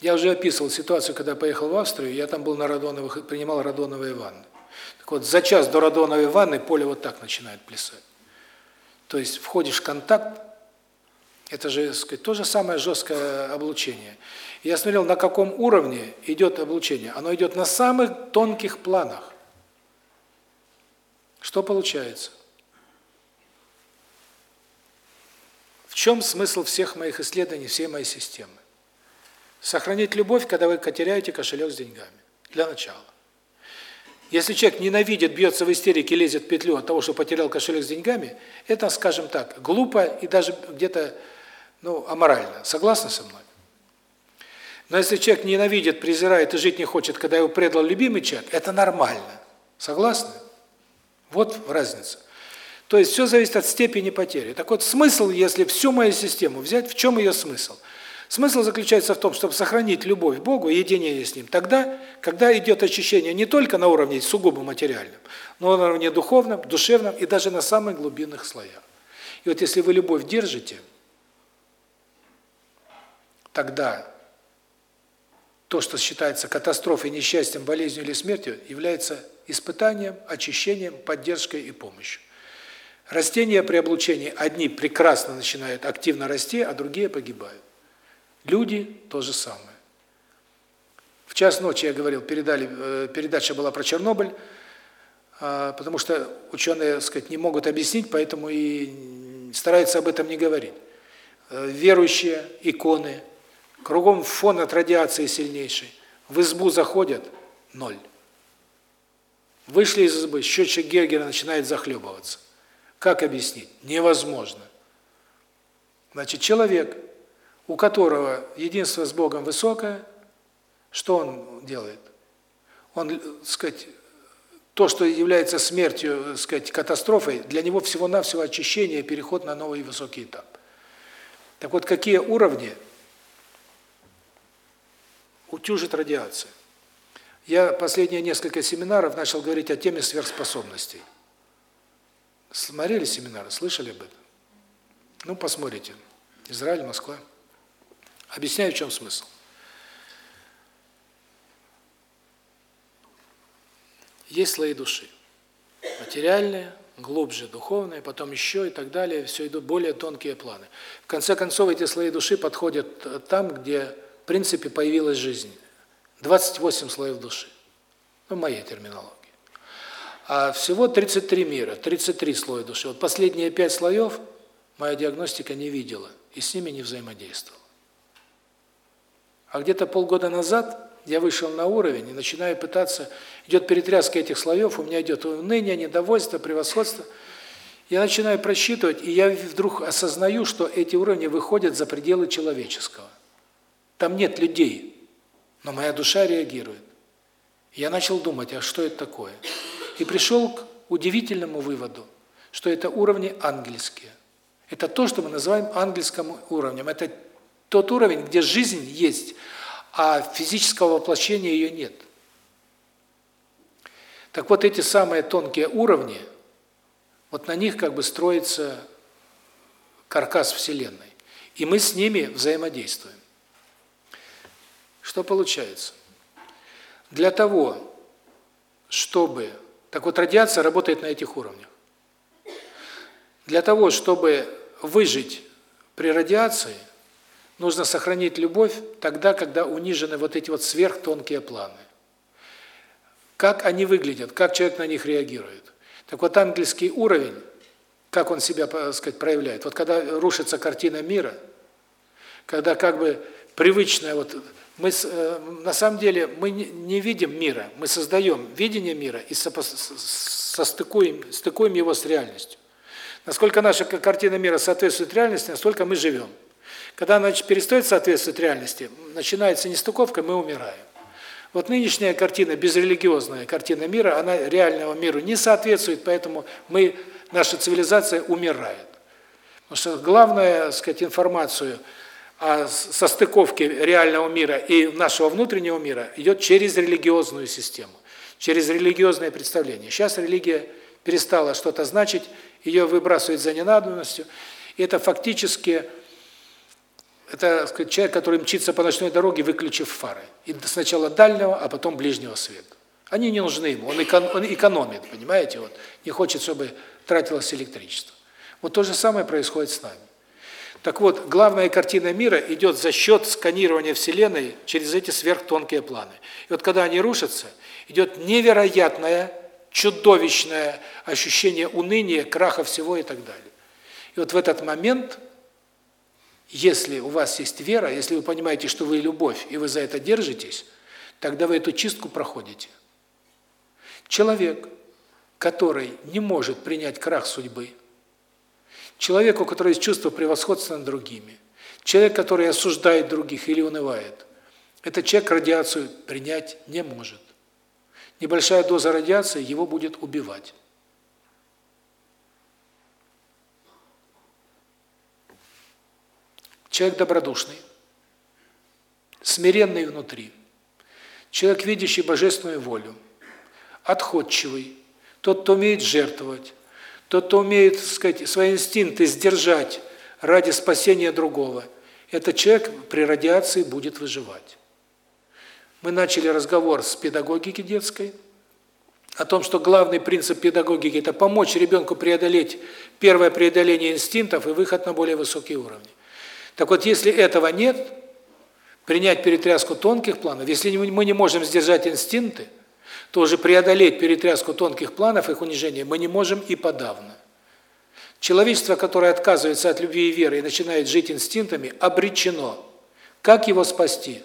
Я уже описывал ситуацию, когда поехал в Австрию, я там был на радоновых, принимал радоновые ванны. Так вот, за час до радоновой ванны поле вот так начинает плясать. То есть входишь в контакт, это же, сказать, то же самое жесткое облучение. Я смотрел, на каком уровне идет облучение. Оно идет на самых тонких планах. Что получается? В чем смысл всех моих исследований, всей моей системы? Сохранить любовь, когда вы теряете кошелек с деньгами. Для начала. Если человек ненавидит, бьется в истерике, лезет в петлю от того, что потерял кошелек с деньгами, это, скажем так, глупо и даже где-то ну, аморально. Согласны со мной? Но если человек ненавидит, презирает и жить не хочет, когда его предал любимый человек, это нормально. Согласны? Вот разница. То есть все зависит от степени потери. Так вот, смысл, если всю мою систему взять, в чем ее смысл? Смысл заключается в том, чтобы сохранить любовь к Богу и единение с Ним тогда, когда идет очищение не только на уровне сугубо материальном, но на уровне духовном, душевном и даже на самых глубинных слоях. И вот если вы любовь держите, тогда то, что считается катастрофой, несчастьем, болезнью или смертью, является испытанием, очищением, поддержкой и помощью. Растения при облучении одни прекрасно начинают активно расти, а другие погибают. Люди то же самое. В час ночи я говорил, передали э, передача была про Чернобыль, а, потому что ученые, сказать, не могут объяснить, поэтому и стараются об этом не говорить. Э, верующие, иконы, кругом фон от радиации сильнейший. В избу заходят ноль. Вышли из избы, счетчик Гергера начинает захлебываться. Как объяснить? Невозможно. Значит, человек, у которого единство с Богом высокое, что он делает? Он, так сказать, то, что является смертью, так сказать, катастрофой, для него всего-навсего очищение, переход на новый высокий этап. Так вот, какие уровни утюжит радиация? Я последние несколько семинаров начал говорить о теме сверхспособностей. Смотрели семинары, слышали об этом? Ну, посмотрите. Израиль, Москва. Объясняю, в чем смысл. Есть слои души. Материальные, глубже духовные, потом еще и так далее, все идут более тонкие планы. В конце концов, эти слои души подходят там, где, в принципе, появилась жизнь. 28 слоев души. Ну, моей терминологии. А всего 33 мира, 33 слоя души. Вот последние 5 слоев моя диагностика не видела и с ними не взаимодействовала. А где-то полгода назад я вышел на уровень и начинаю пытаться, идет перетряска этих слоев, у меня идет уныние, недовольство, превосходство. Я начинаю просчитывать, и я вдруг осознаю, что эти уровни выходят за пределы человеческого. Там нет людей, но моя душа реагирует. Я начал думать, а что это такое? И пришел к удивительному выводу, что это уровни ангельские. Это то, что мы называем ангельским уровнем. Это тот уровень, где жизнь есть, а физического воплощения ее нет. Так вот, эти самые тонкие уровни, вот на них как бы строится каркас Вселенной. И мы с ними взаимодействуем. Что получается? Для того, чтобы... Так вот, радиация работает на этих уровнях. Для того, чтобы выжить при радиации, нужно сохранить любовь тогда, когда унижены вот эти вот сверхтонкие планы. Как они выглядят, как человек на них реагирует. Так вот, ангельский уровень, как он себя, так сказать, проявляет. Вот когда рушится картина мира, когда как бы привычная вот мы э, на самом деле мы не видим мира, мы создаем видение мира и состыкуем стыкуем его с реальностью. Насколько наша картина мира соответствует реальности, настолько мы живем. Когда она перестает соответствовать реальности, начинается нестыковка, мы умираем. Вот нынешняя картина, безрелигиозная картина мира, она реальному миру не соответствует, поэтому мы, наша цивилизация умирает. Потому что главная, сказать, информацию о состыковке реального мира и нашего внутреннего мира идет через религиозную систему, через религиозное представление. Сейчас религия перестала что-то значить, ее выбрасывают за ненадобностью. И это фактически это, сказать, человек, который мчится по ночной дороге, выключив фары. И сначала дальнего, а потом ближнего света. Они не нужны ему, он, он экономит, понимаете, вот. Не хочет, чтобы тратилось электричество. Вот то же самое происходит с нами. Так вот, главная картина мира идет за счет сканирования Вселенной через эти сверхтонкие планы. И вот когда они рушатся, идет невероятное, чудовищное ощущение уныния, краха всего и так далее. И вот в этот момент, если у вас есть вера, если вы понимаете, что вы любовь, и вы за это держитесь, тогда вы эту чистку проходите. Человек, который не может принять крах судьбы, человек, у которого есть чувство превосходства над другими, человек, который осуждает других или унывает, этот человек радиацию принять не может. Небольшая доза радиации его будет убивать. Человек добродушный, смиренный внутри, человек, видящий божественную волю, отходчивый, тот, кто умеет жертвовать, тот, кто умеет, так сказать, свои инстинкты сдержать ради спасения другого, этот человек при радиации будет выживать. Мы начали разговор с педагогики детской, о том, что главный принцип педагогики – это помочь ребенку преодолеть первое преодоление инстинктов и выход на более высокие уровни. Так вот, если этого нет, принять перетряску тонких планов, если мы не можем сдержать инстинкты, то уже преодолеть перетряску тонких планов, их унижение, мы не можем и подавно. Человечество, которое отказывается от любви и веры и начинает жить инстинктами, обречено. Как его спасти?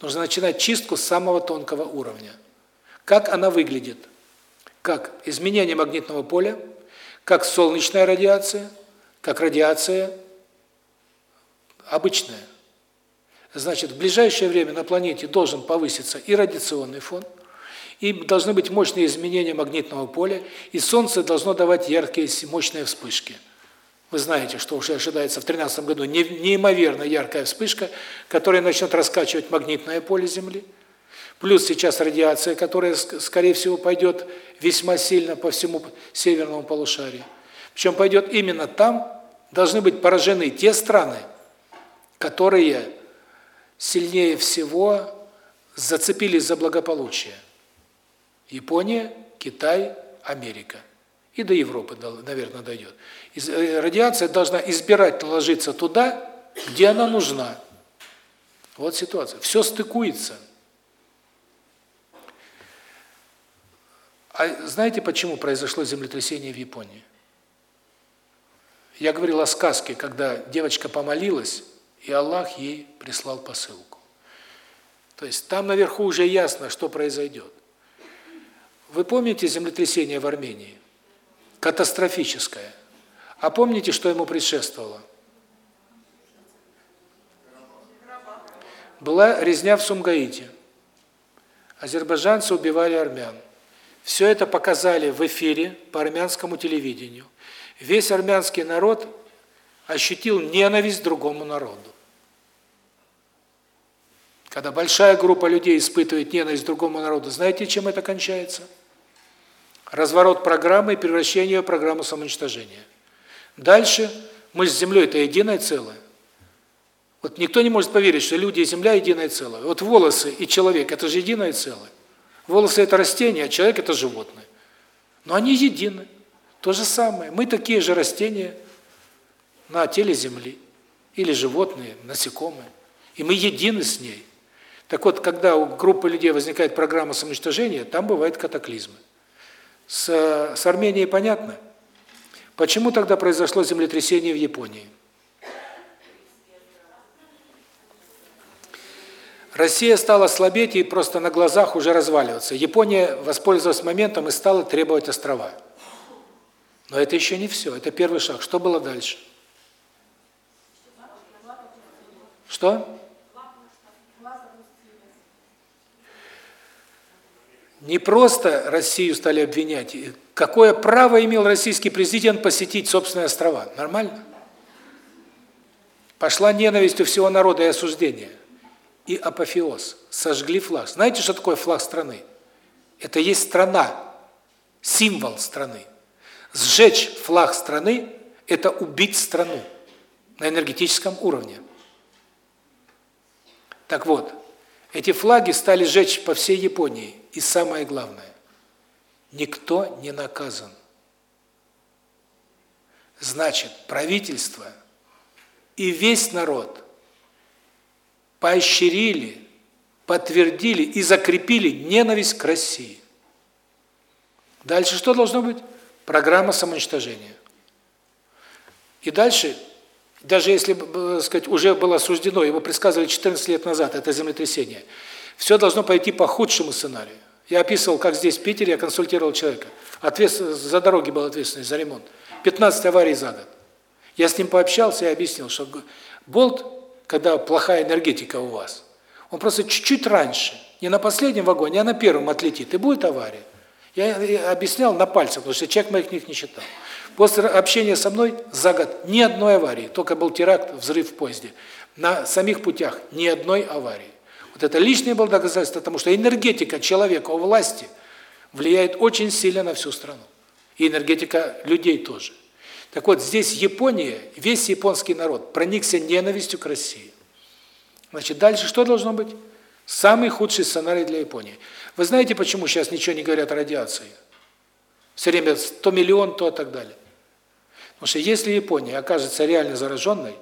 Нужно начинать чистку с самого тонкого уровня. Как она выглядит? Как изменение магнитного поля, как солнечная радиация, как радиация обычная. Значит, в ближайшее время на планете должен повыситься и радиационный фон, и должны быть мощные изменения магнитного поля, и Солнце должно давать яркие, мощные вспышки. Вы знаете, что уже ожидается в 2013 году неимоверно яркая вспышка, которая начнет раскачивать магнитное поле Земли. Плюс сейчас радиация, которая, скорее всего, пойдет весьма сильно по всему северному полушарию. Причем пойдет именно там, должны быть поражены те страны, которые сильнее всего зацепились за благополучие. Япония, Китай, Америка. И до Европы, наверное, дойдет. Э, радиация должна избирать ложиться туда, где она нужна. Вот ситуация. Все стыкуется. А знаете, почему произошло землетрясение в Японии? Я говорил о сказке, когда девочка помолилась, и Аллах ей прислал посылку. То есть там наверху уже ясно, что произойдет. Вы помните землетрясение в Армении? Катастрофическое. А помните, что ему предшествовало? Была резня в Сумгаите. Азербайджанцы убивали армян. Все это показали в эфире по армянскому телевидению. Весь армянский народ ощутил ненависть другому народу. Когда большая группа людей испытывает ненависть другому народу, знаете, чем это кончается? Разворот программы и превращение ее в программу самоуничтожения. Дальше мы с Землей – это единое целое. Вот никто не может поверить, что люди и Земля – единое целое. Вот волосы и человек – это же единое целое. Волосы – это растение, а человек – это животное. Но они едины. То же самое. Мы такие же растения на теле Земли. Или животные, насекомые. И мы едины с ней. Так вот, когда у группы людей возникает программа самоуничтожения, там бывают катаклизмы. С, с Арменией понятно? Почему тогда произошло землетрясение в Японии? Россия стала слабеть и просто на глазах уже разваливаться. Япония воспользовалась моментом и стала требовать острова. Но это еще не все, это первый шаг. Что было дальше? Что? Не просто Россию стали обвинять. Какое право имел российский президент посетить собственные острова? Нормально? Пошла ненависть у всего народа и осуждение. И апофеоз. Сожгли флаг. Знаете, что такое флаг страны? Это есть страна. символ страны. Сжечь флаг страны – это убить страну на энергетическом уровне. Так вот, эти флаги стали жечь по всей Японии. И самое главное, никто не наказан. Значит, правительство и весь народ поощрили, подтвердили и закрепили ненависть к России. Дальше что должно быть? Программа самоуничтожения. И дальше, даже если, так сказать, уже было осуждено, его предсказывали 14 лет назад, это землетрясение, все должно пойти по худшему сценарию. Я описывал, как здесь, в Питере, я консультировал человека. Ответственность за дороги был ответственный, за ремонт. 15 аварий за год. Я с ним пообщался и объяснил, что болт, когда плохая энергетика у вас, он просто чуть-чуть раньше, не на последнем вагоне, а на первом отлетит, и будет авария. Я объяснял на пальцах, потому что человек моих книг не читал. После общения со мной за год ни одной аварии, только был теракт, взрыв в поезде. На самих путях ни одной аварии. Вот это личное было доказательство тому, что энергетика человека у власти влияет очень сильно на всю страну. И энергетика людей тоже. Так вот, здесь Япония, весь японский народ проникся ненавистью к России. Значит, дальше что должно быть? Самый худший сценарий для Японии. Вы знаете, почему сейчас ничего не говорят о радиации? Все время 100 миллион, то и так далее. Потому что если Япония окажется реально зараженной,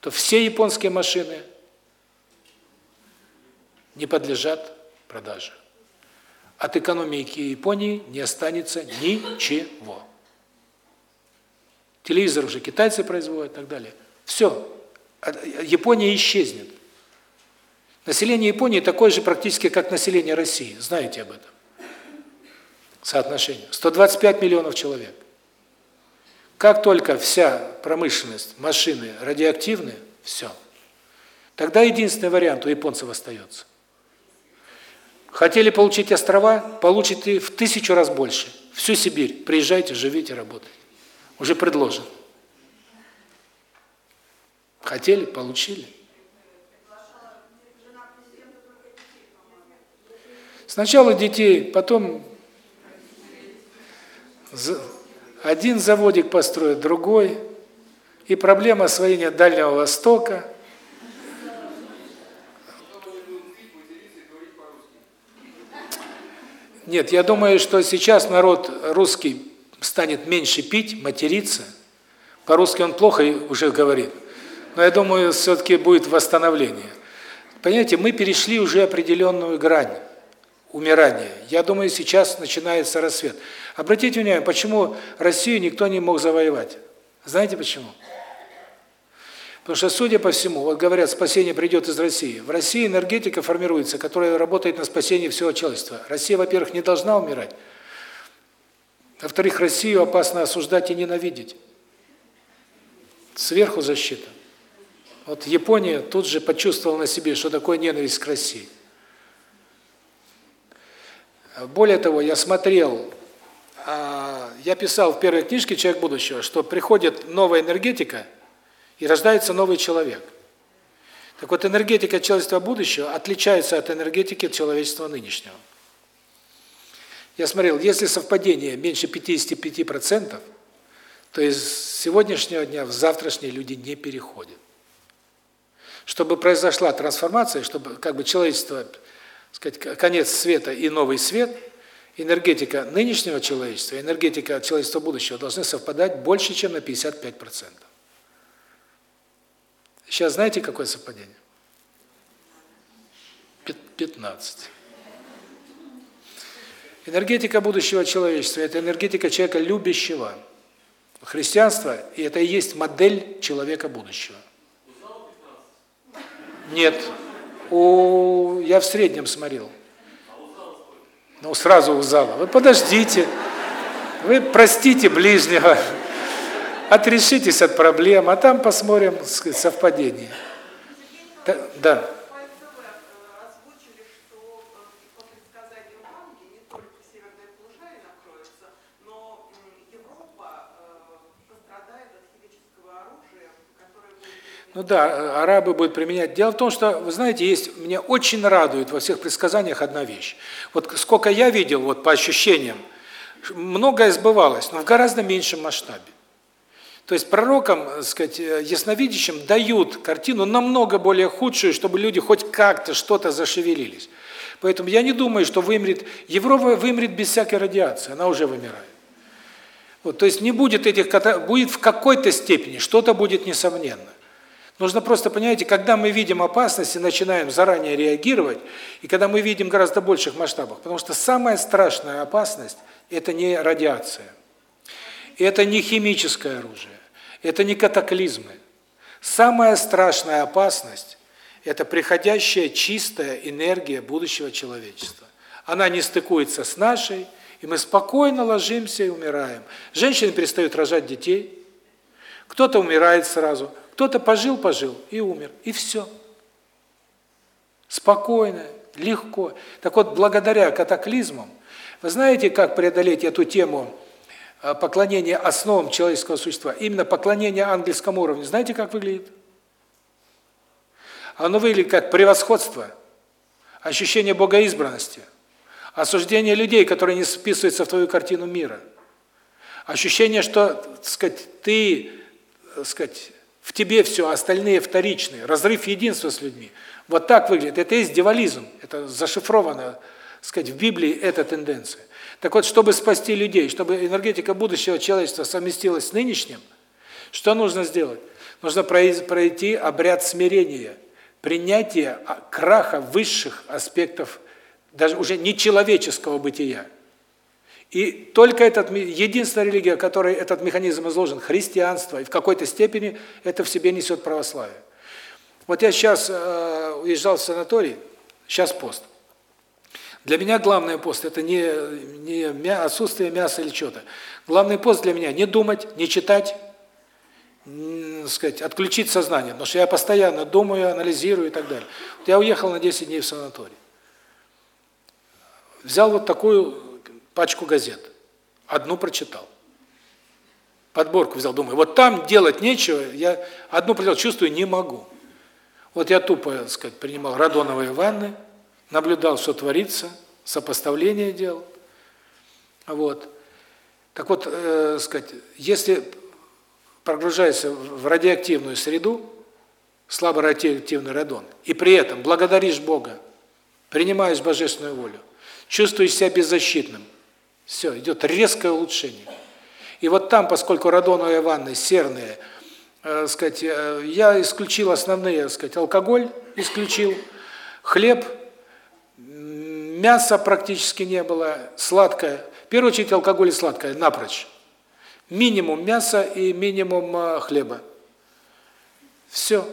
то все японские машины не подлежат продаже. От экономики Японии не останется ничего. Телевизор уже китайцы производят и так далее. Все. Япония исчезнет. Население Японии такое же практически, как население России. Знаете об этом? Соотношение. 125 миллионов человек. Как только вся промышленность, машины радиоактивны, все. Тогда единственный вариант у японцев остается. Хотели получить острова, получите в тысячу раз больше. Всю Сибирь. Приезжайте, живите, работайте. Уже предложено. Хотели, получили. Сначала детей, потом один заводик построят, другой. И проблема освоения Дальнего Востока. Нет, я думаю, что сейчас народ русский станет меньше пить, материться. По-русски он плохо уже говорит. Но я думаю, все-таки будет восстановление. Понимаете, мы перешли уже определенную грань умирания. Я думаю, сейчас начинается рассвет. Обратите внимание, почему Россию никто не мог завоевать? Знаете почему? Потому что, судя по всему, вот говорят, спасение придет из России. В России энергетика формируется, которая работает на спасение всего человечества. Россия, во-первых, не должна умирать. Во-вторых, Россию опасно осуждать и ненавидеть. Сверху защита. Вот Япония тут же почувствовала на себе, что такое ненависть к России. Более того, я смотрел, а, я писал в первой книжке «Человек будущего», что приходит новая энергетика и рождается новый человек. Так вот, энергетика человечества будущего отличается от энергетики человечества нынешнего. Я смотрел, если совпадение меньше 55%, то из сегодняшнего дня в завтрашние люди не переходят. Чтобы произошла трансформация, чтобы как бы человечество сказать, конец света и новый свет, энергетика нынешнего человечества энергетика человечества будущего должны совпадать больше, чем на 55%. Сейчас знаете, какое совпадение? 15. Энергетика будущего человечества – это энергетика человека любящего. Христианство – и это и есть модель человека будущего. Нет у я в среднем смотрел. Ну, сразу у зала. Вы подождите. Вы простите ближнего. Отрешитесь от проблем, а там посмотрим совпадение. Да. да. Ну да, арабы будут применять. Дело в том, что, вы знаете, есть меня очень радует во всех предсказаниях одна вещь. Вот сколько я видел, вот по ощущениям, многое сбывалось, но в гораздо меньшем масштабе. То есть пророкам, так сказать, ясновидящим дают картину намного более худшую, чтобы люди хоть как-то что-то зашевелились. Поэтому я не думаю, что вымрет Европа вымрет без всякой радиации, она уже вымирает. Вот, то есть не будет этих будет в какой-то степени, что-то будет несомненно. Нужно просто, понимаете, когда мы видим опасность и начинаем заранее реагировать, и когда мы видим гораздо больших масштабах, потому что самая страшная опасность – это не радиация, это не химическое оружие, это не катаклизмы. Самая страшная опасность – это приходящая чистая энергия будущего человечества. Она не стыкуется с нашей, и мы спокойно ложимся и умираем. Женщины перестают рожать детей, кто-то умирает сразу, кто-то пожил-пожил и умер, и все. Спокойно, легко. Так вот, благодаря катаклизмам, вы знаете, как преодолеть эту тему э, поклонения основам человеческого существа? Именно поклонение ангельскому уровню. Знаете, как выглядит? Оно выглядит как превосходство, ощущение богоизбранности, осуждение людей, которые не списываются в твою картину мира, ощущение, что, так сказать, ты, так сказать, в тебе все, а остальные вторичные. Разрыв единства с людьми. Вот так выглядит. Это есть дивализм. Это зашифровано, сказать, в Библии эта тенденция. Так вот, чтобы спасти людей, чтобы энергетика будущего человечества совместилась с нынешним, что нужно сделать? Нужно пройти обряд смирения, принятия краха высших аспектов даже уже не человеческого бытия. И только этот единственная религия, которой этот механизм изложен, христианство, и в какой-то степени это в себе несет православие. Вот я сейчас э, уезжал в санаторий, сейчас пост. Для меня главный пост это не не отсутствие мяса или чего-то. Главный пост для меня не думать, не читать, сказать, отключить сознание, потому что я постоянно думаю, анализирую и так далее. Вот я уехал на 10 дней в санаторий. Взял вот такую пачку газет. Одну прочитал. Подборку взял, думаю, вот там делать нечего, я одну прочитал, чувствую, не могу. Вот я тупо, так сказать, принимал радоновые ванны, наблюдал, что творится, сопоставление делал. Вот. Так вот, э, сказать, если прогружаешься в радиоактивную среду, слабо радиоактивный радон, и при этом благодаришь Бога, принимаешь божественную волю, чувствуешь себя беззащитным, все, идет резкое улучшение. И вот там, поскольку радоновые ванны серные, э, сказать, э, я исключил основные, сказать, алкоголь исключил, хлеб, мяса практически не было, сладкое. В первую очередь алкоголь и сладкое, напрочь. Минимум мяса и минимум э, хлеба. Все.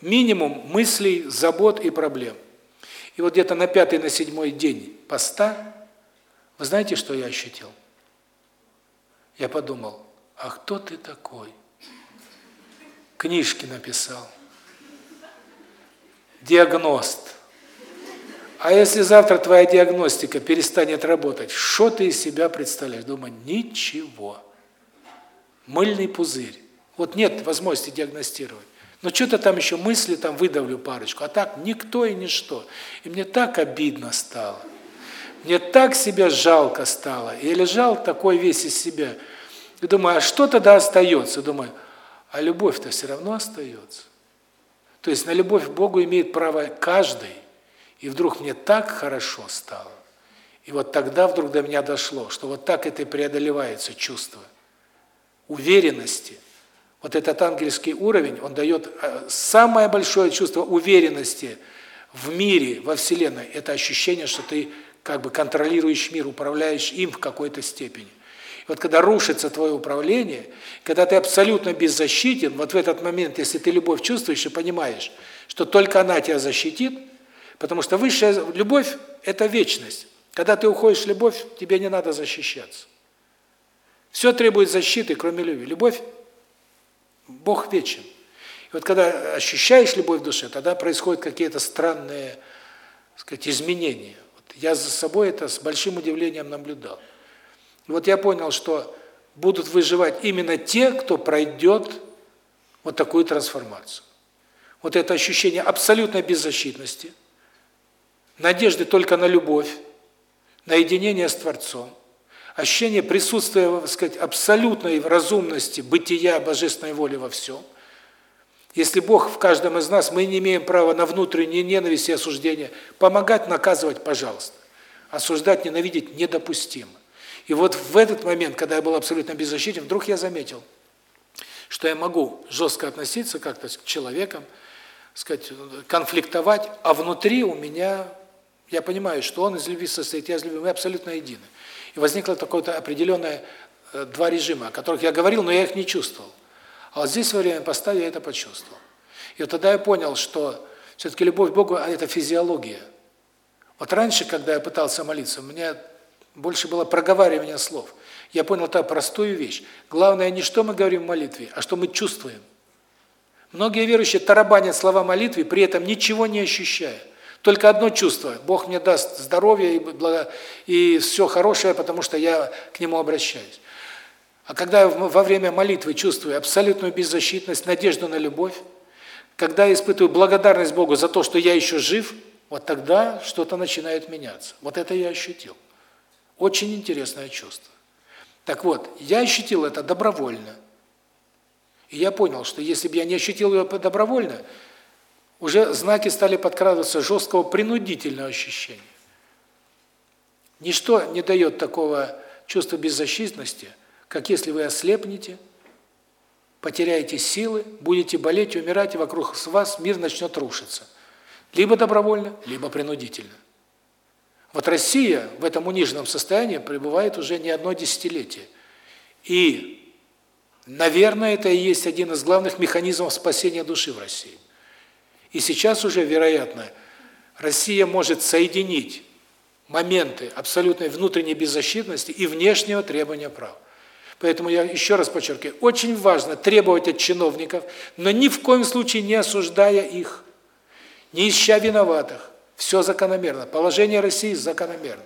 Минимум мыслей, забот и проблем. И вот где-то на пятый, на седьмой день поста вы знаете, что я ощутил? Я подумал, а кто ты такой? Книжки написал. Диагност. А если завтра твоя диагностика перестанет работать, что ты из себя представляешь? Думаю, ничего. Мыльный пузырь. Вот нет возможности диагностировать. Но что-то там еще мысли там выдавлю парочку, а так никто и ничто. И мне так обидно стало. Мне так себя жалко стало. Я лежал такой весь из себя. И думаю, а что тогда остается? Думаю, а любовь-то все равно остается. То есть на любовь к Богу имеет право каждый. И вдруг мне так хорошо стало. И вот тогда вдруг до меня дошло, что вот так это и преодолевается чувство уверенности. Вот этот ангельский уровень, он дает э, самое большое чувство уверенности в мире, во Вселенной. Это ощущение, что ты как бы контролируешь мир, управляешь им в какой-то степени. И вот когда рушится твое управление, когда ты абсолютно беззащитен, вот в этот момент, если ты любовь чувствуешь и понимаешь, что только она тебя защитит, потому что высшая любовь – это вечность. Когда ты уходишь в любовь, тебе не надо защищаться. Все требует защиты, кроме любви. Любовь – Бог вечен. И вот когда ощущаешь любовь в душе, тогда происходят какие-то странные, так сказать, изменения. Я за собой это с большим удивлением наблюдал. И вот я понял, что будут выживать именно те, кто пройдет вот такую трансформацию. Вот это ощущение абсолютной беззащитности, надежды только на любовь, на единение с Творцом, ощущение присутствия, так сказать, абсолютной разумности, бытия, божественной воли во всем. Если Бог в каждом из нас, мы не имеем права на внутреннюю ненависть и осуждение. Помогать, наказывать, пожалуйста. Осуждать, ненавидеть недопустимо. И вот в этот момент, когда я был абсолютно беззащитен, вдруг я заметил, что я могу жестко относиться как-то к человекам, сказать, конфликтовать, а внутри у меня, я понимаю, что он из любви состоит, я из любви, мы абсолютно едины. И возникло такое-то определенное э, два режима, о которых я говорил, но я их не чувствовал. А вот здесь во время поста я это почувствовал. И вот тогда я понял, что все-таки любовь к Богу – это физиология. Вот раньше, когда я пытался молиться, у меня больше было проговаривание слов. Я понял та простую вещь. Главное не что мы говорим в молитве, а что мы чувствуем. Многие верующие тарабанят слова молитвы, при этом ничего не ощущая. Только одно чувство – Бог мне даст здоровье и, благо... и все хорошее, потому что я к Нему обращаюсь. А когда я во время молитвы чувствую абсолютную беззащитность, надежду на любовь, когда я испытываю благодарность Богу за то, что я еще жив, вот тогда что-то начинает меняться. Вот это я ощутил. Очень интересное чувство. Так вот, я ощутил это добровольно. И я понял, что если бы я не ощутил его добровольно, уже знаки стали подкрадываться жесткого принудительного ощущения. Ничто не дает такого чувства беззащитности, как если вы ослепнете, потеряете силы, будете болеть, умирать, и вокруг вас мир начнет рушиться. Либо добровольно, либо принудительно. Вот Россия в этом униженном состоянии пребывает уже не одно десятилетие. И, наверное, это и есть один из главных механизмов спасения души в России. И сейчас уже, вероятно, Россия может соединить моменты абсолютной внутренней беззащитности и внешнего требования прав. Поэтому я еще раз подчеркиваю, очень важно требовать от чиновников, но ни в коем случае не осуждая их, не ища виноватых. Все закономерно. Положение России закономерно.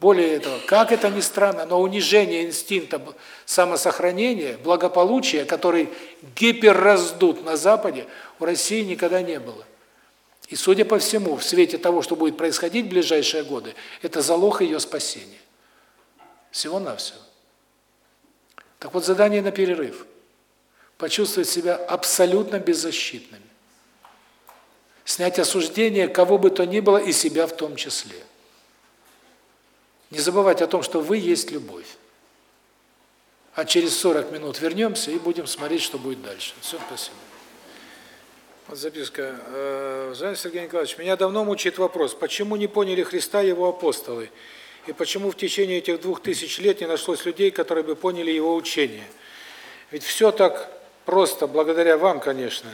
Более того, как это ни странно, но унижение инстинкта самосохранения, благополучия, который гиперраздут на Западе, у России никогда не было. И, судя по всему, в свете того, что будет происходить в ближайшие годы, это залог ее спасения. Всего-навсего. Так вот, задание на перерыв. Почувствовать себя абсолютно беззащитными. Снять осуждение кого бы то ни было и себя в том числе. Не забывать о том, что вы есть любовь. А через 40 минут вернемся и будем смотреть, что будет дальше. Все, спасибо. Вот записка. Э, Жан Сергей Николаевич, меня давно мучает вопрос, почему не поняли Христа его апостолы? И почему в течение этих двух тысяч лет не нашлось людей, которые бы поняли его учение? Ведь все так просто, благодаря вам, конечно.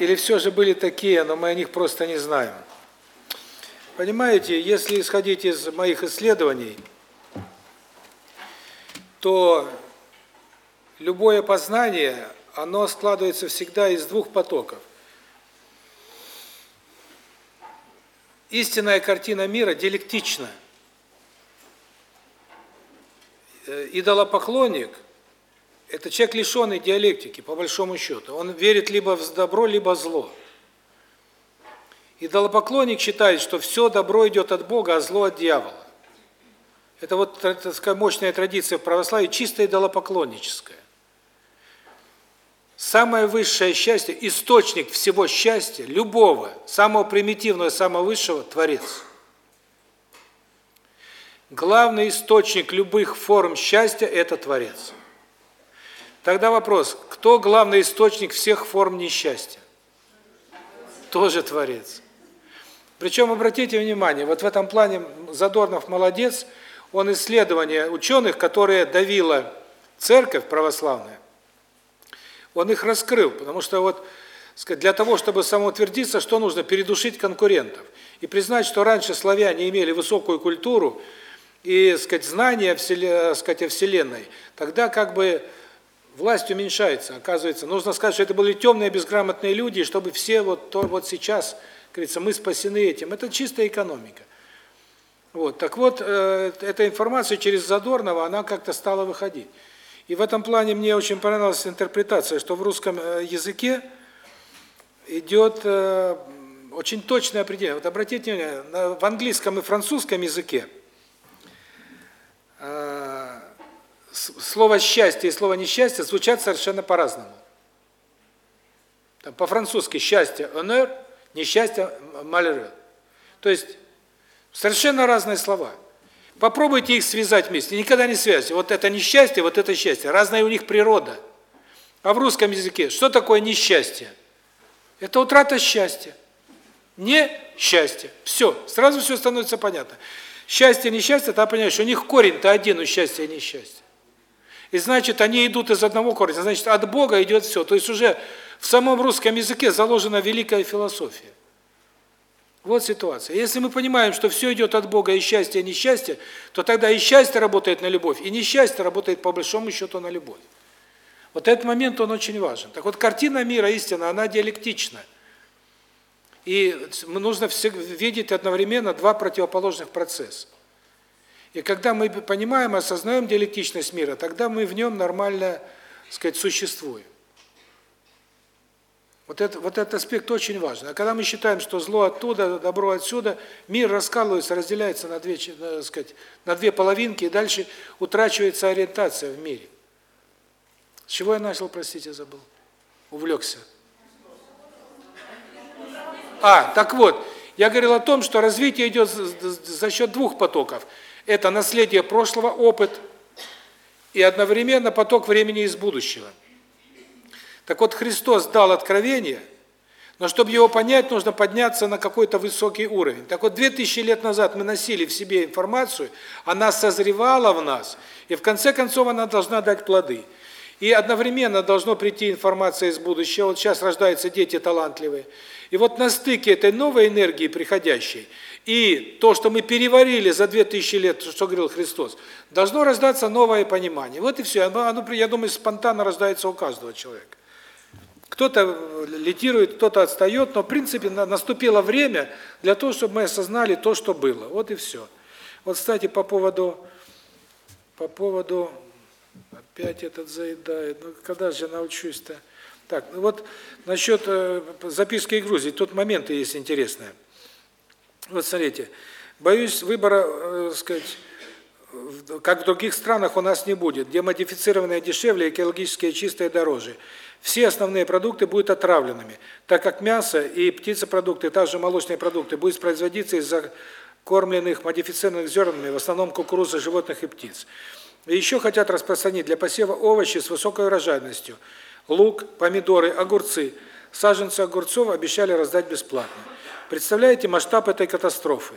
Или все же были такие, но мы о них просто не знаем? Понимаете, если исходить из моих исследований, то любое познание, оно складывается всегда из двух потоков. Истинная картина мира диалектична. Э, идолопоклонник – это человек, лишенный диалектики, по большому счету. Он верит либо в добро, либо в зло. Идолопоклонник считает, что все добро идет от Бога, а зло от дьявола. Это вот такая мощная традиция в православии, чисто идолопоклонническая. Самое высшее счастье, источник всего счастья, любого, самого примитивного, самого высшего – Творец. Главный источник любых форм счастья – это Творец. Тогда вопрос, кто главный источник всех форм несчастья? Тоже Творец. Причем, обратите внимание, вот в этом плане Задорнов молодец, он исследования ученых, которые давила церковь православная, он их раскрыл, потому что вот для того, чтобы самоутвердиться, что нужно? Передушить конкурентов. И признать, что раньше славяне имели высокую культуру и, сказать, знания сказать, о Вселенной, тогда как бы власть уменьшается, оказывается. Нужно сказать, что это были темные, безграмотные люди, чтобы все вот то вот сейчас, говорится, мы спасены этим. Это чистая экономика. Вот. Так вот, э, эта информация через Задорнова, она как-то стала выходить. И в этом плане мне очень понравилась интерпретация, что в русском э, языке идет э, очень точное определение. Вот обратите внимание, в английском и французском языке э, слово счастье и слово несчастье звучат совершенно по-разному. По-французски счастье honneur, несчастье malheur. То есть совершенно разные слова. Попробуйте их связать вместе, никогда не связывайте. Вот это несчастье, вот это счастье. Разная у них природа. А в русском языке что такое несчастье? Это утрата счастья. Не счастье. Все, сразу все становится понятно. Счастье, несчастье, ты понимаешь, у них корень-то один у счастья и несчастья. И значит, они идут из одного корня, значит, от Бога идет все. То есть уже в самом русском языке заложена великая философия. Вот ситуация. Если мы понимаем, что все идет от Бога, и счастье, и несчастье, то тогда и счастье работает на любовь, и несчастье работает по большому счету на любовь. Вот этот момент, он очень важен. Так вот, картина мира, истина, она диалектична. И нужно видеть одновременно два противоположных процесса. И когда мы понимаем, осознаем диалектичность мира, тогда мы в нем нормально, так сказать, существуем. Вот это вот этот аспект очень важен. А когда мы считаем, что зло оттуда, добро отсюда, мир раскалывается, разделяется на две, так сказать, на две половинки, и дальше утрачивается ориентация в мире. С чего я начал, простите, забыл? Увлекся. А, так вот, я говорил о том, что развитие идет за счет двух потоков. Это наследие прошлого, опыт, и одновременно поток времени из будущего. Так вот, Христос дал откровение, но чтобы его понять, нужно подняться на какой-то высокий уровень. Так вот, 2000 лет назад мы носили в себе информацию, она созревала в нас, и в конце концов она должна дать плоды. И одновременно должно прийти информация из будущего. Вот сейчас рождаются дети талантливые. И вот на стыке этой новой энергии приходящей и то, что мы переварили за 2000 лет, что говорил Христос, должно рождаться новое понимание. Вот и все. Оно, я думаю, спонтанно рождается у каждого человека. Кто-то литирует, кто-то отстает, но в принципе наступило время для того, чтобы мы осознали то, что было. Вот и все. Вот, кстати, по поводу по поводу опять этот заедает. Ну когда же научусь-то? Так, ну вот насчет э, записки и Грузии, тут моменты есть интересные. Вот смотрите, боюсь выбора, э, сказать, как в других странах у нас не будет, где модифицированные дешевле, экологически чистые дороже. Все основные продукты будут отравленными, так как мясо и птицепродукты, также молочные продукты будут производиться из закормленных модифицированных зернами, в основном кукурузы животных и птиц. И еще хотят распространить для посева овощи с высокой урожайностью. Лук, помидоры, огурцы. Саженцы огурцов обещали раздать бесплатно. Представляете масштаб этой катастрофы?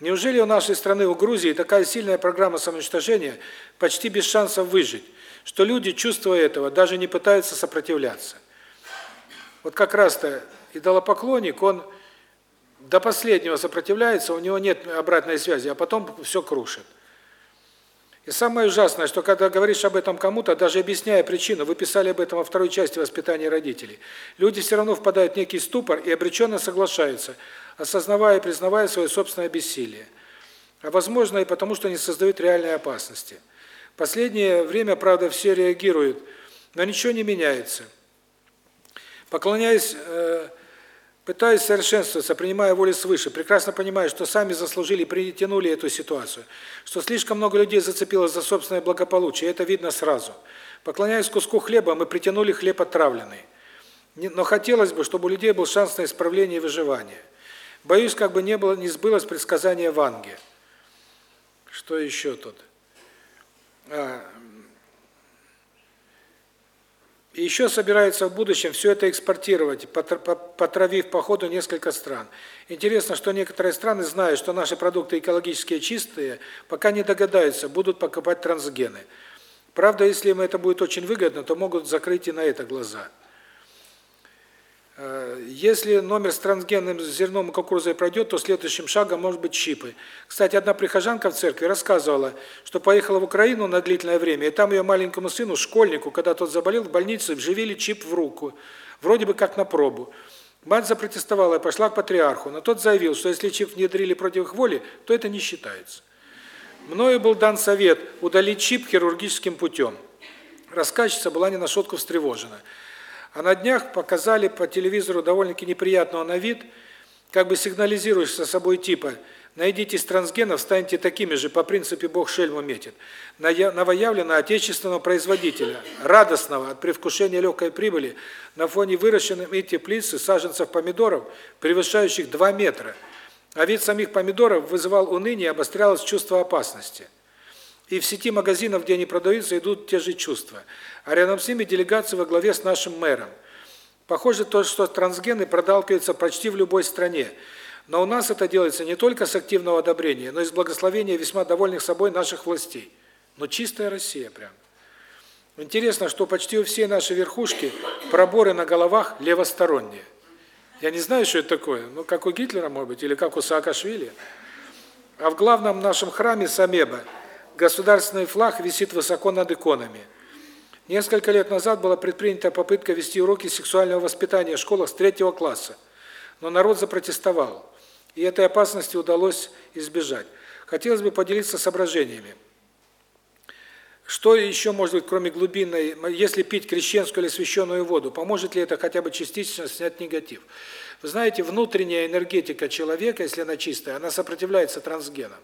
Неужели у нашей страны, у Грузии, такая сильная программа самоуничтожения, почти без шансов выжить, что люди, чувствуя этого, даже не пытаются сопротивляться? Вот как раз-то идолопоклонник, он до последнего сопротивляется, у него нет обратной связи, а потом все крушит. И самое ужасное, что когда говоришь об этом кому-то, даже объясняя причину, вы писали об этом во второй части воспитания родителей, люди все равно впадают в некий ступор и обреченно соглашаются, осознавая и признавая свое собственное бессилие. А возможно и потому, что они создают реальные опасности. Последнее время, правда, все реагируют, но ничего не меняется. Поклоняясь э, Пытаюсь совершенствоваться, принимая волю свыше, прекрасно понимаю, что сами заслужили и притянули эту ситуацию, что слишком много людей зацепилось за собственное благополучие, это видно сразу. Поклоняясь куску хлеба, мы притянули хлеб отравленный. Но хотелось бы, чтобы у людей был шанс на исправление и выживание. Боюсь, как бы не было не сбылось предсказание Ванги. Что еще тут? И еще собирается в будущем все это экспортировать, потравив по ходу несколько стран. Интересно, что некоторые страны, зная, что наши продукты экологически чистые, пока не догадаются, будут покупать трансгены. Правда, если им это будет очень выгодно, то могут закрыть и на это глаза. Э, если номер с трансгенным зерном и кукурузой пройдет, то следующим шагом может быть чипы. Кстати, одна прихожанка в церкви рассказывала, что поехала в Украину на длительное время, и там ее маленькому сыну, школьнику, когда тот заболел, в больнице вживили чип в руку, вроде бы как на пробу. Мать запротестовала и пошла к патриарху, но тот заявил, что если чип внедрили против их воли, то это не считается. Мною был дан совет удалить чип хирургическим путем. Рассказчица была не на шутку встревожена. А на днях показали по телевизору довольно-таки неприятного на вид, как бы сигнализирующего собой типа Найдитесь трансгенов, станьте такими же, по принципе Бог шельму метит. Новоявлено отечественного производителя, радостного от предвкушения легкой прибыли на фоне выращенных и теплицы саженцев помидоров, превышающих 2 метра. А вид самих помидоров вызывал уныние обострялось чувство опасности. И в сети магазинов, где они продаются, идут те же чувства. А рядом с ними делегация во главе с нашим мэром. Похоже то, что трансгены продалкиваются почти в любой стране. Но у нас это делается не только с активного одобрения, но и с благословения весьма довольных собой наших властей. Но чистая Россия прям. Интересно, что почти у всей нашей верхушки проборы на головах левосторонние. Я не знаю, что это такое, ну как у Гитлера, может быть, или как у Саакашвили. А в главном нашем храме Самеба государственный флаг висит высоко над иконами. Несколько лет назад была предпринята попытка вести уроки сексуального воспитания в школах с третьего класса. Но народ запротестовал и этой опасности удалось избежать. Хотелось бы поделиться соображениями. Что еще может быть, кроме глубинной, если пить крещенскую или священную воду, поможет ли это хотя бы частично снять негатив? Вы знаете, внутренняя энергетика человека, если она чистая, она сопротивляется трансгенам.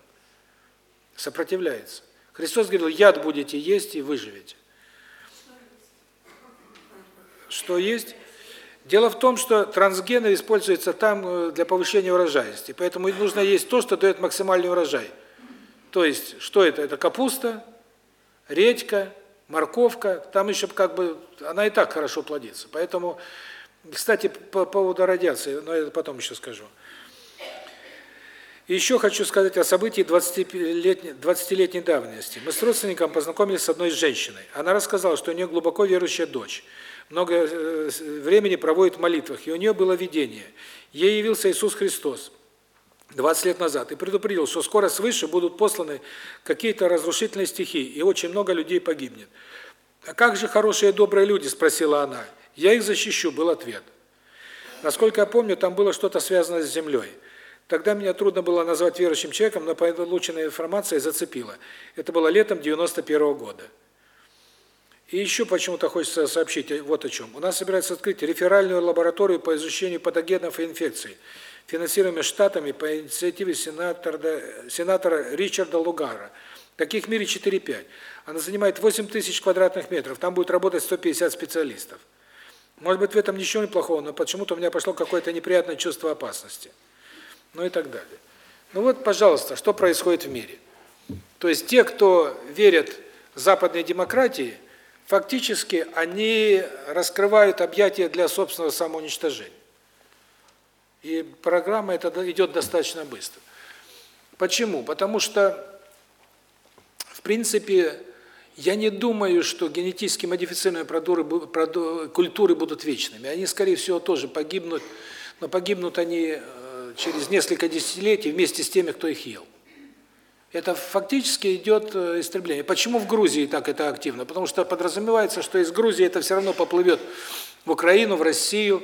Сопротивляется. Христос говорил, яд будете есть и выживете. Что есть? Дело в том, что трансгены используются там э, для повышения урожайности, поэтому нужно есть то, что дает максимальный урожай. То есть, что это? Это капуста, редька, морковка, там еще как бы, она и так хорошо плодится. Поэтому, кстати, по поводу радиации, но это потом еще скажу. Еще хочу сказать о событии 20-летней 20 давности. Мы с родственником познакомились с одной женщиной. Она рассказала, что у нее глубоко верующая дочь много э, времени проводит в молитвах, и у нее было видение. Ей явился Иисус Христос 20 лет назад и предупредил, что скоро свыше будут посланы какие-то разрушительные стихии, и очень много людей погибнет. «А как же хорошие и добрые люди?» – спросила она. «Я их защищу», – был ответ. Насколько я помню, там было что-то связанное с землей. Тогда меня трудно было назвать верующим человеком, но полученная информация зацепила. Это было летом 91 -го года. И еще почему-то хочется сообщить вот о чем. У нас собирается открыть реферальную лабораторию по изучению патогенов и инфекций, финансируемую штатами по инициативе сенатора, сенатора Ричарда Лугара. Таких в мире 4-5. Она занимает 8 тысяч квадратных метров, там будет работать 150 специалистов. Может быть, в этом ничего не плохого, но почему-то у меня пошло какое-то неприятное чувство опасности. Ну и так далее. Ну вот, пожалуйста, что происходит в мире. То есть те, кто верят западной демократии, фактически они раскрывают объятия для собственного самоуничтожения. И программа эта идет достаточно быстро. Почему? Потому что, в принципе, я не думаю, что генетически модифицированные продукты, культуры будут вечными. Они, скорее всего, тоже погибнут, но погибнут они э, через несколько десятилетий вместе с теми, кто их ел. Это фактически идет э, истребление. Почему в Грузии так это активно? Потому что подразумевается, что из Грузии это все равно поплывет в Украину, в Россию.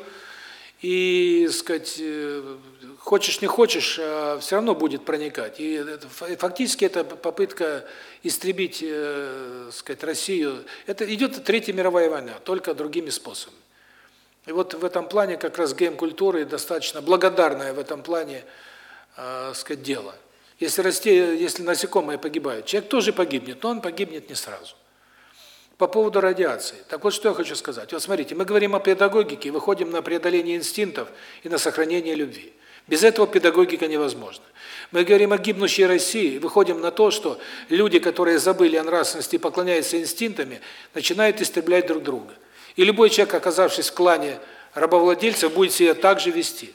И, сказать, э, хочешь не хочешь, а все равно будет проникать. И фактически это попытка истребить, э, сказать, Россию. Это идет Третья мировая война, только другими способами. И вот в этом плане как раз гейм-культура достаточно благодарная в этом плане, сказать, дело. Если расти, если насекомые погибают, человек тоже погибнет, но он погибнет не сразу. По поводу радиации. Так вот, что я хочу сказать. Вот смотрите, мы говорим о педагогике, выходим на преодоление инстинктов и на сохранение любви. Без этого педагогика невозможна. Мы говорим о гибнущей России, выходим на то, что люди, которые забыли о нравственности и поклоняются инстинктами, начинают истреблять друг друга. И любой человек, оказавшись в клане рабовладельцев, будет себя так же вести.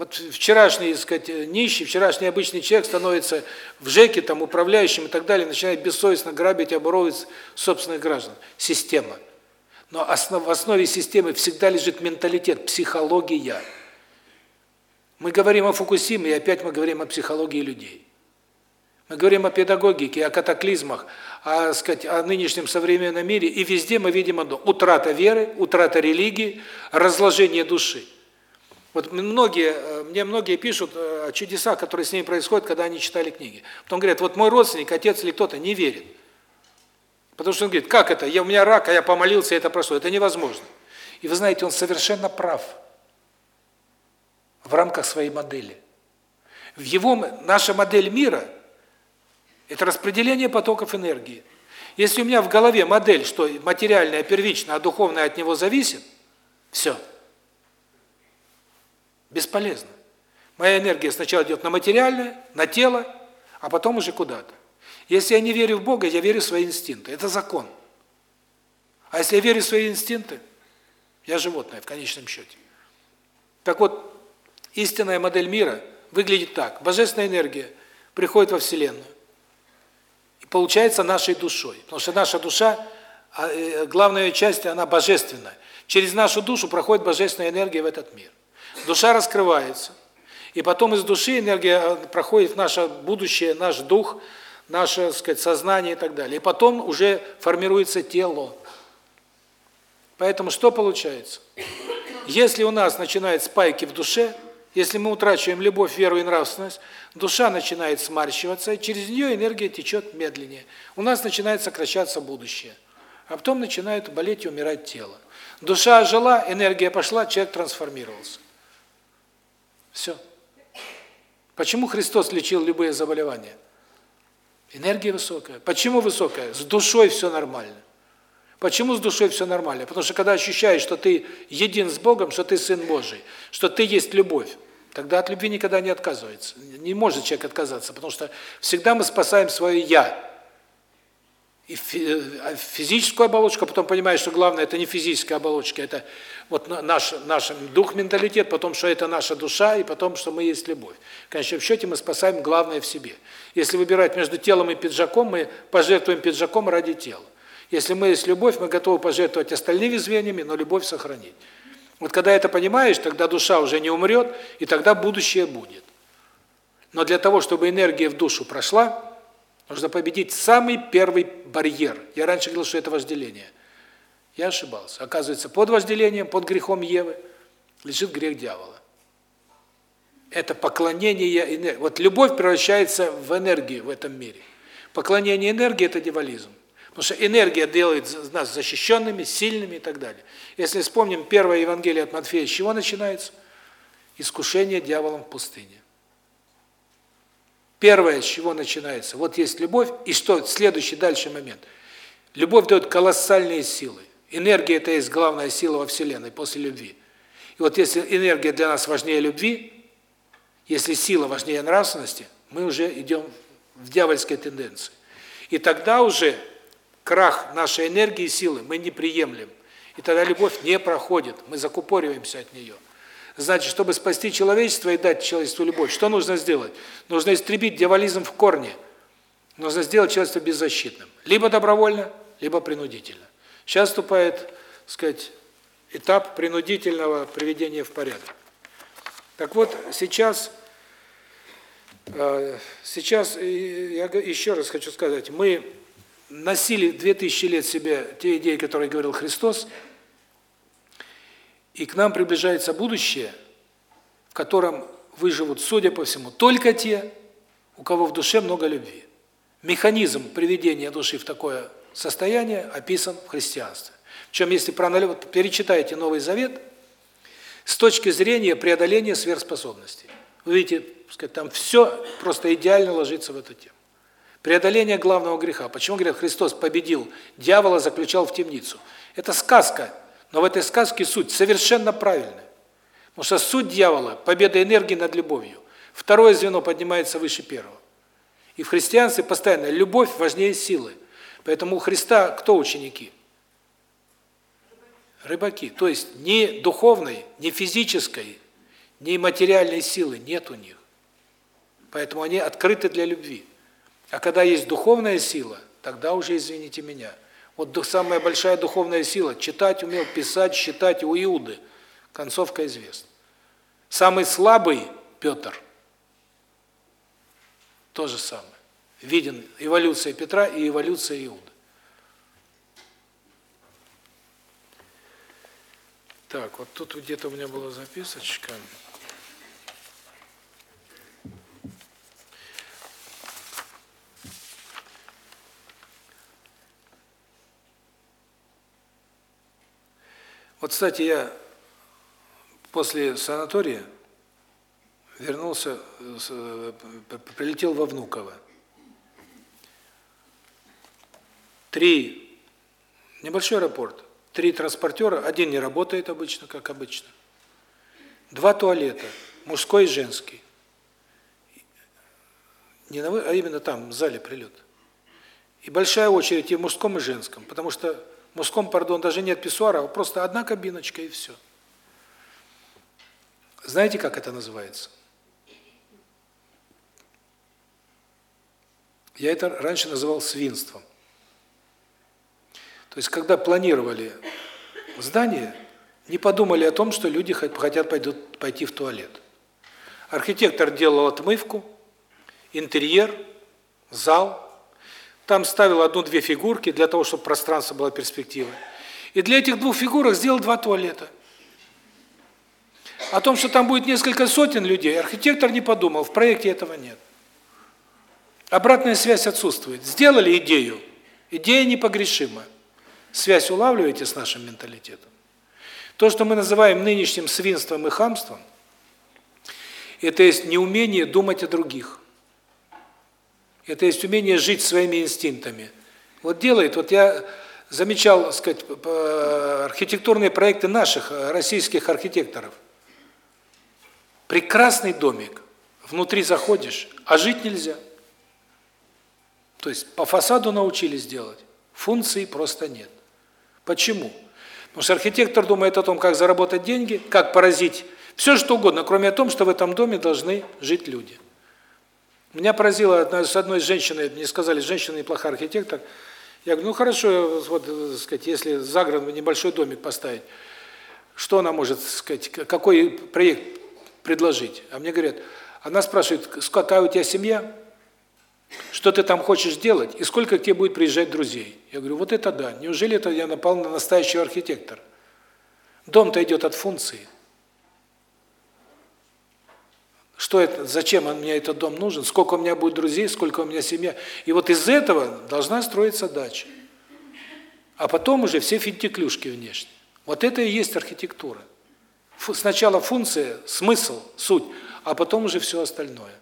Вот вчерашний, сказать, нищий, вчерашний обычный человек становится в ЖЭКе, там, управляющим и так далее, начинает бессовестно грабить и оборовывать собственных граждан. Система. Но основ, в основе системы всегда лежит менталитет, психология. Мы говорим о Фукусиме, и опять мы говорим о психологии людей. Мы говорим о педагогике, о катаклизмах, о, сказать, о нынешнем современном мире, и везде мы видим одно – утрата веры, утрата религии, разложение души. Вот многие, э, мне многие пишут э, о чудесах, которые с ними происходят, когда они читали книги. Потом говорят, вот мой родственник, отец или кто-то не верит. Потому что он говорит, как это, я, у меня рак, а я помолился, и это прошло. Это невозможно. И вы знаете, он совершенно прав в рамках своей модели. В его наша модель мира это распределение потоков энергии. Если у меня в голове модель, что материальное первично, а духовное от него зависит, все. Бесполезно. Моя энергия сначала идет на материальное, на тело, а потом уже куда-то. Если я не верю в Бога, я верю в свои инстинкты. Это закон. А если я верю в свои инстинкты, я животное в конечном счете. Так вот, истинная модель мира выглядит так. Божественная энергия приходит во Вселенную и получается нашей душой. Потому что наша душа, а, э, главная часть, она божественная. Через нашу душу проходит божественная энергия в этот мир. Душа раскрывается. И потом из души энергия э, проходит в наше будущее, наш дух, наше, так сказать, сознание и так далее. И потом уже формируется тело. Поэтому что получается? Если у нас начинают спайки в душе, если мы утрачиваем любовь, веру и нравственность, душа начинает сморщиваться, и через нее энергия течет медленнее. У нас начинает сокращаться будущее. А потом начинает болеть и умирать тело. Душа жила, энергия пошла, человек трансформировался. Все. Почему Христос лечил любые заболевания? Энергия высокая. Почему высокая? С душой все нормально. Почему с душой все нормально? Потому что когда ощущаешь, что ты един с Богом, что ты Сын Божий, что ты есть любовь, тогда от любви никогда не отказывается. Не может человек отказаться, потому что всегда мы спасаем свое «я» и э, физическую оболочку, а потом понимаешь, что главное это не физическая оболочка, это вот наш наш дух, менталитет, потом что это наша душа и потом что мы есть любовь. В конечном счете мы спасаем главное в себе. Если выбирать между телом и пиджаком, мы пожертвуем пиджаком ради тела. Если мы есть любовь, мы готовы пожертвовать остальными звеньями, но любовь сохранить. Вот когда это понимаешь, тогда душа уже не умрет, и тогда будущее будет. Но для того, чтобы энергия в душу прошла, Нужно победить самый первый барьер. Я раньше говорил, что это вожделение. Я ошибался. Оказывается, под вожделением, под грехом Евы лежит грех дьявола. Это поклонение энергии. Вот любовь превращается в энергию в этом мире. Поклонение энергии – это дьяволизм. Потому что энергия делает нас защищенными, сильными и так далее. Если вспомним первое Евангелие от Матфея, с чего начинается? Искушение дьяволом в пустыне. Первое, с чего начинается, вот есть любовь, и что следующий дальше момент. Любовь дает колоссальные силы. Энергия – это есть главная сила во Вселенной после любви. И вот если энергия для нас важнее любви, если сила важнее нравственности, мы уже идем в дьявольской тенденции. И тогда уже крах нашей энергии и силы мы не приемлем. И тогда любовь не проходит, мы закупориваемся от нее. Значит, чтобы спасти человечество и дать человечеству любовь, что нужно сделать? Нужно истребить дьяволизм в корне. Нужно сделать человечество беззащитным. Либо добровольно, либо принудительно. Сейчас вступает, сказать, этап принудительного приведения в порядок. Так вот, сейчас э, сейчас я еще раз хочу сказать, мы носили 2000 лет себе те идеи, которые говорил Христос, и к нам приближается будущее, в котором выживут, судя по всему, только те, у кого в душе много любви. Механизм приведения души в такое состояние описан в христианстве. Причем, если перечитаете Новый Завет, с точки зрения преодоления сверхспособностей. Вы видите, сказать, там все просто идеально ложится в эту тему. Преодоление главного греха. Почему, говорят, Христос победил дьявола, заключал в темницу? Это сказка но в этой сказке суть совершенно правильная. Потому что суть дьявола – победа энергии над любовью. Второе звено поднимается выше первого. И в христианстве постоянно любовь важнее силы. Поэтому у Христа кто ученики? Рыбаки. То есть ни духовной, ни физической, ни материальной силы нет у них. Поэтому они открыты для любви. А когда есть духовная сила, тогда уже, извините меня – вот самая большая духовная сила. Читать умел, писать, считать у Иуды. Концовка известна. Самый слабый Петр. То же самое. Виден эволюция Петра и эволюция Иуды. Так, вот тут где-то у меня была записочка. Вот, кстати, я после санатория вернулся, прилетел во Внуково. Три, небольшой аэропорт, три транспортера, один не работает обычно, как обычно. Два туалета, мужской и женский. Не на а именно там, в зале прилет. И большая очередь и в мужском, и женском, потому что в мужском, пардон, даже нет писсуара, а просто одна кабиночка и все. Знаете, как это называется? Я это раньше называл свинством. То есть, когда планировали здание, не подумали о том, что люди хотят пойдут, пойти в туалет. Архитектор делал отмывку, интерьер, зал, там ставил одну-две фигурки для того, чтобы пространство было перспективой. И для этих двух фигурок сделал два туалета. О том, что там будет несколько сотен людей, архитектор не подумал, в проекте этого нет. Обратная связь отсутствует. Сделали идею, идея непогрешима. Связь улавливаете с нашим менталитетом? То, что мы называем нынешним свинством и хамством, это есть неумение думать о других. Это есть умение жить своими инстинктами. Вот делает, вот я замечал, так сказать, архитектурные проекты наших российских архитекторов. Прекрасный домик. Внутри заходишь, а жить нельзя. То есть по фасаду научились делать, функции просто нет. Почему? Потому что архитектор думает о том, как заработать деньги, как поразить, все что угодно, кроме о том, что в этом доме должны жить люди. Меня поразило, одна, с одной женщиной, мне сказали, женщина неплохой архитектор, я говорю, ну хорошо, вот, сказать, если за небольшой домик поставить, что она может, сказать, какой проект предложить? А мне говорят, она спрашивает, какая у тебя семья? Что ты там хочешь делать и сколько к тебе будет приезжать друзей? Я говорю, вот это да. Неужели это я напал на настоящего архитектора? Дом-то идет от функции. Что это, зачем мне этот дом нужен, сколько у меня будет друзей, сколько у меня семья. И вот из этого должна строиться дача. А потом уже все финтиклюшки внешние. Вот это и есть архитектура. Сначала функция, смысл, суть, а потом уже все остальное.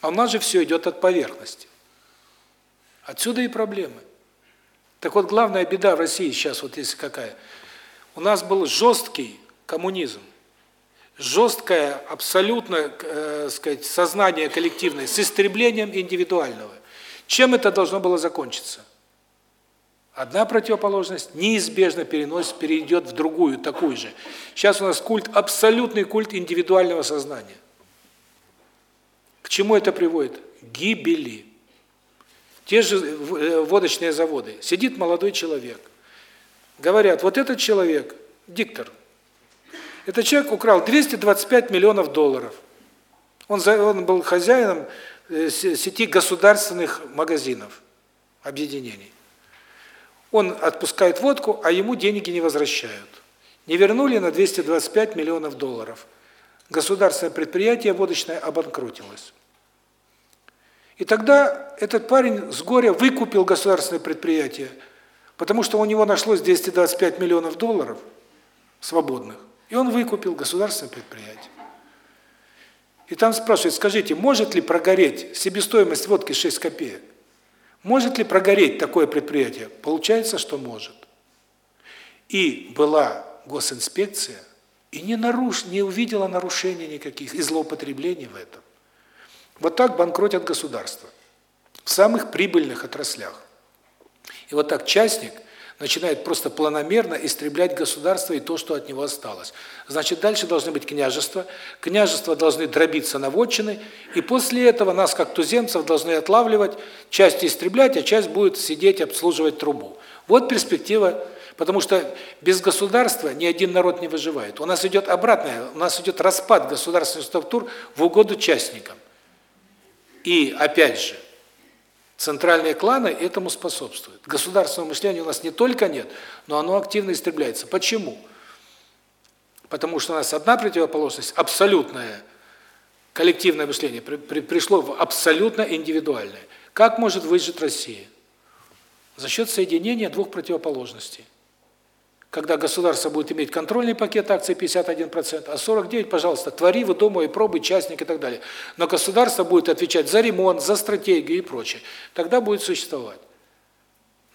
А у нас же все идет от поверхности. Отсюда и проблемы. Так вот, главная беда в России сейчас, вот если какая, у нас был жесткий коммунизм, жесткое, абсолютно, э, сказать, сознание коллективное с истреблением индивидуального. Чем это должно было закончиться? Одна противоположность неизбежно переносит, перейдет в другую, такую же. Сейчас у нас культ, абсолютный культ индивидуального сознания чему это приводит? гибели. Те же э, водочные заводы. Сидит молодой человек. Говорят, вот этот человек, диктор, этот человек украл 225 миллионов долларов. Он, он был хозяином э, сети государственных магазинов, объединений. Он отпускает водку, а ему деньги не возвращают. Не вернули на 225 миллионов долларов. Государственное предприятие водочное обанкротилось. И тогда этот парень с горя выкупил государственное предприятие, потому что у него нашлось 225 миллионов долларов свободных, и он выкупил государственное предприятие. И там спрашивают, скажите, может ли прогореть себестоимость водки 6 копеек? Может ли прогореть такое предприятие? Получается, что может. И была госинспекция, и не наруш, не увидела нарушений никаких, и злоупотреблений в этом. Вот так банкротят государства в самых прибыльных отраслях. И вот так частник начинает просто планомерно истреблять государство и то, что от него осталось. Значит, дальше должны быть княжества, княжества должны дробиться на вотчины, и после этого нас, как туземцев, должны отлавливать, часть истреблять, а часть будет сидеть, обслуживать трубу. Вот перспектива, потому что без государства ни один народ не выживает. У нас идет обратное, у нас идет распад государственных структур в угоду частникам. И, опять же, центральные кланы этому способствуют. Государственного мышления у нас не только нет, но оно активно истребляется. Почему? Потому что у нас одна противоположность, абсолютное коллективное мышление, при, при, пришло в абсолютно индивидуальное. Как может выжить Россия? За счет соединения двух противоположностей. Когда государство будет иметь контрольный пакет акций 51%, а 49%, пожалуйста, твори, выдумывай, пробуй, частник и так далее. Но государство будет отвечать за ремонт, за стратегию и прочее. Тогда будет существовать.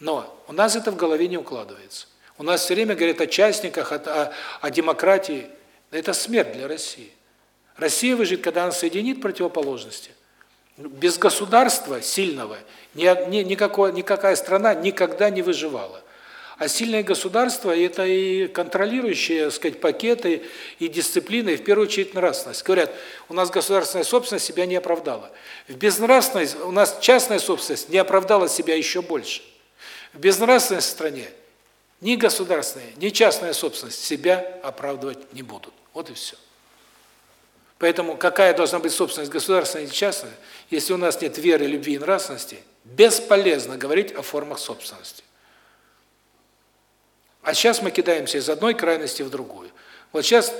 Но у нас это в голове не укладывается. У нас все время говорят о частниках, о, о, о демократии. Это смерть для России. Россия выживет, когда она соединит противоположности. Без государства сильного ни, ни, никакого, никакая страна никогда не выживала. А сильное государство – это и контролирующие, так сказать, пакеты, и дисциплина, и в первую очередь нравственность. Говорят, у нас государственная собственность себя не оправдала. В безнравственность у нас частная собственность не оправдала себя еще больше. В безнравственной стране ни государственная, ни частная собственность себя оправдывать не будут. Вот и все. Поэтому какая должна быть собственность государственная и частная, если у нас нет веры, любви и нравственности, бесполезно говорить о формах собственности. А сейчас мы кидаемся из одной крайности в другую. Вот сейчас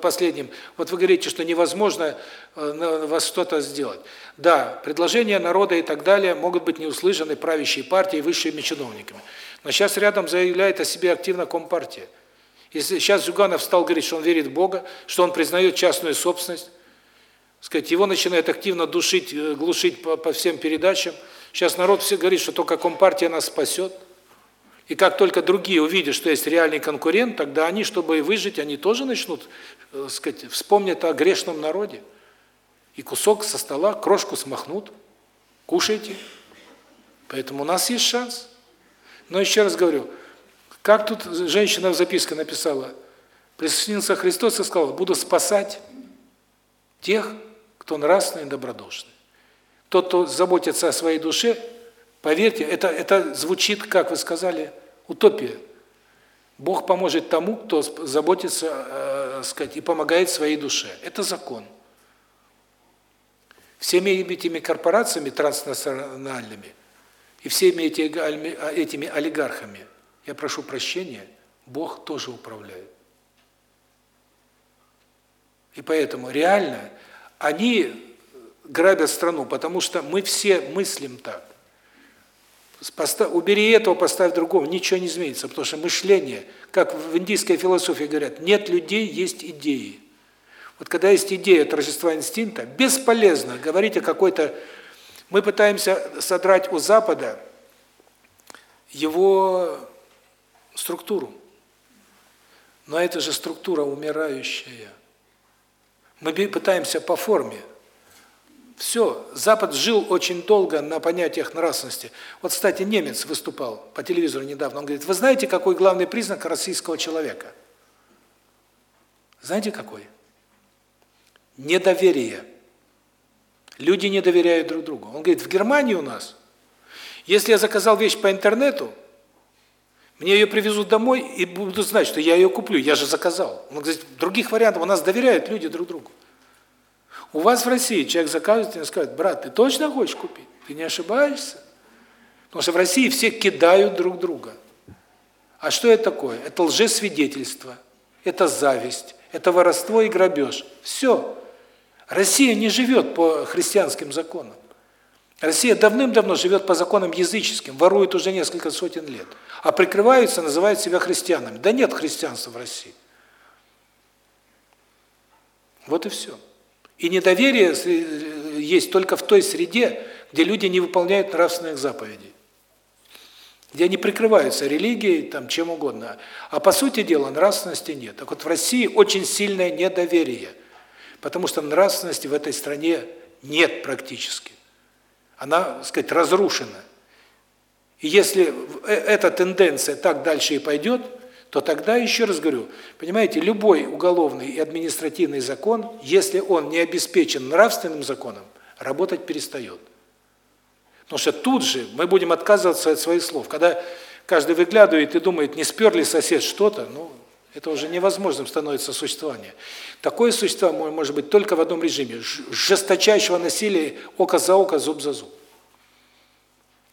последним, вот вы говорите, что невозможно э, вас что-то сделать. Да, предложения народа и так далее могут быть не услышаны правящей партией, высшими чиновниками. Но сейчас рядом заявляет о себе активно Компартия. Если сейчас Зюганов стал говорить, что он верит в Бога, что он признает частную собственность, сказать, его начинает активно душить, э, глушить по, по всем передачам. Сейчас народ все говорит, что только Компартия нас спасет. И как только другие увидят, что есть реальный конкурент, тогда они, чтобы выжить, они тоже начнут, э, сказать, вспомнят о грешном народе. И кусок со стола, крошку смахнут. Кушайте. Поэтому у нас есть шанс. Но еще раз говорю, как тут женщина в записке написала, присоединился Христос и сказал, буду спасать тех, кто нравственный и добродушный. Тот, кто заботится о своей душе, поверьте, это, это звучит, как вы сказали, Утопия. Бог поможет тому, кто заботится, э, сказать, и помогает своей душе. Это закон. Всеми этими корпорациями транснациональными и всеми этими олигархами, я прошу прощения, Бог тоже управляет. И поэтому реально они грабят страну, потому что мы все мыслим так. Поставь, убери этого, поставь другого, ничего не изменится, потому что мышление, как в индийской философии говорят, нет людей, есть идеи. Вот когда есть идея торжества инстинкта, бесполезно говорить о какой-то... Мы пытаемся содрать у Запада его структуру. Но это же структура умирающая. Мы пытаемся по форме, все, Запад жил очень долго на понятиях нравственности. Вот, кстати, немец выступал по телевизору недавно, он говорит, вы знаете, какой главный признак российского человека? Знаете, какой? Недоверие. Люди не доверяют друг другу. Он говорит, в Германии у нас, если я заказал вещь по интернету, мне ее привезут домой и буду знать, что я ее куплю, я же заказал. Он говорит, других вариантов, у нас доверяют люди друг другу. У вас в России человек заказывает и скажет, брат, ты точно хочешь купить? Ты не ошибаешься? Потому что в России все кидают друг друга. А что это такое? Это лжесвидетельство, это зависть, это воровство и грабеж. Все. Россия не живет по христианским законам. Россия давным-давно живет по законам языческим, ворует уже несколько сотен лет. А прикрываются, называют себя христианами. Да нет христианства в России. Вот и все. И недоверие э, есть только в той среде, где люди не выполняют нравственных заповедей. Где они прикрываются религией, там чем угодно. А по сути дела нравственности нет. Так вот в России очень сильное недоверие. Потому что нравственности в этой стране нет практически. Она, так сказать, разрушена. И если э, эта тенденция так дальше и пойдет, то тогда, еще раз говорю, понимаете, любой уголовный и административный закон, если он не обеспечен нравственным законом, работать перестает. Потому что тут же мы будем отказываться от своих слов. Когда каждый выглядывает и думает, не спер ли сосед что-то, ну, это уже невозможным становится существование. Такое существование может быть только в одном режиме – жесточайшего насилия, око за око, зуб за зуб.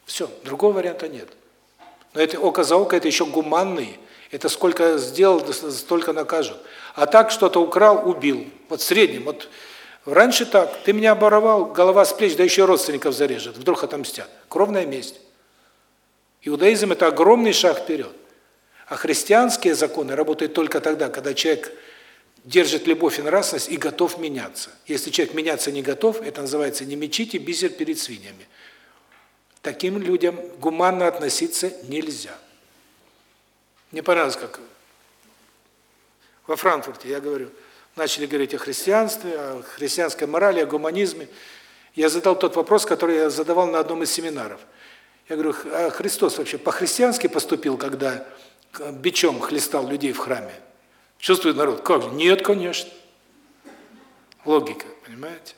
Все, другого варианта нет. Но это око за око – это еще гуманный, это сколько сделал, столько накажут. А так что-то украл, убил. Вот в среднем. Вот раньше так. Ты меня оборовал, голова с плеч, да еще родственников зарежет. Вдруг отомстят. Кровная месть. Иудаизм – это огромный шаг вперед. А христианские законы работают только тогда, когда человек держит любовь и нравственность и готов меняться. Если человек меняться не готов, это называется «не мечите бисер перед свиньями». Таким людям гуманно относиться нельзя. Мне понравилось, как во Франкфурте, я говорю, начали говорить о христианстве, о христианской морали, о гуманизме. Я задал тот вопрос, который я задавал на одном из семинаров. Я говорю, а Христос вообще по-христиански поступил, когда бичом хлестал людей в храме? Чувствует народ, как? Нет, конечно. Логика, понимаете?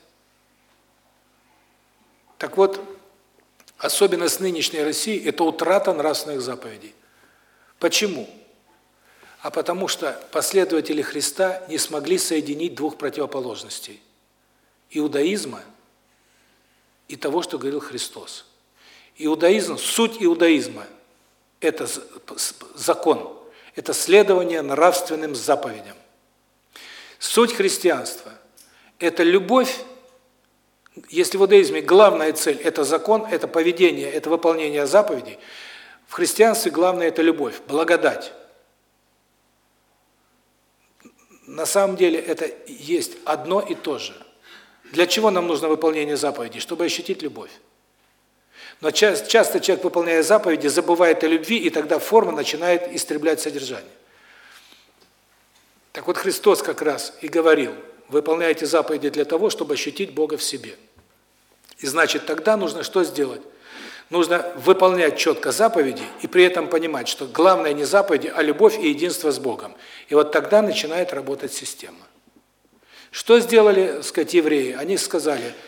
Так вот, особенность нынешней России – это утрата нравственных заповедей. Почему? А потому что последователи Христа не смогли соединить двух противоположностей – иудаизма и того, что говорил Христос. Иудаизм, суть иудаизма – это закон, это следование нравственным заповедям. Суть христианства – это любовь, если в иудаизме главная цель – это закон, это поведение, это выполнение заповедей, в христианстве главное – это любовь, благодать. На самом деле это есть одно и то же. Для чего нам нужно выполнение заповедей? Чтобы ощутить любовь. Но часто человек, выполняя заповеди, забывает о любви, и тогда форма начинает истреблять содержание. Так вот Христос как раз и говорил, выполняйте заповеди для того, чтобы ощутить Бога в себе. И значит, тогда нужно что сделать? Нужно выполнять четко заповеди и при этом понимать, что главное не заповеди, а любовь и единство с Богом. И вот тогда начинает работать система. Что сделали, сказать, евреи? Они сказали –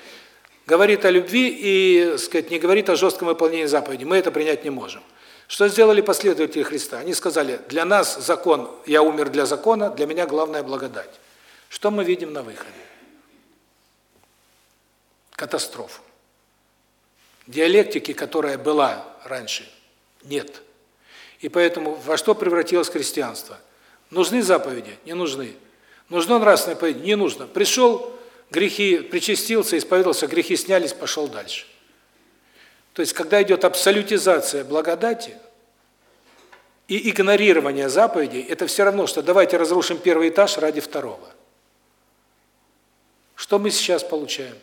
говорит о любви и, сказать, не говорит о жестком выполнении заповедей. Мы это принять не можем. Что сделали последователи Христа? Они сказали: "Для нас закон, я умер для закона, для меня главная благодать". Что мы видим на выходе? Катастрофу. Диалектики, которая была раньше, нет. И поэтому во что превратилось христианство? Нужны заповеди? Не нужны. Нужно нравственное поведение? Не нужно. Пришел грехи причастился, исповедовался, грехи снялись, пошел дальше. То есть, когда идет абсолютизация благодати и игнорирование заповедей, это все равно, что давайте разрушим первый этаж ради второго. Что мы сейчас получаем?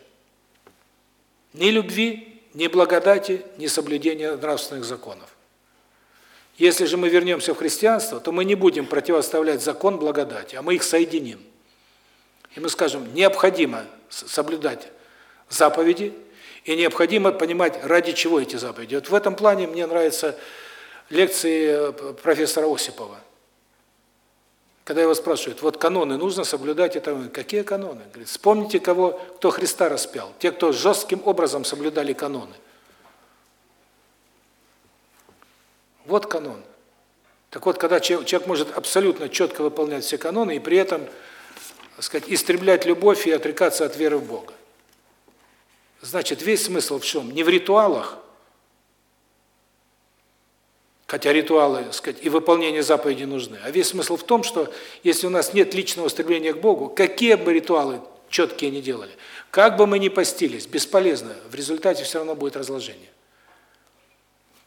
Ни любви, ни благодати, ни соблюдения нравственных законов. Если же мы вернемся в христианство, то мы не будем противоставлять закон благодати, а мы их соединим. И мы скажем, необходимо соблюдать заповеди, и необходимо понимать, ради чего эти заповеди. Вот в этом плане мне нравятся лекции э, профессора Осипова. Когда его спрашивают, вот каноны нужно соблюдать, это какие каноны? Говорит, вспомните, кого, кто Христа распял, те, кто жестким образом соблюдали каноны. Вот канон. Так вот, когда человек, может абсолютно четко выполнять все каноны, и при этом так сказать, истреблять любовь и отрекаться от веры в Бога. Значит, весь смысл в чем? Не в ритуалах, хотя ритуалы, так сказать, и выполнение заповедей нужны, а весь смысл в том, что если у нас нет личного стремления к Богу, какие бы ритуалы четкие ни делали, как бы мы ни постились, бесполезно, в результате все равно будет разложение.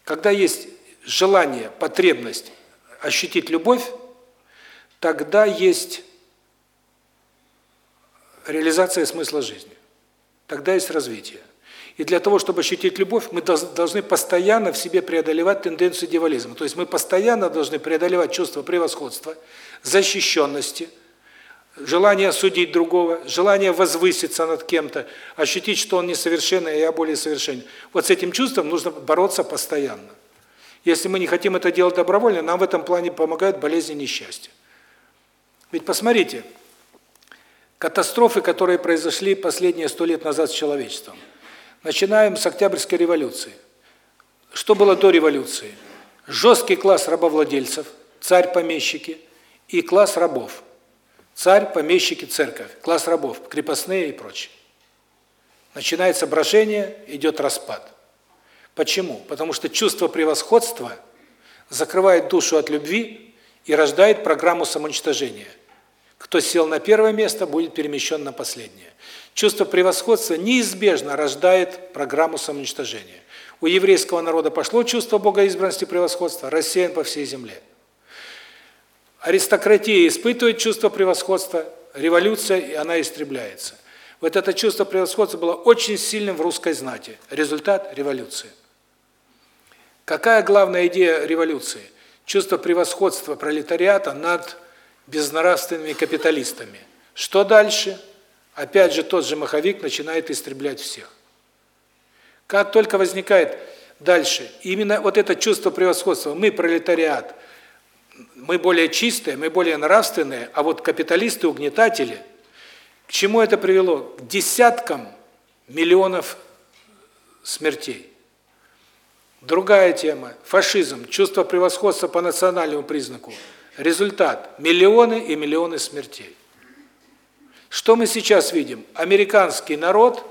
Когда есть желание, потребность ощутить любовь, тогда есть реализация смысла жизни. Тогда есть развитие. И для того, чтобы ощутить любовь, мы должны постоянно в себе преодолевать тенденцию дьяволизма. То есть мы постоянно должны преодолевать чувство превосходства, защищенности, желание осудить другого, желание возвыситься над кем-то, ощутить, что он несовершенный, а я более совершенен. Вот с этим чувством нужно бороться постоянно. Если мы не хотим это делать добровольно, нам в этом плане помогают болезни и несчастья. Ведь посмотрите, катастрофы, которые произошли последние сто лет назад с человечеством. Начинаем с Октябрьской революции. Что было до революции? Жесткий класс рабовладельцев, царь-помещики и класс рабов. Царь, помещики, церковь, класс рабов, крепостные и прочее. Начинается брожение, идет распад. Почему? Потому что чувство превосходства закрывает душу от любви и рождает программу самоуничтожения – кто сел на первое место, будет перемещен на последнее. Чувство превосходства неизбежно рождает программу самоуничтожения. У еврейского народа пошло чувство богоизбранности превосходства, рассеян по всей земле. Аристократия испытывает чувство превосходства, революция, и она истребляется. Вот это чувство превосходства было очень сильным в русской знати. Результат – революции. Какая главная идея революции? Чувство превосходства пролетариата над безнравственными капиталистами. Что дальше? Опять же тот же маховик начинает истреблять всех. Как только возникает дальше именно вот это чувство превосходства, мы пролетариат, мы более чистые, мы более нравственные, а вот капиталисты, угнетатели, к чему это привело? К десяткам миллионов смертей. Другая тема фашизм, чувство превосходства по национальному признаку. Результат миллионы и миллионы смертей. Что мы сейчас видим? Американский народ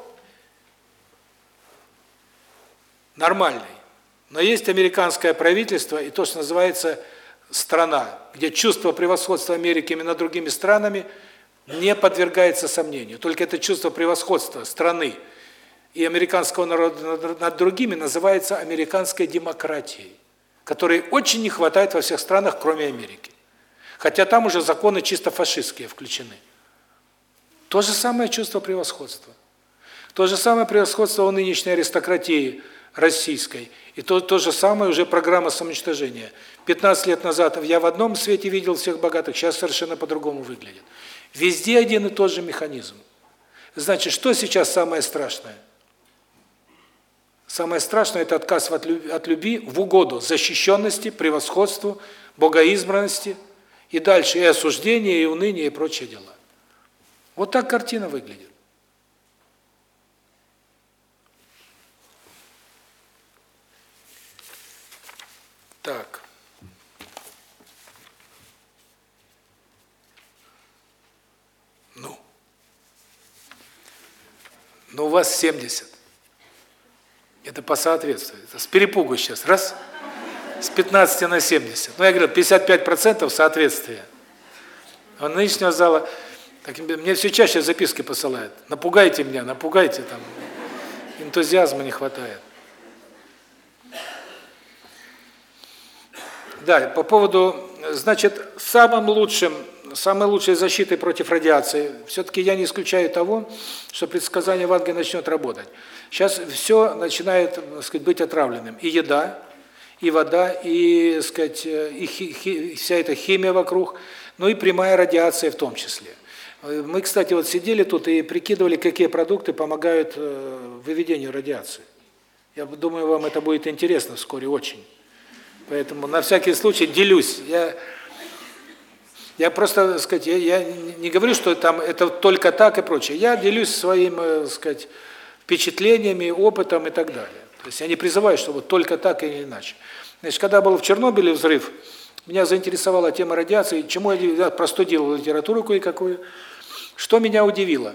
нормальный. Но есть американское правительство и то, что называется страна, где чувство превосходства Америки над другими странами не подвергается сомнению. Только это чувство превосходства страны и американского народа над другими называется американской демократией, которой очень не хватает во всех странах, кроме Америки. Хотя там уже законы чисто фашистские включены. То же самое чувство превосходства. То же самое превосходство у нынешней аристократии российской. И то, то же самое уже программа самоуничтожения. 15 лет назад я в одном свете видел всех богатых, сейчас совершенно по-другому выглядит. Везде один и тот же механизм. Значит, что сейчас самое страшное? Самое страшное – это отказ от любви, от любви в угоду защищенности, превосходству, богоизбранности, и дальше и осуждение, и уныние, и прочие дела. Вот так картина выглядит. Так. Ну. Ну, у вас 70. Это по соответствию. Это с перепугу сейчас. Раз. С 15 на 70. Ну, я говорю, 55% соответствия. А нынешнего зала... Так, мне все чаще записки посылают. Напугайте меня, напугайте там. Энтузиазма не хватает. Да, по поводу, значит, самым лучшим, самой лучшей защитой против радиации, все-таки я не исключаю того, что предсказание Ванги начнет работать. Сейчас все начинает, так сказать, быть отравленным. И еда, и вода, и, так сказать, и хи, хи, вся эта химия вокруг, ну и прямая радиация в том числе. Мы, кстати, вот сидели тут и прикидывали, какие продукты помогают э, выведению радиации. Я думаю, вам это будет интересно вскоре очень. Поэтому на всякий случай делюсь. Я я просто, сказать, я, я не говорю, что там это только так и прочее. Я делюсь своим, так сказать, впечатлениями, опытом и так далее. То есть я не призываю, что вот только так и не иначе. Значит, когда был в Чернобыле взрыв, меня заинтересовала тема радиации, чему я простудил литературу кое-какую. Что меня удивило?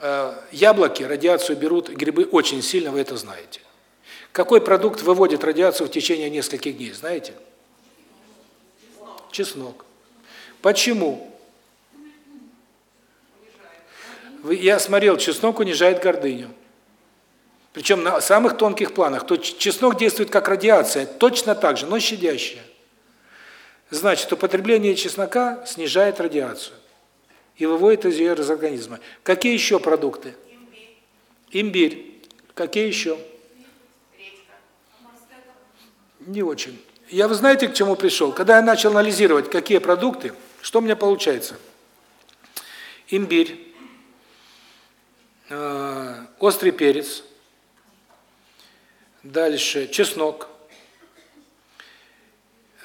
Э, яблоки радиацию берут, грибы очень сильно, вы это знаете. Какой продукт выводит радиацию в течение нескольких дней, знаете? Чеснок. Почему? Я смотрел, чеснок унижает гордыню. Причем на самых тонких планах. То чеснок действует как радиация, точно так же, но щадящая. Значит, употребление чеснока снижает радиацию и выводит из ее из организма. Какие еще продукты? Имбирь. Имбирь. Какие еще? Не очень. Я, вы знаете, к чему пришел? Когда я начал анализировать, какие продукты, что у меня получается? Имбирь, э, острый перец, дальше чеснок.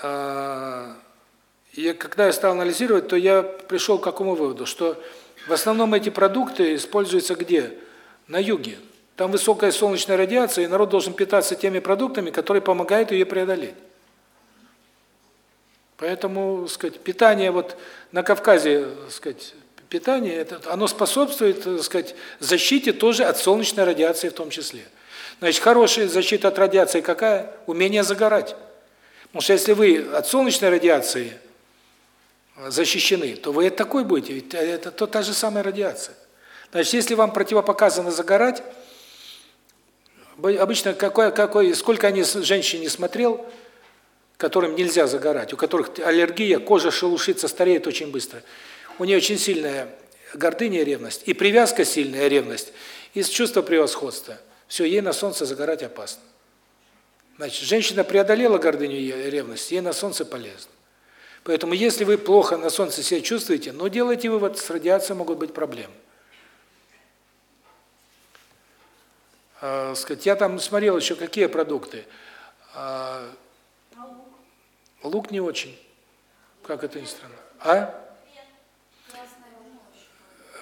Э, и когда я стал анализировать, то я пришел к какому выводу, что в основном эти продукты используются где? На юге. Там высокая солнечная радиация, и народ должен питаться теми продуктами, которые помогают ее преодолеть. Поэтому, сказать, питание вот на Кавказе, сказать, питание это оно способствует, сказать, защите тоже от солнечной радиации в том числе. Значит, хорошая защита от радиации какая? Умение загорать. Потому что если вы от солнечной радиации защищены, то вы такой будете, ведь это то та же самая радиация. Значит, если вам противопоказано загорать, Обычно какой какой сколько они женщин не смотрел, которым нельзя загорать, у которых аллергия, кожа шелушится, стареет очень быстро. У нее очень сильная гордыня и ревность, и привязка сильная, ревность, и чувство превосходства. Все, ей на солнце загорать опасно. Значит, женщина преодолела гордыню и ревность, ей на солнце полезно. Поэтому если вы плохо на солнце себя чувствуете, ну делайте вывод, с радиацией могут быть проблемы. А, сказать, я там смотрел еще какие продукты. А, лук не очень. Как это ни странно. А?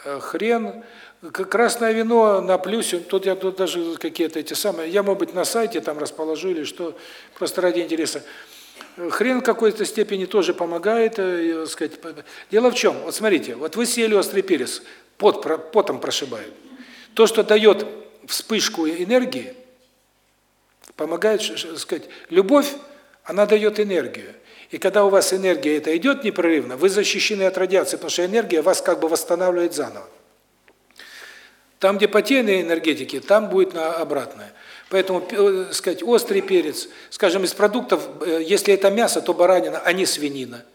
Э, хрен, красное вино на плюсе, тут я тут даже какие-то эти самые, я, может быть, на сайте там расположу или что, просто ради интереса. Хрен в какой-то степени тоже помогает, э, сказать. Дело в чем? Вот смотрите, вот вы съели острый перец, пот, потом прошибает. То, что дает вспышку энергии, помогает, сказать, любовь, она дает энергию. И когда у вас энергия это идет непрерывно, вы защищены от радиации, потому что энергия вас как бы восстанавливает заново. Там, где потерянные энергетики, там будет на обратное. Поэтому, э, сказать, острый перец, скажем, из продуктов, э, если это мясо, то баранина, а не свинина.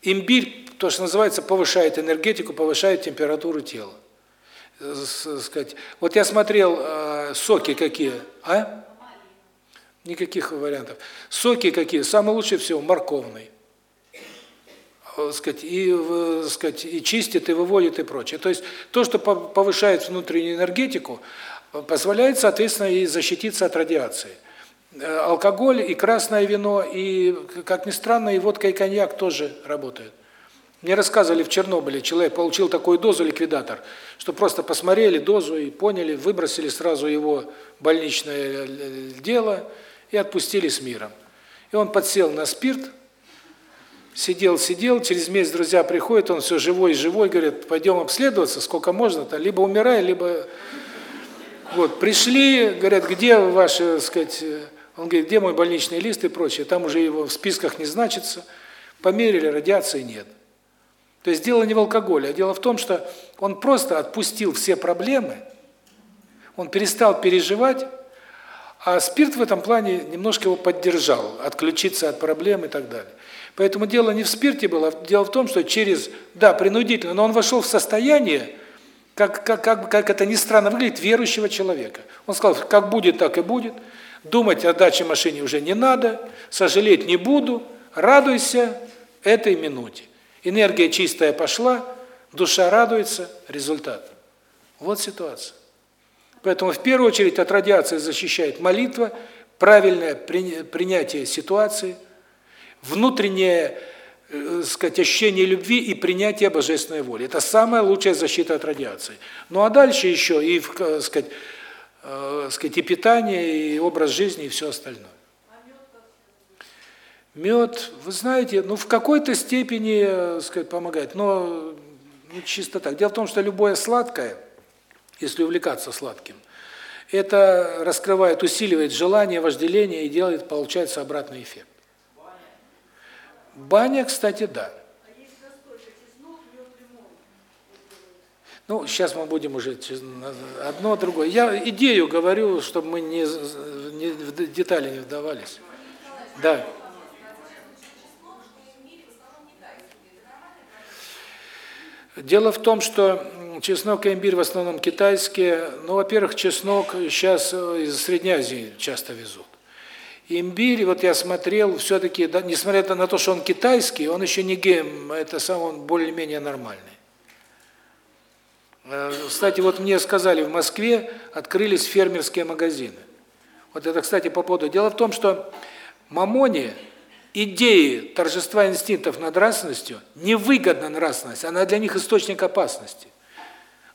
Имбирь, то, что называется, повышает энергетику, повышает температуру тела. Э, сказать, вот я смотрел соки какие, а? Никаких вариантов. Соки какие? Самый лучший всего морковный. Сказать, и, сказать, и чистит, и выводит, и прочее. То есть то, что повышает внутреннюю энергетику, позволяет, соответственно, и защититься от радиации. Э, алкоголь и красное вино, и, как ни странно, и водка, и коньяк тоже работают. Мне рассказывали в Чернобыле, человек получил такую дозу, ликвидатор, что просто посмотрели дозу и поняли, выбросили сразу его больничное э, дело – и отпустили с миром. И он подсел на спирт, сидел, сидел, через месяц друзья приходят, он все живой, живой, говорят, пойдем обследоваться, сколько можно-то, либо умирай, либо... Вот, пришли, говорят, где ваши, так сказать, он говорит, где мой больничный лист и прочее, там уже его в списках не значится, померили, радиации нет. То есть дело не в алкоголе, а дело в том, что он просто отпустил все проблемы, он перестал переживать, а спирт в этом плане немножко его поддержал, отключиться от проблем и так далее. Поэтому дело не в спирте было, дело в том, что через, да, принудительно, но он вошел в состояние, как, как, как, как это ни странно выглядит, верующего человека. Он сказал, как будет, так и будет, думать о даче машине уже не надо, сожалеть не буду, радуйся этой минуте. Энергия чистая пошла, душа радуется, результат. Вот ситуация. Поэтому в первую очередь от радиации защищает молитва, правильное принятие ситуации, внутреннее, э, сказать, ощущение любви и принятие божественной воли. Это самая лучшая защита от радиации. Ну а дальше еще и, э, сказать, э, сказать, и питание, и образ жизни, и все остальное. Мед, вы знаете, ну в какой-то степени, э, сказать, помогает, но ну, чисто так. Дело в том, что любое сладкое – если увлекаться сладким. Это раскрывает, усиливает желание, вожделение и делает, получается, обратный эффект. Баня, кстати, да. Ну, сейчас мы будем уже одно, другое. Я идею говорю, чтобы мы не, не в детали не вдавались. Да. Дело в том, что чеснок и имбирь в основном китайские. Ну, во-первых, чеснок сейчас э, из Средней Азии часто везут. Имбирь, вот я смотрел, все-таки, да, несмотря на то, что он китайский, он еще не гем, это сам он более-менее нормальный. Э, кстати, вот мне сказали, в Москве открылись фермерские магазины. Вот это, кстати, по поводу. Дело в том, что мамоне идеи торжества инстинктов над нравственностью невыгодна нравственность, она для них источник опасности.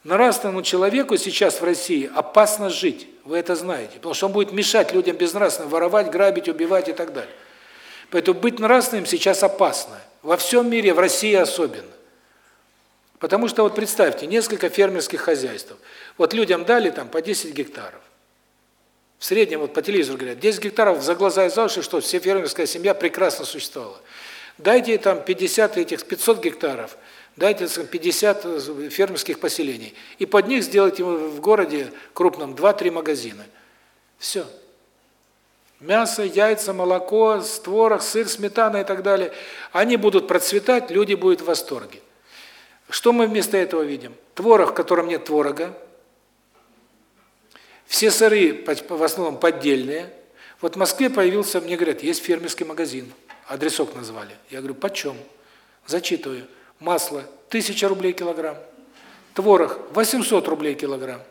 Нравственному человеку сейчас в России опасно жить, вы это знаете, потому что он будет мешать людям безнравственно воровать, грабить, убивать и так далее. Поэтому быть нравственным сейчас опасно. Во всем мире, в России особенно. Потому что вот представьте, несколько фермерских хозяйств. Вот людям дали там по 10 гектаров. В среднем вот по телевизору говорят, 10 гектаров за глаза и за уши, что все фермерская семья прекрасно существовала. Дайте там 50 этих 500 гектаров – дайте 50 э, фермерских поселений, и под них сделайте в городе крупном 2-3 магазина. Все. Мясо, яйца, молоко, творог, сыр, сметана и так далее. Они будут процветать, люди будут в восторге. Что мы вместо этого видим? Творог, в котором нет творога. Все сыры в основном поддельные. Вот в Москве появился, мне говорят, есть фермерский магазин. Адресок назвали. Я говорю, почем? Зачитываю. Масло 1000 рублей килограмм. Творог 800 рублей килограмм.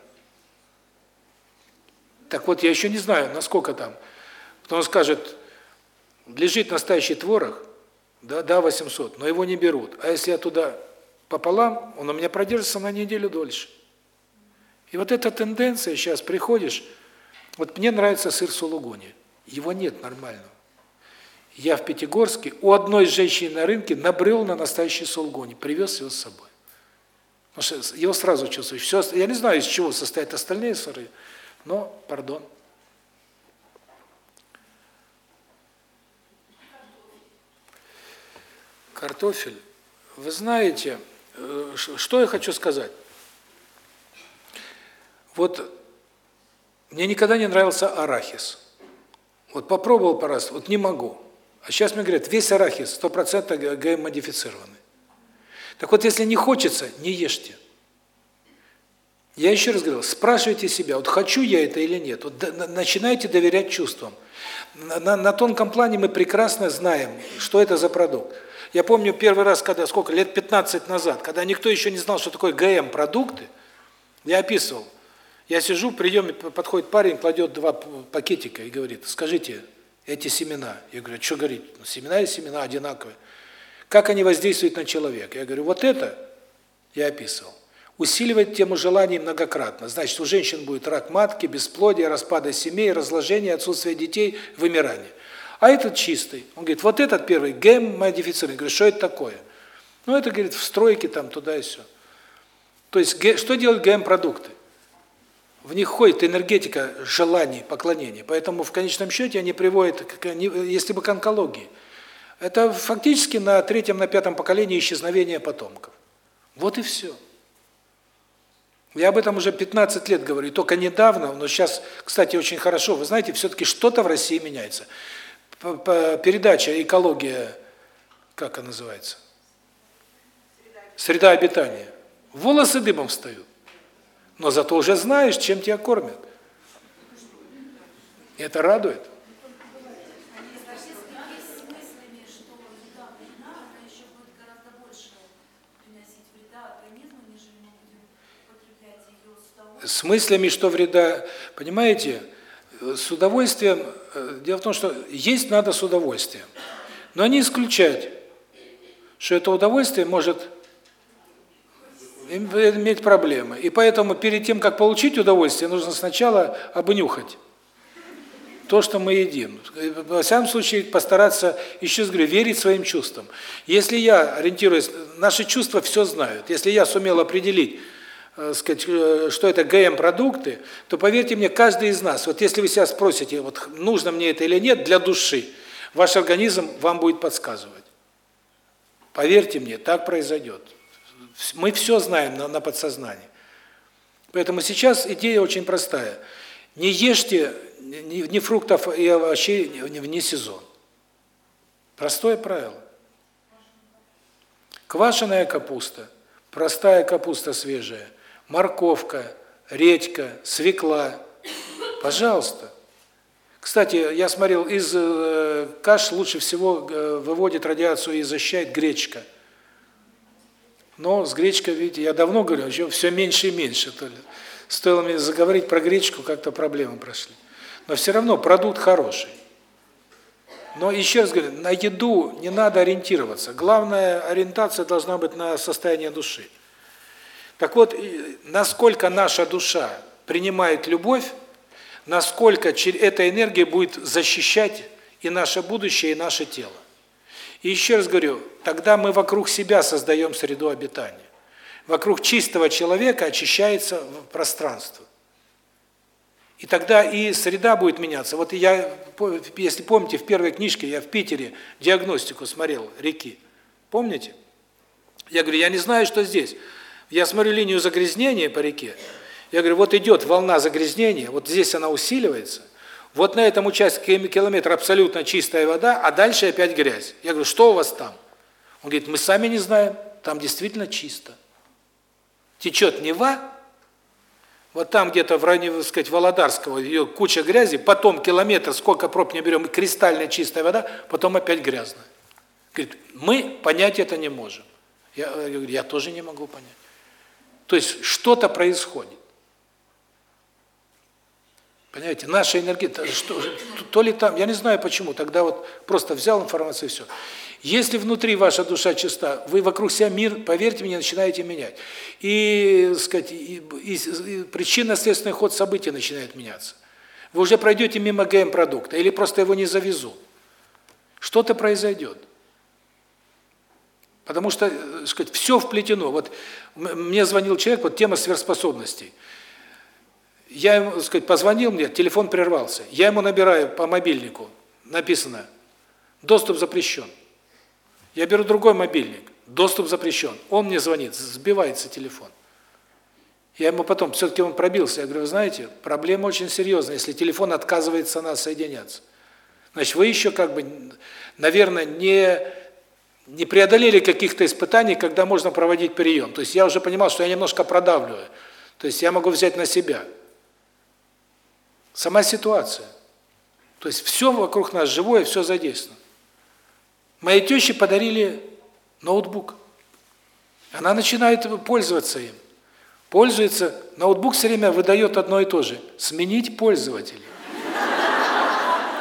Так вот, я еще не знаю, насколько там. Потом скажет, лежит настоящий творог, да, да, 800, но его не берут. А если я туда пополам, он у меня продержится на неделю дольше. И вот эта тенденция, сейчас приходишь, вот мне нравится сыр сулугуни, его нет нормального. Я в Пятигорске у одной женщины на рынке набрел на настоящий сулугуни, привез его с собой. Потому что его сразу чувствуешь. Все, я не знаю, из чего состоят остальные сыры, но, пардон. Картофель. Вы знаете, э, что я хочу сказать? Вот мне никогда не нравился арахис. Вот попробовал по раз, вот не могу. А сейчас мне говорят, весь арахис 100% ГМ-модифицированный. Так вот, если не хочется, не ешьте. Я еще раз говорил, спрашивайте себя, вот хочу я это или нет. Вот начинайте доверять чувствам. На, на, на тонком плане мы прекрасно знаем, что это за продукт. Я помню первый раз, когда, сколько, лет 15 назад, когда никто еще не знал, что такое ГМ-продукты, я описывал. Я сижу, в приеме подходит парень, кладет два пакетика и говорит, скажите, эти семена. Я говорю, «А что говорить? Ну, семена и семена одинаковые. Как они воздействуют на человека? Я говорю, вот это я описывал усиливает тему желаний многократно. Значит, у женщин будет рак матки, бесплодие, распада семей, разложение, отсутствие детей, вымирание. А этот чистый. Он говорит, вот этот первый, гем-модифицированный. Говорит, что это такое? Ну, это, говорит, в стройке там туда и все. То есть, что делают ГМ-продукты? В них ходит энергетика желаний, поклонения. Поэтому в конечном счете они приводят, к, если бы к онкологии. Это фактически на третьем, на пятом поколении исчезновения потомков. Вот и все. Я об этом уже 15 лет говорю, только недавно, но сейчас, кстати, очень хорошо. Вы знаете, все-таки что-то в России меняется. Передача «Экология», как она называется? «Среда обитания». Волосы дыбом встают. Но зато уже знаешь, чем тебя кормят. Это радует. с мыслями, что вреда. Понимаете, с удовольствием, э, дело в том, что есть надо с удовольствием. Но не исключать, что это удовольствие может иметь проблемы. И поэтому перед тем, как получить удовольствие, нужно сначала обнюхать то, что мы едим. Во всяком случае, постараться, еще раз говорю, верить своим чувствам. Если я ориентируюсь, наши чувства все знают. Если я сумел определить, э, сказать, э, что это ГМ-продукты, то поверьте мне, каждый из нас, вот если вы себя спросите, вот нужно мне это или нет для души, ваш организм вам будет подсказывать. Поверьте мне, так произойдет. Мы все знаем на, на подсознании. Поэтому сейчас идея очень простая. Не ешьте ни, ни фруктов и овощей вне сезон. Простое правило. Квашеная капуста, простая капуста свежая, морковка, редька, свекла. Пожалуйста. Кстати, я смотрел, из э, каш лучше всего э, выводит радиацию и защищает гречка. Но с гречкой, видите, я давно говорю, еще все меньше и меньше. То ли. Стоило мне заговорить про гречку, как-то проблемы прошли. Но все равно продукт хороший. Но еще раз говорю, на еду не надо ориентироваться. Главная ориентация должна быть на состояние души. Так вот, насколько наша душа принимает любовь, насколько эта энергия будет защищать и наше будущее, и наше тело. И еще раз говорю, тогда мы вокруг себя создаем среду обитания. Вокруг чистого человека очищается пространство. И тогда и среда будет меняться. Вот я, если помните, в первой книжке я в Питере диагностику смотрел реки. Помните? Я говорю, я не знаю, что здесь. Я смотрю линию загрязнения по реке. Я говорю, вот идет волна загрязнения, вот здесь она усиливается. Вот на этом участке километр абсолютно чистая вода, а дальше опять грязь. Я говорю, что у вас там? Он говорит, мы сами не знаем, там действительно чисто. Течет Нева, вот там где-то в районе, так сказать, Володарского, ее куча грязи, потом километр, сколько проб не берем, кристальная чистая вода, потом опять грязная. Говорит, мы понять это не можем. Я, я я тоже не могу понять. То есть что-то происходит. Понимаете, наша энергия, что, то ли там, я не знаю почему, тогда вот просто взял информацию и все. Если внутри ваша душа чиста, вы вокруг себя мир, поверьте мне, начинаете менять. И, сказать, и, и, и причинно-следственный ход событий начинает меняться. Вы уже пройдете мимо ГМ-продукта, или просто его не завезу. Что-то произойдет. Потому что, э, сказать, все вплетено. Вот мне звонил человек, вот тема сверхспособностей. Я ему, сказать, позвонил мне, телефон прервался. Я ему набираю по мобильнику, написано: "Доступ запрещен". Я беру другой мобильник, доступ запрещен. Он мне звонит, сбивается телефон. Я ему потом, все-таки он пробился, я говорю, вы знаете, проблема очень серьезная, если телефон отказывается нас соединяться. Значит, вы еще как бы, наверное, не не преодолели каких-то испытаний, когда можно проводить прием. То есть я уже понимал, что я немножко продавливаю. То есть я могу взять на себя. Сама ситуация. То есть все вокруг нас живое, все задействовано. Моей теще подарили ноутбук. Она начинает пользоваться им. Пользуется, ноутбук все время выдает одно и то же. Сменить пользователя.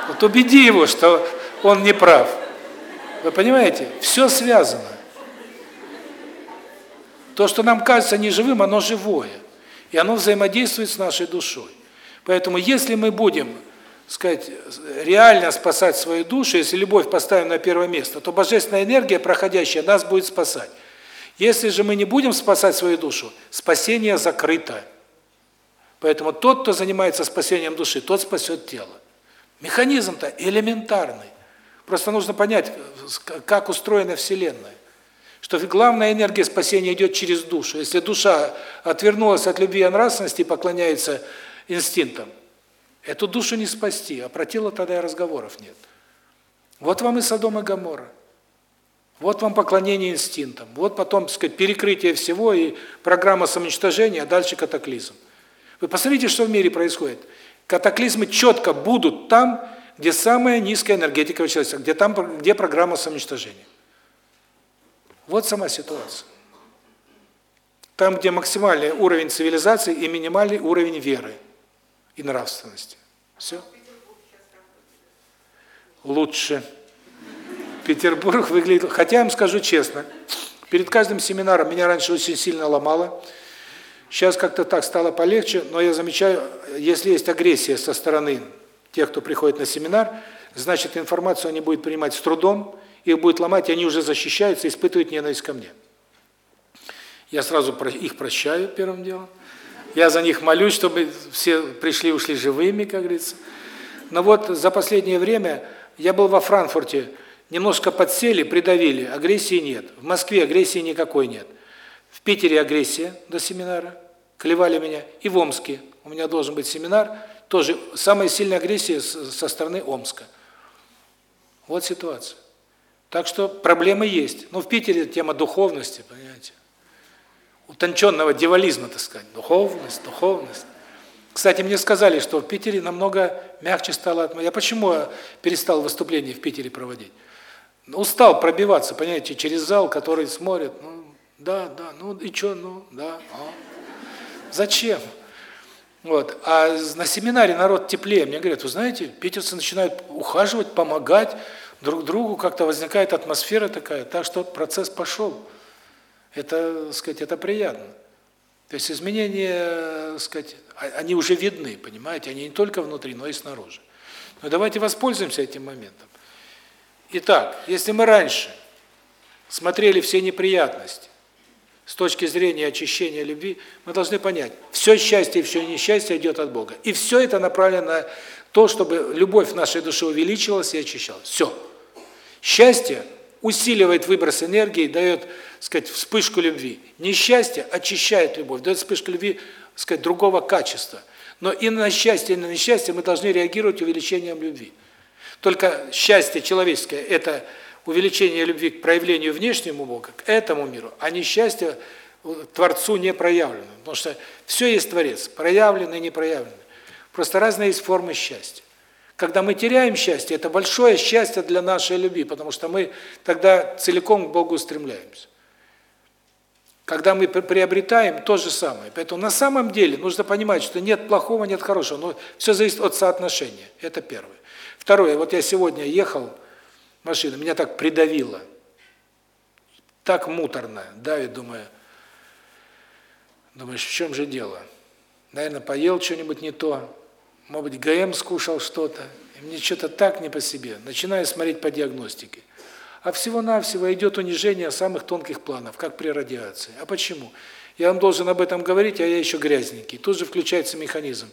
Вот убеди его, что он не прав. Вы понимаете? Все связано. То, что нам кажется неживым, оно живое. И оно взаимодействует с нашей душой. Поэтому если мы будем, сказать, реально спасать свою душу, если любовь поставим на первое место, то божественная энергия, проходящая, нас будет спасать. Если же мы не будем спасать свою душу, спасение закрыто. Поэтому тот, кто занимается спасением души, тот спасет тело. Механизм-то элементарный. Просто нужно понять, как устроена Вселенная. Что главная энергия спасения идет через душу. Если душа отвернулась от любви и нравственности и поклоняется инстинктам, эту душу не спасти, а про тело тогда и разговоров нет. Вот вам и Содом и Гоморра. Вот вам поклонение инстинктам. Вот потом, так сказать, перекрытие всего и программа самоуничтожения, а дальше катаклизм. Вы посмотрите, что в мире происходит. Катаклизмы четко будут там, где самая низкая энергетика человека, где там где программа самоуничтожения. Вот сама ситуация. Там, где максимальный уровень цивилизации и минимальный уровень веры и нравственности. Все. Лучше. Петербург выглядит... Хотя, я вам скажу честно, перед каждым семинаром меня раньше очень сильно ломало. Сейчас как-то так стало полегче, но я замечаю, если есть агрессия со стороны тех, кто приходит на семинар, значит, информацию они будут принимать с трудом, их будет ломать, и они уже защищаются, испытывают ненависть ко мне. Я сразу их прощаю первым делом. Я за них молюсь, чтобы все пришли, ушли живыми, как говорится. Но вот за последнее время я был во Франкфурте, немножко подсели, придавили, агрессии нет. В Москве агрессии никакой нет. В Питере агрессия до семинара, клевали меня. И в Омске у меня должен быть семинар, тоже самая сильная агрессия со стороны Омска. Вот ситуация. Так что проблемы есть. Но в Питере тема духовности, понимаете, утонченного дьяволизма, так сказать, духовность, духовность. Кстати, мне сказали, что в Питере намного мягче стало. Я почему перестал выступления в Питере проводить? Устал пробиваться, понимаете, через зал, который смотрит, ну, да, да, ну и что, ну, да, а. Зачем? Вот. А на семинаре народ теплее. Мне говорят, вы знаете, питерцы начинают ухаживать, помогать друг другу, как-то возникает атмосфера такая. Так что процесс пошел. Это, сказать, это приятно. То есть изменения, сказать, а, они уже видны, понимаете? Они не только внутри, но и снаружи. Но давайте воспользуемся этим моментом. Итак, если мы раньше смотрели все неприятности, с точки зрения очищения любви, мы должны понять, все счастье и все несчастье идет от Бога. И все это направлено на то, чтобы любовь в нашей душе увеличивалась и очищалась. Все. Счастье усиливает выброс энергии, дает, сказать, вспышку любви. Несчастье очищает любовь, дает вспышку любви, сказать, другого качества. Но и на счастье, и на несчастье мы должны реагировать увеличением любви. Только счастье человеческое – это увеличение любви к проявлению внешнему Бога, к этому миру, а несчастье Творцу не проявлено. Потому что все есть Творец, проявленный и непроявленный. Просто разные есть формы счастья. Когда мы теряем счастье, это большое счастье для нашей любви, потому что мы тогда целиком к Богу устремляемся. Когда мы приобретаем, то же самое. Поэтому на самом деле нужно понимать, что нет плохого, нет хорошего, но все зависит от соотношения. Это первое. Второе, вот я сегодня ехал, машина, меня так придавило. Так муторно, давит, думаю, думаешь, в чем же дело? Наверное, поел что-нибудь не то, может быть, ГМ скушал что-то, и мне что-то так не по себе. Начинаю смотреть по диагностике. А всего-навсего идет унижение самых тонких планов, как при радиации. А почему? Я вам должен об этом говорить, а я еще грязненький. Тут же включается механизм.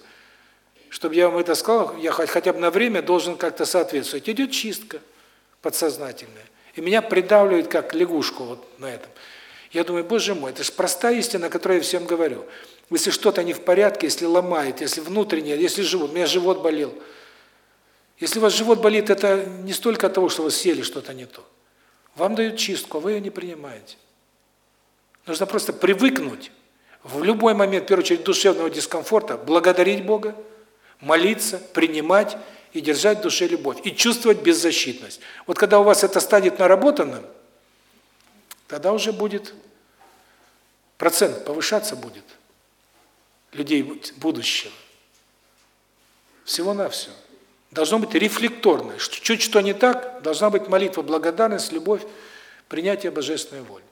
Чтобы я вам это сказал, я хотя бы на время должен как-то соответствовать. Идет чистка подсознательная. И меня придавливает как лягушку вот на этом. Я думаю, боже мой, это же простая истина, которую я всем говорю. Если что-то не в порядке, если ломает, если внутреннее, если живот, у меня живот болел. Если у вас живот болит, это не столько от того, что вы съели что-то не то. Вам дают чистку, а вы ее не принимаете. Нужно просто привыкнуть в любой момент, в первую очередь, душевного дискомфорта, благодарить Бога, молиться, принимать и держать в душе любовь. И чувствовать беззащитность. Вот когда у вас это станет наработанным, тогда уже будет процент повышаться будет людей будущего. Всего-навсего. Должно быть рефлекторно. Чуть что не так, должна быть молитва, благодарность, любовь, принятие божественной воли.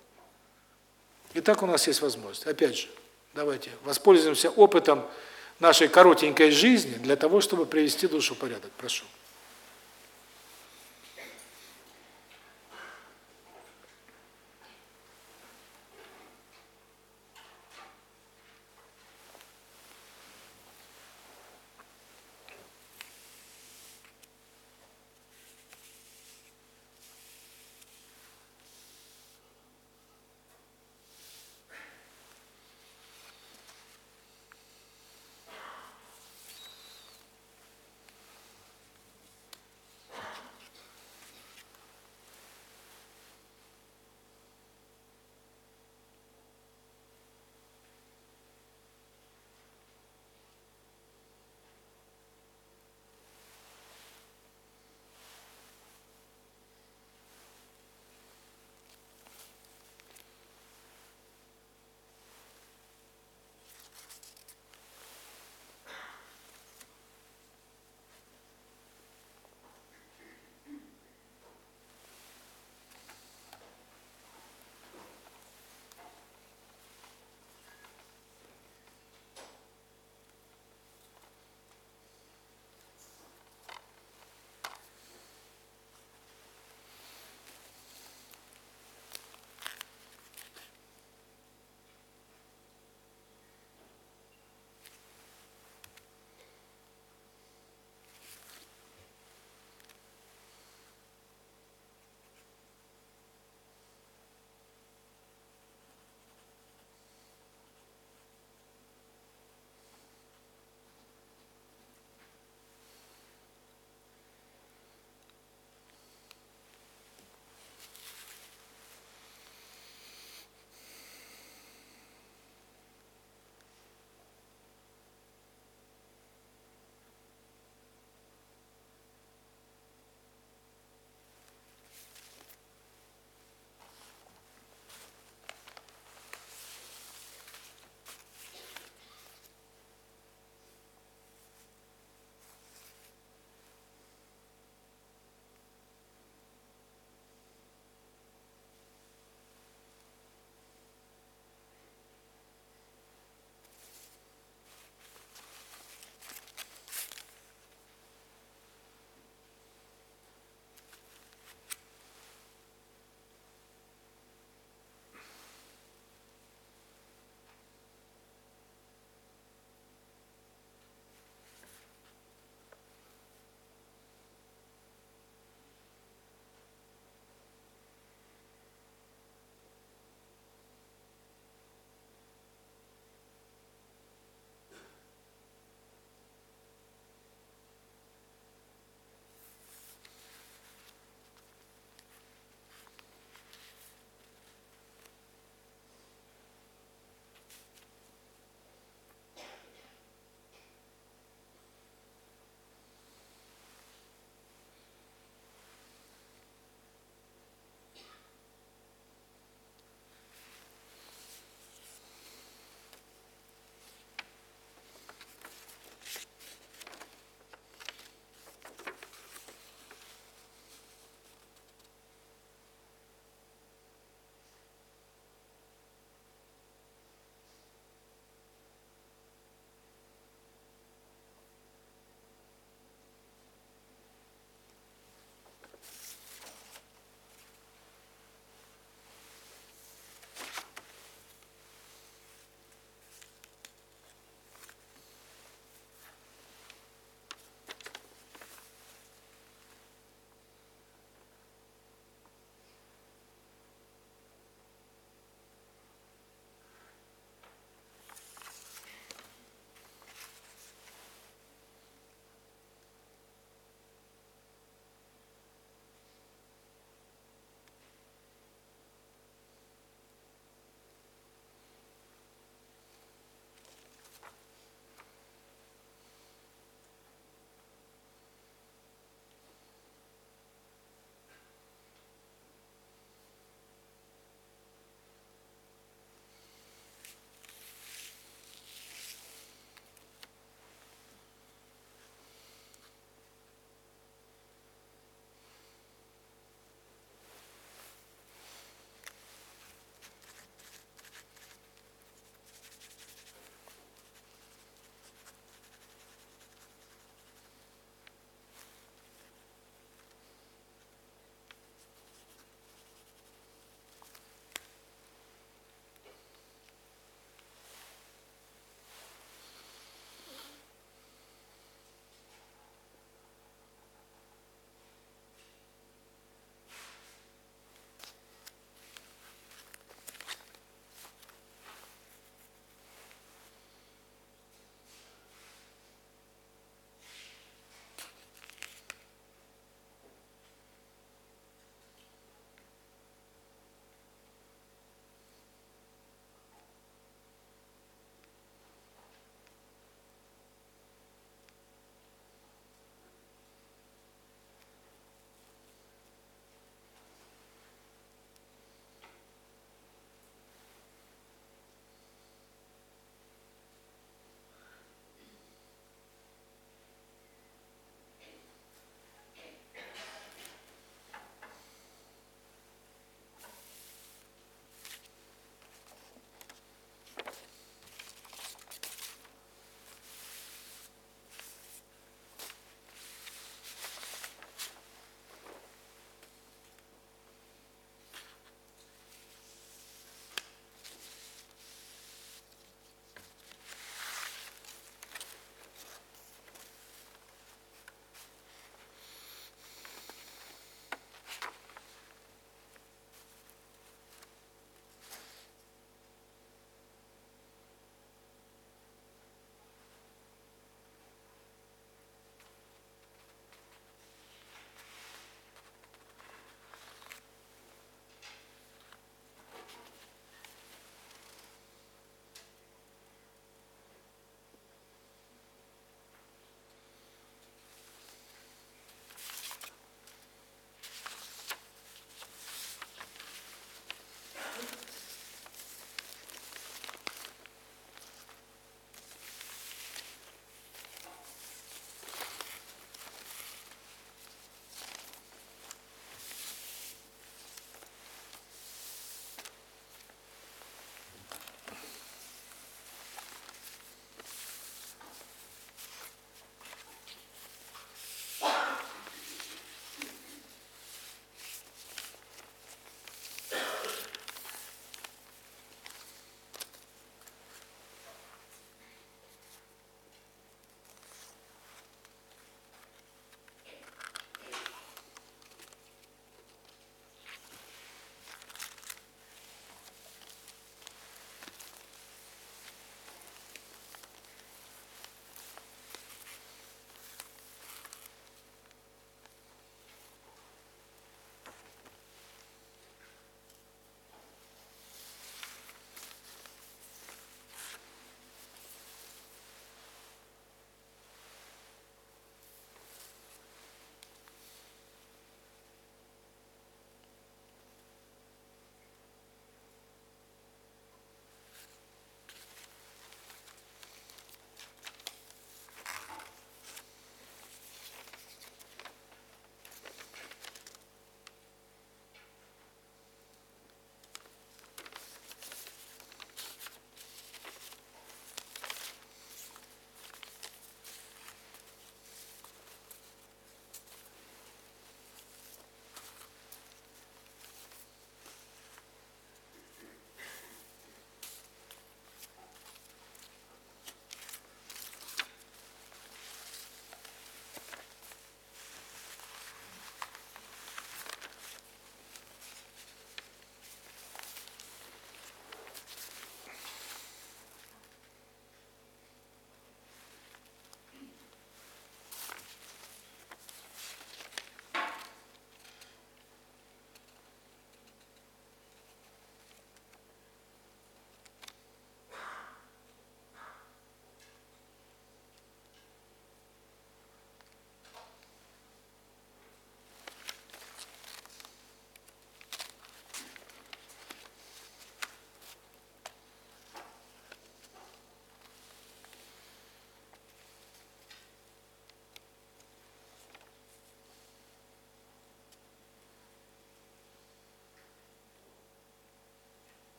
И так у нас есть возможность. Опять же, давайте воспользуемся опытом нашей коротенькой жизни для того, чтобы привести душу в порядок. Прошу.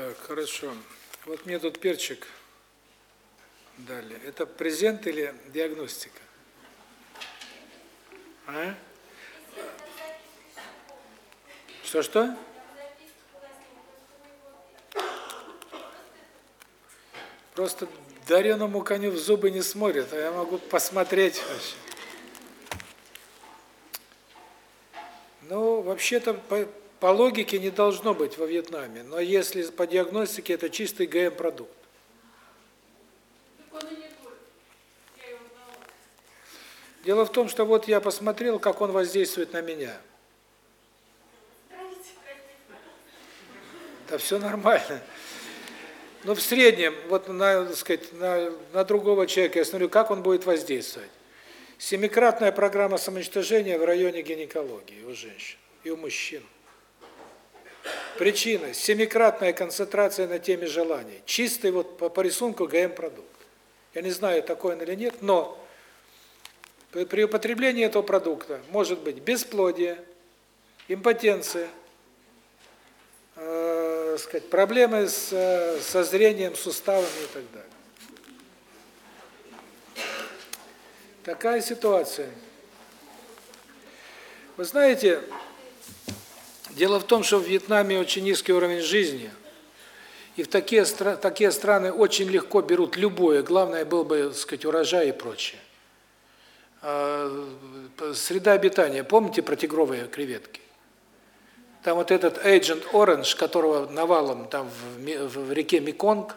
Так, хорошо. Вот мне тут перчик дали. Это презент или диагностика? А? Что-что? Просто дареному коню в зубы не смотрят, а я могу посмотреть вообще. Ну, вообще-то, по, логике не должно быть во Вьетнаме, но если по диагностике, это чистый ГМ-продукт. Дело в том, что вот я посмотрел, как он воздействует на меня. Да все нормально. Но в среднем, вот на, так сказать, на, на другого человека я смотрю, как он будет воздействовать. Семикратная программа самоуничтожения в районе гинекологии у женщин и у мужчин. Причина – семикратная концентрация на теме желаний. Чистый вот по, по рисунку ГМ-продукт. Я не знаю, такой он или нет, но при употреблении этого продукта может быть бесплодие, импотенция, э, сказать, проблемы с, со зрением, суставами и так далее. Такая ситуация. Вы знаете, дело в том, что в Вьетнаме очень низкий уровень жизни, и в такие такие страны очень легко берут любое, главное был бы, так сказать, урожай и прочее. А, среда обитания, помните про тигровые креветки? Там вот этот Agent Orange, которого навалом там в, в реке Меконг,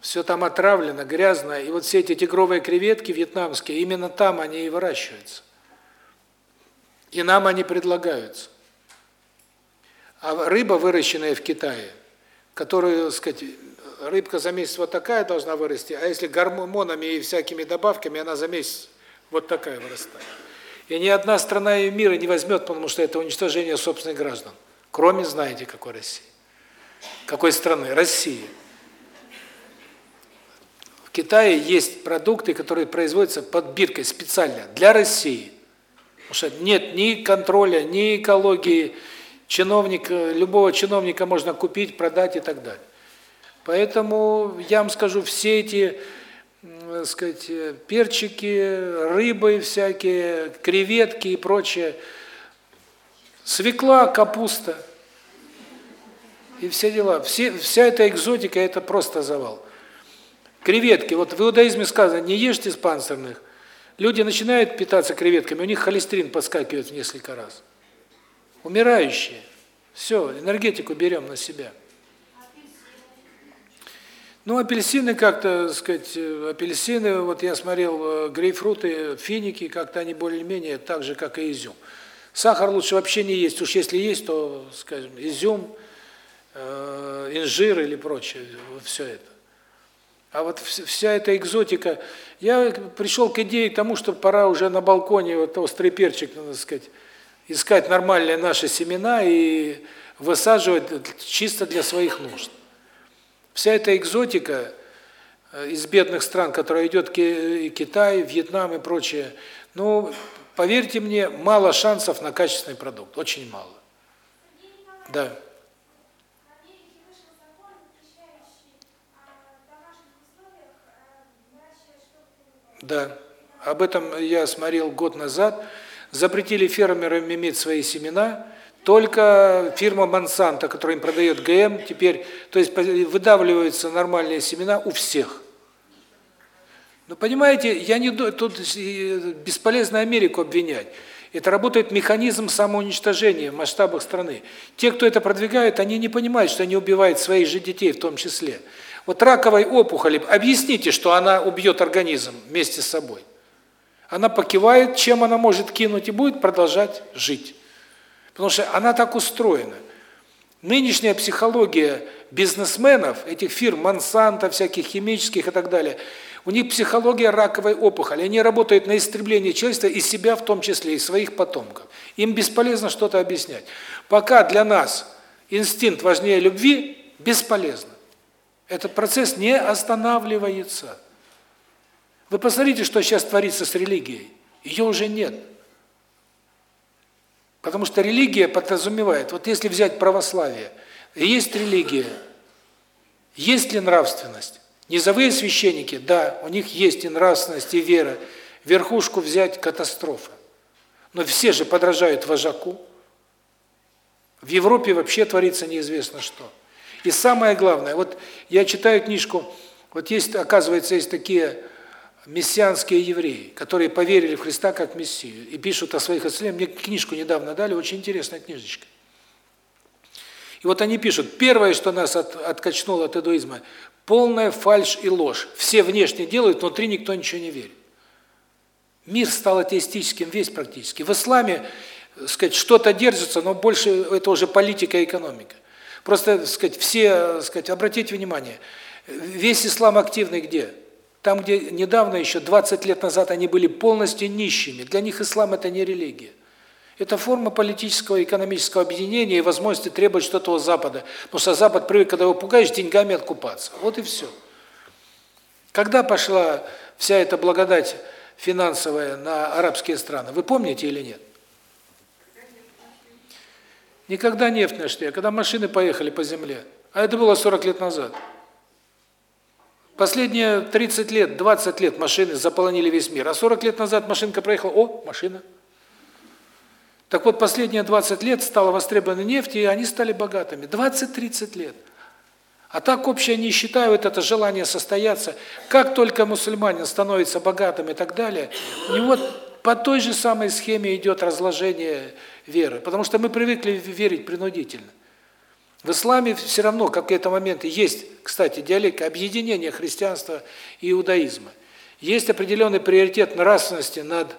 все там отравлено, грязно, и вот все эти тигровые креветки вьетнамские, именно там они и выращиваются. И нам они предлагаются. А рыба, выращенная в Китае, которую, так сказать, рыбка за месяц вот такая должна вырасти, а если гормонами и всякими добавками, она за месяц вот такая вырастает. И ни одна страна мира не возьмет, потому что это уничтожение собственных граждан. Кроме, знаете, какой России. Какой страны? России. В Китае есть продукты, которые производятся под биркой специально для России. Потому что нет ни контроля, ни экологии. Чиновник, любого чиновника можно купить, продать и так далее. Поэтому я вам скажу, все эти, так сказать, перчики, рыбы всякие, креветки и прочее, свекла, капуста и все дела. Все, вся эта экзотика – это просто завал. Креветки. Вот в иудаизме сказано, не ешьте спансерных. Люди начинают питаться креветками, у них холестерин подскакивает в несколько раз. Умирающие. Все, энергетику берем на себя. Ну, апельсины как-то, сказать, апельсины, вот я смотрел, э, грейпфруты, финики, как-то они более-менее так же, как и изюм. Сахар лучше вообще не есть, уж если есть, то, скажем, изюм, э, инжир или прочее, все это. А вот вся эта экзотика, я пришел к идее к тому, что пора уже на балконе вот острый перчик, надо сказать, искать нормальные наши семена и высаживать чисто для своих нужд. Вся эта экзотика э, из бедных стран, которая идет Китай, Вьетнам и прочее, ну, поверьте мне, мало шансов на качественный продукт, очень мало. Да. Да, об этом я смотрел год назад. Запретили фермерам иметь свои семена, только фирма Monsanto, которая им продает ГМ, теперь, то есть выдавливаются нормальные семена у всех. Но понимаете, я не тут бесполезно Америку обвинять. Это работает механизм самоуничтожения в масштабах страны. Те, кто это продвигает, они не понимают, что они убивают своих же детей в том числе. Вот раковой опухоли, объясните, что она убьет организм вместе с собой. Она покивает, чем она может кинуть, и будет продолжать жить. Потому что она так устроена. Нынешняя психология бизнесменов, этих фирм, Монсанто, всяких химических и так далее, у них психология раковой опухоли. Они работают на истребление человечества и себя в том числе, и своих потомков. Им бесполезно что-то объяснять. Пока для нас инстинкт важнее любви, бесполезно. Этот процесс не останавливается. Вы посмотрите, что сейчас творится с религией. Ее уже нет. Потому что религия подразумевает, вот если взять православие, Есть религия. Есть ли нравственность? Низовые священники, да, у них есть и нравственность, и вера. Верхушку взять – катастрофа. Но все же подражают вожаку. В Европе вообще творится неизвестно что. И самое главное, вот я читаю книжку, вот есть, оказывается, есть такие мессианские евреи, которые поверили в Христа как Мессию и пишут о своих исследованиях. Мне книжку недавно дали, очень интересная книжечка. И вот они пишут, первое, что нас от, откачнуло от иудаизма, полная фальшь и ложь. Все внешне делают, внутри никто ничего не верит. Мир стал атеистическим весь практически. В исламе, сказать, что-то держится, но больше это уже политика и экономика. Просто, сказать, все, сказать, обратите внимание, весь ислам активный где? Там, где недавно, еще 20 лет назад, они были полностью нищими. Для них ислам – это не религия. Это форма политического и экономического объединения и возможности требовать что-то у Запада. Потому что Запад привык, когда его пугаешь, деньгами откупаться. Вот и все. Когда пошла вся эта благодать финансовая на арабские страны, вы помните или нет? Никогда нефть нашли, а когда машины поехали по земле. А это было 40 лет назад. Последние 30 лет, 20 лет машины заполонили весь мир. А 40 лет назад машинка проехала, о, машина. Так вот, последние 20 лет стала востребована нефть, и они стали богатыми. 20-30 лет. А так общая нищета, вот это желание состояться, как только мусульманин становится богатым и так далее, у него по той же самой схеме идет разложение веры. Потому что мы привыкли верить принудительно. В исламе все равно в какие-то моменты есть, кстати, диалектика объединения христианства и иудаизма. Есть определенный приоритет нравственности над, так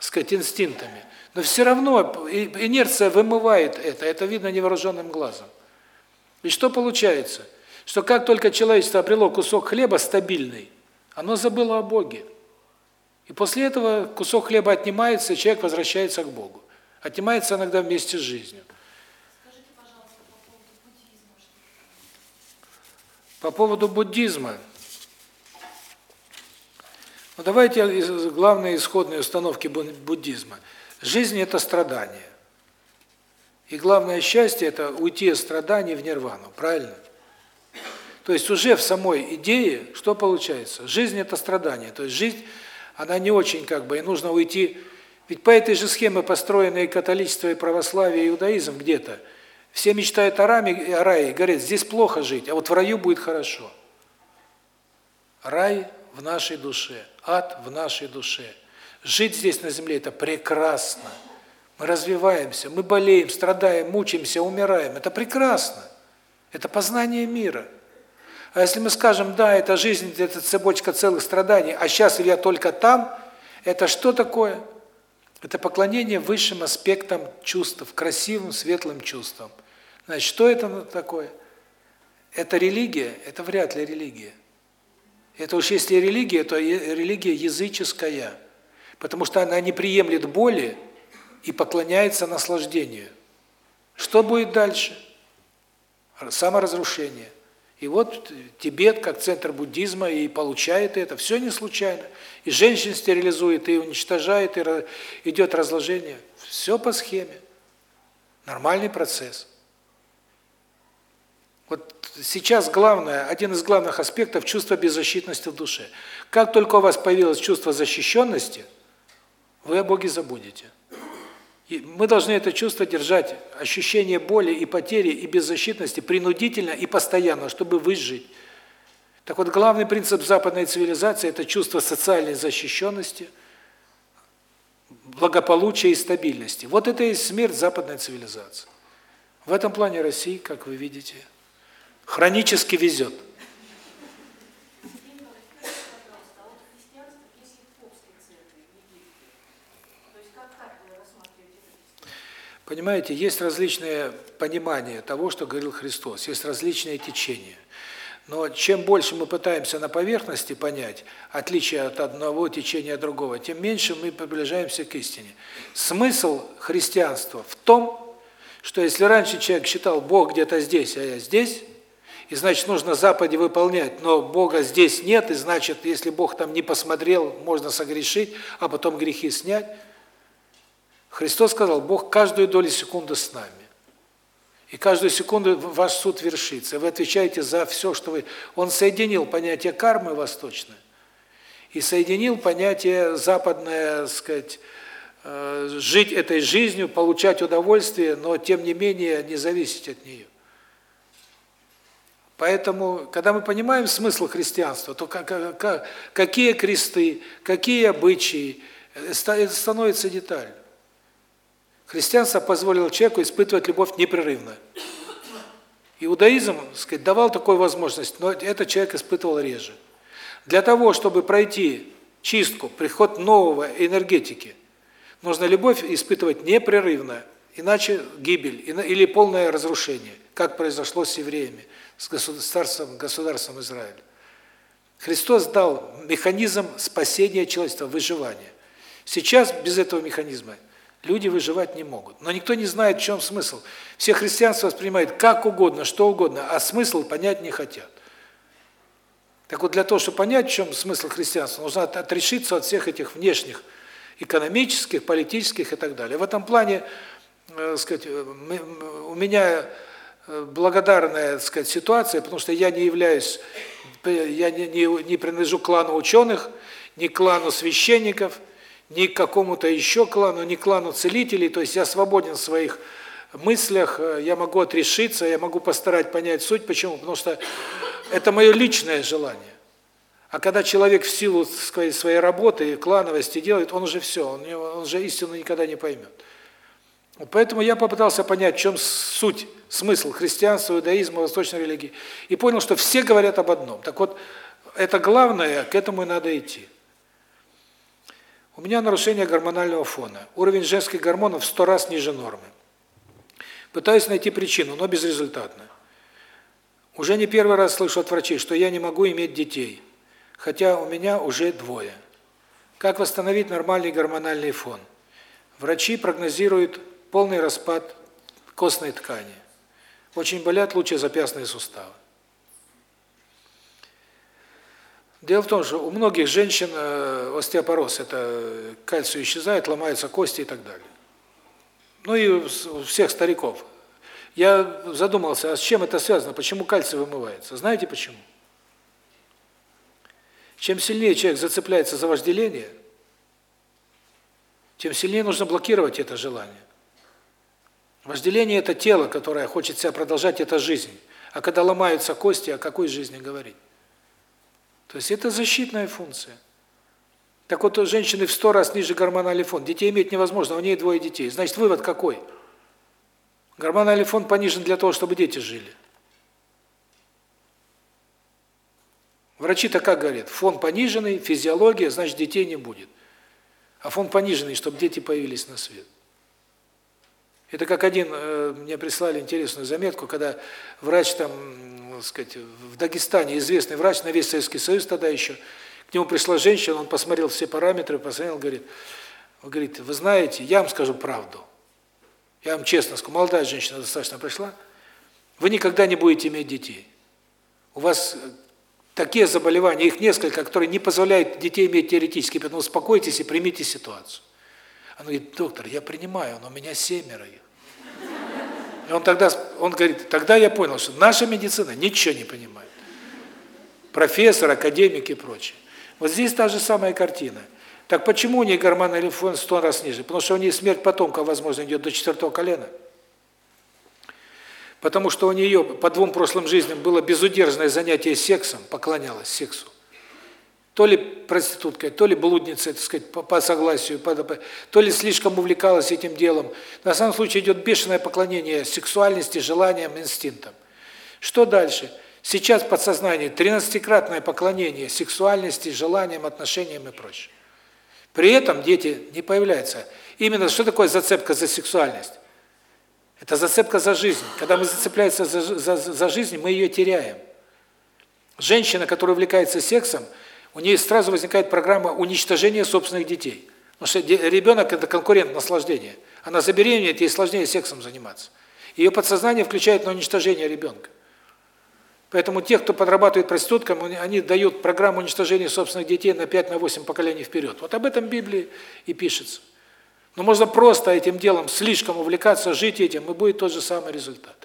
сказать, инстинктами. Но все равно инерция вымывает это, это видно невооруженным глазом. И что получается? Что как только человечество обрело кусок хлеба стабильный, оно забыло о Боге. И после этого кусок хлеба отнимается, и человек возвращается к Богу. Отнимается иногда вместе с жизнью. Скажите, по поводу буддизма. По поводу буддизма. Ну давайте главные исходные установки буддизма – Жизнь – это страдание. И главное счастье – это уйти от страданий в нирвану, правильно? То есть уже в самой идее что получается? Жизнь – это страдание. То есть жизнь, она не очень как бы, и нужно уйти. Ведь по этой же схеме построены и католичество, и православие, и иудаизм где-то. Все мечтают о, раме, о рае, говорят, здесь плохо жить, а вот в раю будет хорошо. Рай в нашей душе, ад в нашей душе – Жить здесь на земле – это прекрасно. Мы развиваемся, мы болеем, страдаем, мучаемся, умираем. Это прекрасно. Это познание мира. А если мы скажем, да, это жизнь, это цепочка целых страданий, а сейчас я только там, это что такое? Это поклонение высшим аспектам чувств, красивым, светлым чувствам. Значит, что это такое? Это религия? Это вряд ли религия. Это уж если религия, то религия языческая потому что она не приемлет боли и поклоняется наслаждению. Что будет дальше? Саморазрушение. И вот Тибет, как центр буддизма, и получает это. Все не случайно. И женщин стерилизует, и уничтожает, и идет разложение. Все по схеме. Нормальный процесс. Вот сейчас главное, один из главных аспектов – чувство беззащитности в душе. Как только у вас появилось чувство защищенности – вы о Боге забудете. И мы должны это чувство держать, ощущение боли и потери и беззащитности принудительно и постоянно, чтобы выжить. Так вот, главный принцип западной цивилизации – это чувство социальной защищенности, благополучия и стабильности. Вот это и смерть западной цивилизации. В этом плане Россия, как вы видите, хронически везет. Понимаете, есть различные понимания того, что говорил Христос, есть различные течения. Но чем больше мы пытаемся на поверхности понять отличие от одного течения от другого, тем меньше мы приближаемся к истине. Смысл христианства в том, что если раньше человек считал, Бог где-то здесь, а я здесь, и значит нужно заповеди выполнять, но Бога здесь нет, и значит, если Бог там не посмотрел, можно согрешить, а потом грехи снять – Христос сказал, Бог каждую долю секунды с нами. И каждую секунду ваш суд вершится. Вы отвечаете за все, что вы... Он соединил понятие кармы восточное и соединил понятие западное, сказать, э, жить этой жизнью, получать удовольствие, но тем не менее не зависеть от нее. Поэтому, когда мы понимаем смысл христианства, то как, как, какие кресты, какие обычаи, это становится деталью. Христианство позволило человеку испытывать любовь непрерывно. Иудаизм, сказать, давал такую возможность, но этот человек испытывал реже. Для того, чтобы пройти чистку, приход нового энергетики, нужно любовь испытывать непрерывно, иначе гибель или полное разрушение, как произошло с евреями, с государством, государством Израиля. Христос дал механизм спасения человечества, выживания. Сейчас без этого механизма люди выживать не могут. Но никто не знает, в чем смысл. Все христианство воспринимают как угодно, что угодно, а смысл понять не хотят. Так вот, для того, чтобы понять, в чем смысл христианства, нужно отрешиться от всех этих внешних экономических, политических и так далее. В этом плане, э, сказать, у меня э, благодарная, сказать, ситуация, потому что я не являюсь, я не, не, не принадлежу клану ученых, к клану священников, ни к какому-то еще клану, ни к клану целителей, то есть я свободен в своих мыслях, э, я могу отрешиться, я могу постарать понять суть. Почему? Потому что это мое личное желание. А когда человек в силу своей, своей работы и клановости делает, он уже все, он, он уже истину никогда не поймет. Поэтому я попытался понять, в чем суть, смысл христианства, иудаизма, восточной религии. И понял, что все говорят об одном. Так вот, это главное, к этому и надо идти. У меня нарушение гормонального фона. Уровень женских гормонов в сто раз ниже нормы. Пытаюсь найти причину, но безрезультатно. Уже не первый раз слышу от врачей, что я не могу иметь детей, хотя у меня уже двое. Как восстановить нормальный гормональный фон? Врачи прогнозируют полный распад костной ткани. Очень болят лучезапястные суставы. Дело в том, что у многих женщин э, остеопороз, это кальций исчезает, ломаются кости и так далее ну и у всех стариков. Я задумался, а с чем это связано, почему кальций вымывается? Знаете почему? Чем сильнее человек зацепляется за вожделение, тем сильнее нужно блокировать это желание. Вожделение – это тело, которое хочет себя продолжать, это жизнь. А когда ломаются кости, о какой жизни говорить? То есть это защитная функция. Так вот, у женщины в сто раз ниже гормональный фон. Детей иметь невозможно, у нее двое детей. Значит, вывод какой? Гормональный фон понижен для того, чтобы дети жили. Врачи-то как говорят? Фон пониженный, физиология, значит, детей не будет. А фон пониженный, чтобы дети появились на свет. Это как один, э, мне прислали интересную заметку, когда врач там, так сказать, в Дагестане, известный врач на весь Советский Союз тогда еще, к нему пришла женщина, он посмотрел все параметры, посмотрел, говорит, говорит, вы знаете, я вам скажу правду. Я вам честно скажу, молодая женщина достаточно пришла, вы никогда не будете иметь детей. У вас такие заболевания, их несколько, которые не позволяют детей иметь теоретически, поэтому успокойтесь и примите ситуацию. Она говорит, доктор, я принимаю, но у меня семеро их. И он тогда, он говорит, тогда я понял, что наша медицина ничего не понимает. Профессор, академик и прочее. Вот здесь та же самая картина. Так почему у нее гормональный фон в 100 раз ниже? Потому что у нее смерть потомка, возможно, идет до четвертого колена. Потому что у нее по двум прошлым жизням было безудержное занятие сексом, поклонялась сексу. То ли проституткой, то ли блудницей, так сказать, по, по согласию, по, по, то ли слишком увлекалась этим делом. На самом случае идет бешеное поклонение сексуальности, желаниям, инстинктам. Что дальше? Сейчас подсознание тринадцатикратное поклонение сексуальности, желаниям, отношениям и прочее. При этом дети не появляются. Именно что такое зацепка за сексуальность? Это зацепка за жизнь. Когда мы зацепляемся за, за, за жизнь, мы ее теряем. Женщина, которая увлекается сексом, у нее сразу возникает программа уничтожения собственных детей. Потому что ребенок – это конкурент наслаждения. Она забеременеет, ей сложнее сексом заниматься. Ее подсознание включает на уничтожение ребенка. Поэтому те, кто подрабатывает проституткам, они дают программу уничтожения собственных детей на 5-8 на поколений вперед. Вот об этом Библии и пишется. Но можно просто этим делом слишком увлекаться, жить этим, и будет тот же самый результат.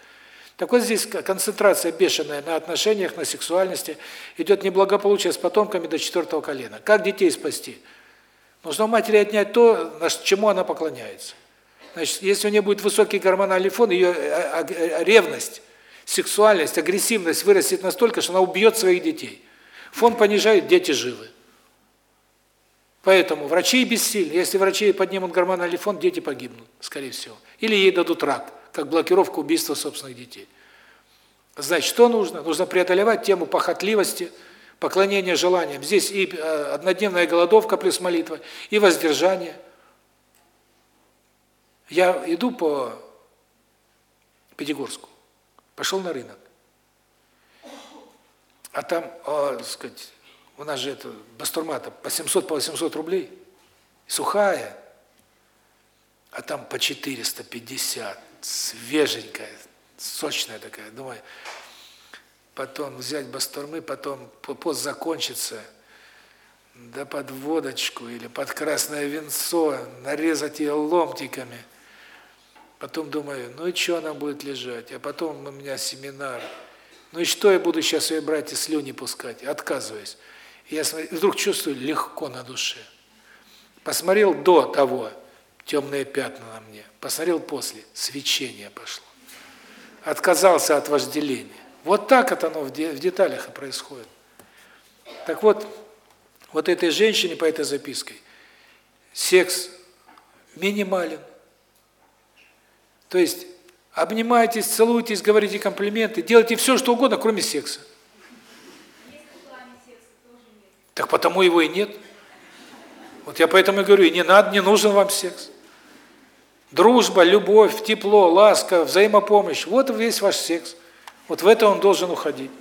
Так вот здесь концентрация бешеная на отношениях, на сексуальности, идет неблагополучие с потомками до четвертого колена. Как детей спасти? Нужно у матери отнять то, чему она поклоняется. Значит, если у нее будет высокий гормональный фон, ее э, э, ревность, сексуальность, агрессивность вырастет настолько, что она убьет своих детей. Фон понижает, дети живы. Поэтому врачи бессильны. Если врачи поднимут гормональный фон, дети погибнут, скорее всего. Или ей дадут рак, как блокировка убийства собственных детей. Значит, что нужно? Нужно преодолевать тему похотливости, поклонения желаниям. Здесь и э, однодневная голодовка плюс молитва, и воздержание – я иду по Пятигорску, пошел на рынок. А там, так сказать, у нас же это бастурмата по 700, по 800 рублей, сухая, а там по 450, свеженькая, сочная такая. Думаю, потом взять бастурмы, потом пост закончится, да под водочку или под красное венцо, нарезать ее ломтиками – Потом думаю, ну и что она будет лежать? А потом у меня семинар. Ну и что я буду сейчас ее брать и слюни пускать? Отказываюсь. Я вдруг чувствую легко на душе. Посмотрел до того, темные пятна на мне. Посмотрел после, свечение пошло. Отказался от вожделения. Вот так это оно в деталях и происходит. Так вот, вот этой женщине по этой записке секс минимален. То есть обнимайтесь, целуйтесь, говорите комплименты, делайте все, что угодно, кроме секса. Так потому его и нет. Вот я поэтому и говорю, и не надо, не нужен вам секс. Дружба, любовь, тепло, ласка, взаимопомощь – вот весь ваш секс. Вот в это он должен уходить.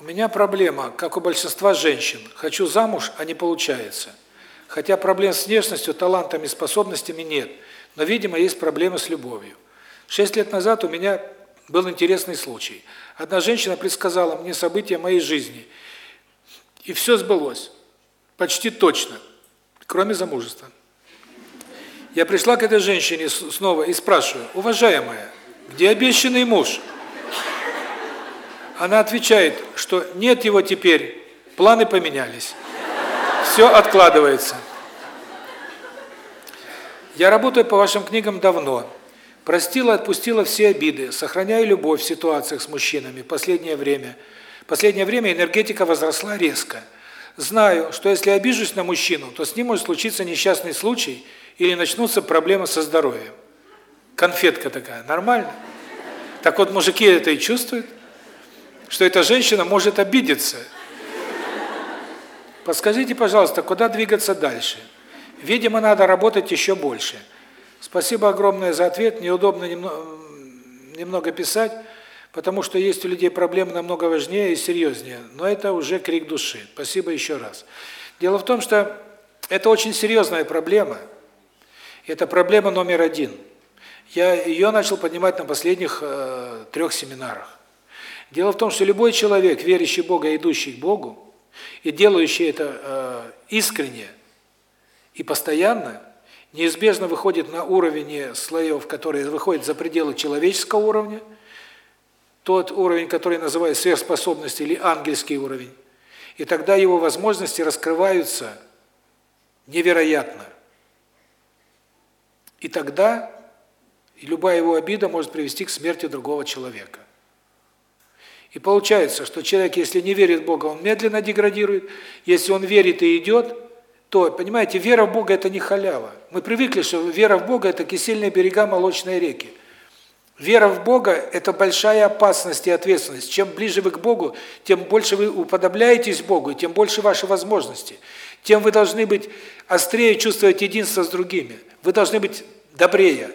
У меня проблема, как у большинства женщин. Хочу замуж, а не получается. Хотя проблем с внешностью, талантами, способностями нет, но, видимо, есть проблемы с любовью. Шесть лет назад у меня был интересный случай. Одна женщина предсказала мне события моей жизни, и все сбылось. Почти точно, кроме замужества. Я пришла к этой женщине снова и спрашиваю, уважаемая, где обещанный муж? Она отвечает, что нет его теперь, планы поменялись все откладывается. Я работаю по вашим книгам давно. Простила, отпустила все обиды, сохраняю любовь в ситуациях с мужчинами. Последнее время, последнее время энергетика возросла резко. Знаю, что если обижусь на мужчину, то с ним может случиться несчастный случай или начнутся проблемы со здоровьем. Конфетка такая, нормально? Так вот, мужики это и чувствуют, что эта женщина может обидеться, Подскажите, пожалуйста, куда двигаться дальше? Видимо, надо работать еще больше. Спасибо огромное за ответ. Неудобно немного писать, потому что есть у людей проблемы намного важнее и серьезнее. Но это уже крик души. Спасибо еще раз. Дело в том, что это очень серьезная проблема. Это проблема номер один. Я ее начал поднимать на последних э, трех семинарах. Дело в том, что любой человек, верящий в Бога, идущий к Богу, и делающий это э, искренне и постоянно, неизбежно выходит на уровень слоев, которые выходят за пределы человеческого уровня, тот уровень, который называют сверхспособность или ангельский уровень. И тогда его возможности раскрываются невероятно. И тогда любая его обида может привести к смерти другого человека. И получается, что человек, если не верит в Бога, он медленно деградирует. Если он верит и идет, то, понимаете, вера в Бога – это не халява. Мы привыкли, что вера в Бога – это кисельные берега молочной реки. Вера в Бога – это большая опасность и ответственность. Чем ближе вы к Богу, тем больше вы уподобляетесь Богу, тем больше ваши возможности. Тем вы должны быть острее чувствовать единство с другими. Вы должны быть добрее.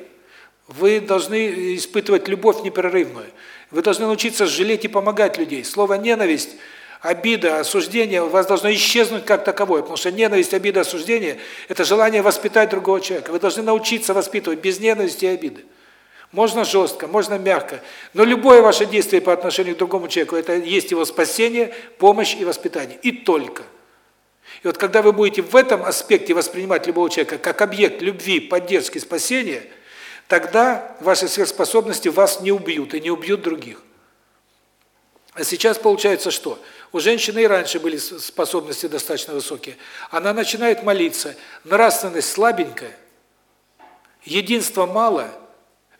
Вы должны испытывать любовь непрерывную. Вы должны научиться жалеть и помогать людей. Слово ненависть, обида, осуждение у вас должно исчезнуть как таковое, потому что ненависть, обида, осуждение это желание воспитать другого человека. Вы должны научиться воспитывать без ненависти и обиды. Можно жестко, можно мягко, но любое ваше действие по отношению к другому человеку это есть его спасение, помощь и воспитание. И только. И вот когда вы будете в этом аспекте воспринимать любого человека как объект любви, поддержки, спасения, тогда ваши сверхспособности вас не убьют и не убьют других. А сейчас получается что? У женщины и раньше были способности достаточно высокие. Она начинает молиться, нравственность слабенькая, единства мало,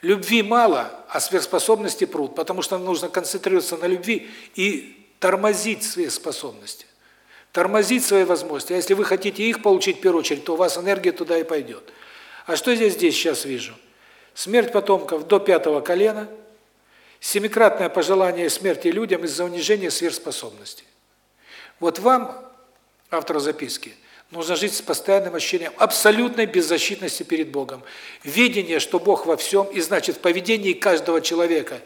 любви мало, а сверхспособности пруд, потому что нужно концентрироваться на любви и тормозить свои способности. Тормозить свои возможности. А если вы хотите их получить в первую очередь, то у вас энергия туда и пойдет. А что я здесь сейчас вижу? Смерть потомков до пятого колена – Семикратное пожелание смерти людям из-за унижения сверхспособностей. Вот вам, автору записки, нужно жить с постоянным ощущением абсолютной беззащитности перед Богом. Видение, что Бог во всем, и значит в поведении каждого человека.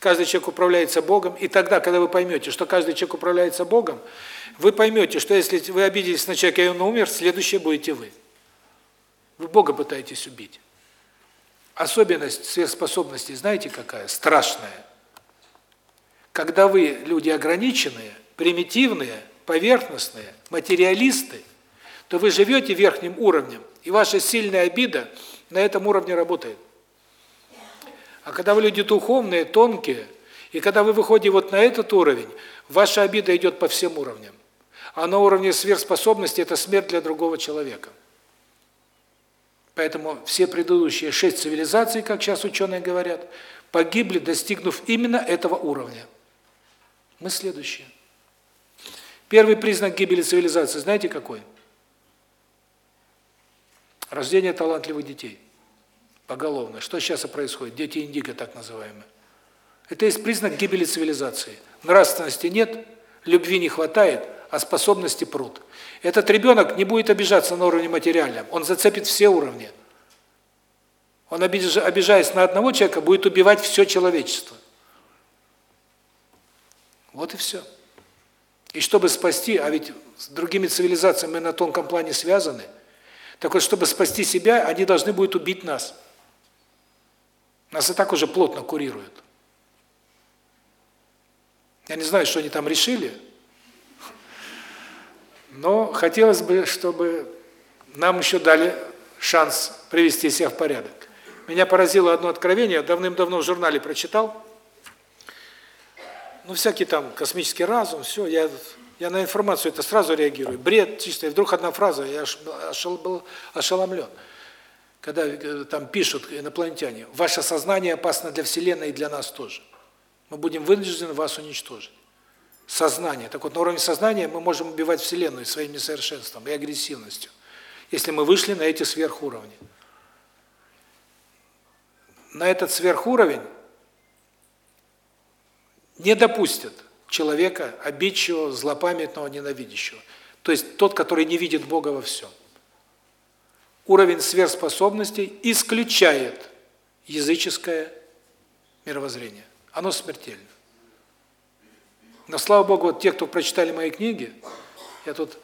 Каждый человек управляется Богом, и тогда, когда вы поймете, что каждый человек управляется Богом, вы поймете, что если вы обиделись на человека, и он умер, следующее будете вы. Вы Бога пытаетесь убить. Особенность сверхспособностей, знаете какая? Страшная. Когда вы люди ограниченные, примитивные, поверхностные, материалисты, то вы живете верхним уровнем, и ваша сильная обида на этом уровне работает. А когда вы люди духовные, тонкие, и когда вы выходите вот на этот уровень, ваша обида идет по всем уровням. А на уровне сверхспособности это смерть для другого человека. Поэтому все предыдущие шесть цивилизаций, как сейчас ученые говорят, погибли, достигнув именно этого уровня. Мы следующие. Первый признак гибели цивилизации, знаете какой? Рождение талантливых детей. Поголовно. Что сейчас и происходит? Дети индиго, так называемые. Это есть признак гибели цивилизации. Нравственности нет, любви не хватает, а способности пруд. Этот ребенок не будет обижаться на уровне материальном, он зацепит все уровни. Он, обижаясь на одного человека, будет убивать все человечество. Вот и все. И чтобы спасти, а ведь с другими цивилизациями мы на тонком плане связаны, так вот, чтобы спасти себя, они должны будут убить нас. Нас и так уже плотно курируют. Я не знаю, что они там решили, но хотелось бы, чтобы нам еще дали шанс привести себя в порядок. Меня поразило одно откровение, давным-давно в журнале прочитал. Ну, всякий там космический разум, все, я я на информацию это сразу реагирую. Бред чистый, вдруг одна фраза, я ошел, был ошеломлен. Когда э, там пишут инопланетяне, ваше сознание опасно для Вселенной и для нас тоже. Мы будем вынуждены вас уничтожить сознание. Так вот, на уровне сознания мы можем убивать Вселенную своим несовершенством и агрессивностью, если мы вышли на эти сверхуровни. На этот сверхуровень не допустят человека обидчивого, злопамятного, ненавидящего. То есть тот, который не видит Бога во всем. Уровень сверхспособностей исключает языческое мировоззрение. Оно смертельно. Но слава Богу, вот те, кто прочитали мои книги, я тут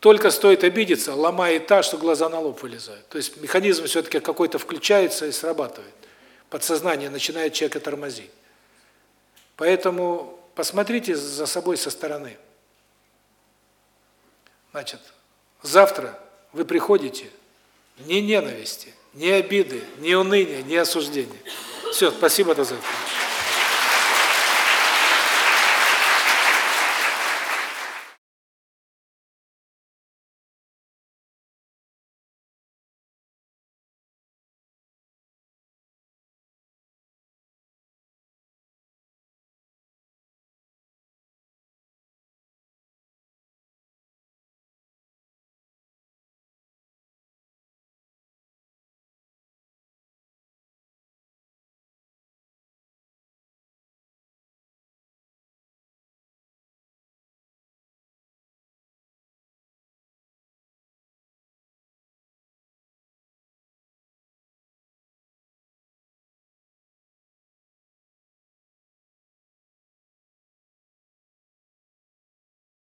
только стоит обидеться, ломает та, что глаза на лоб вылезают. То есть механизм все-таки какой-то включается и срабатывает. Подсознание начинает человека тормозить. Поэтому посмотрите за собой со стороны. Значит, завтра вы приходите ни ненависти, ни обиды, ни уныния, ни осуждения. Все, спасибо, до завтра.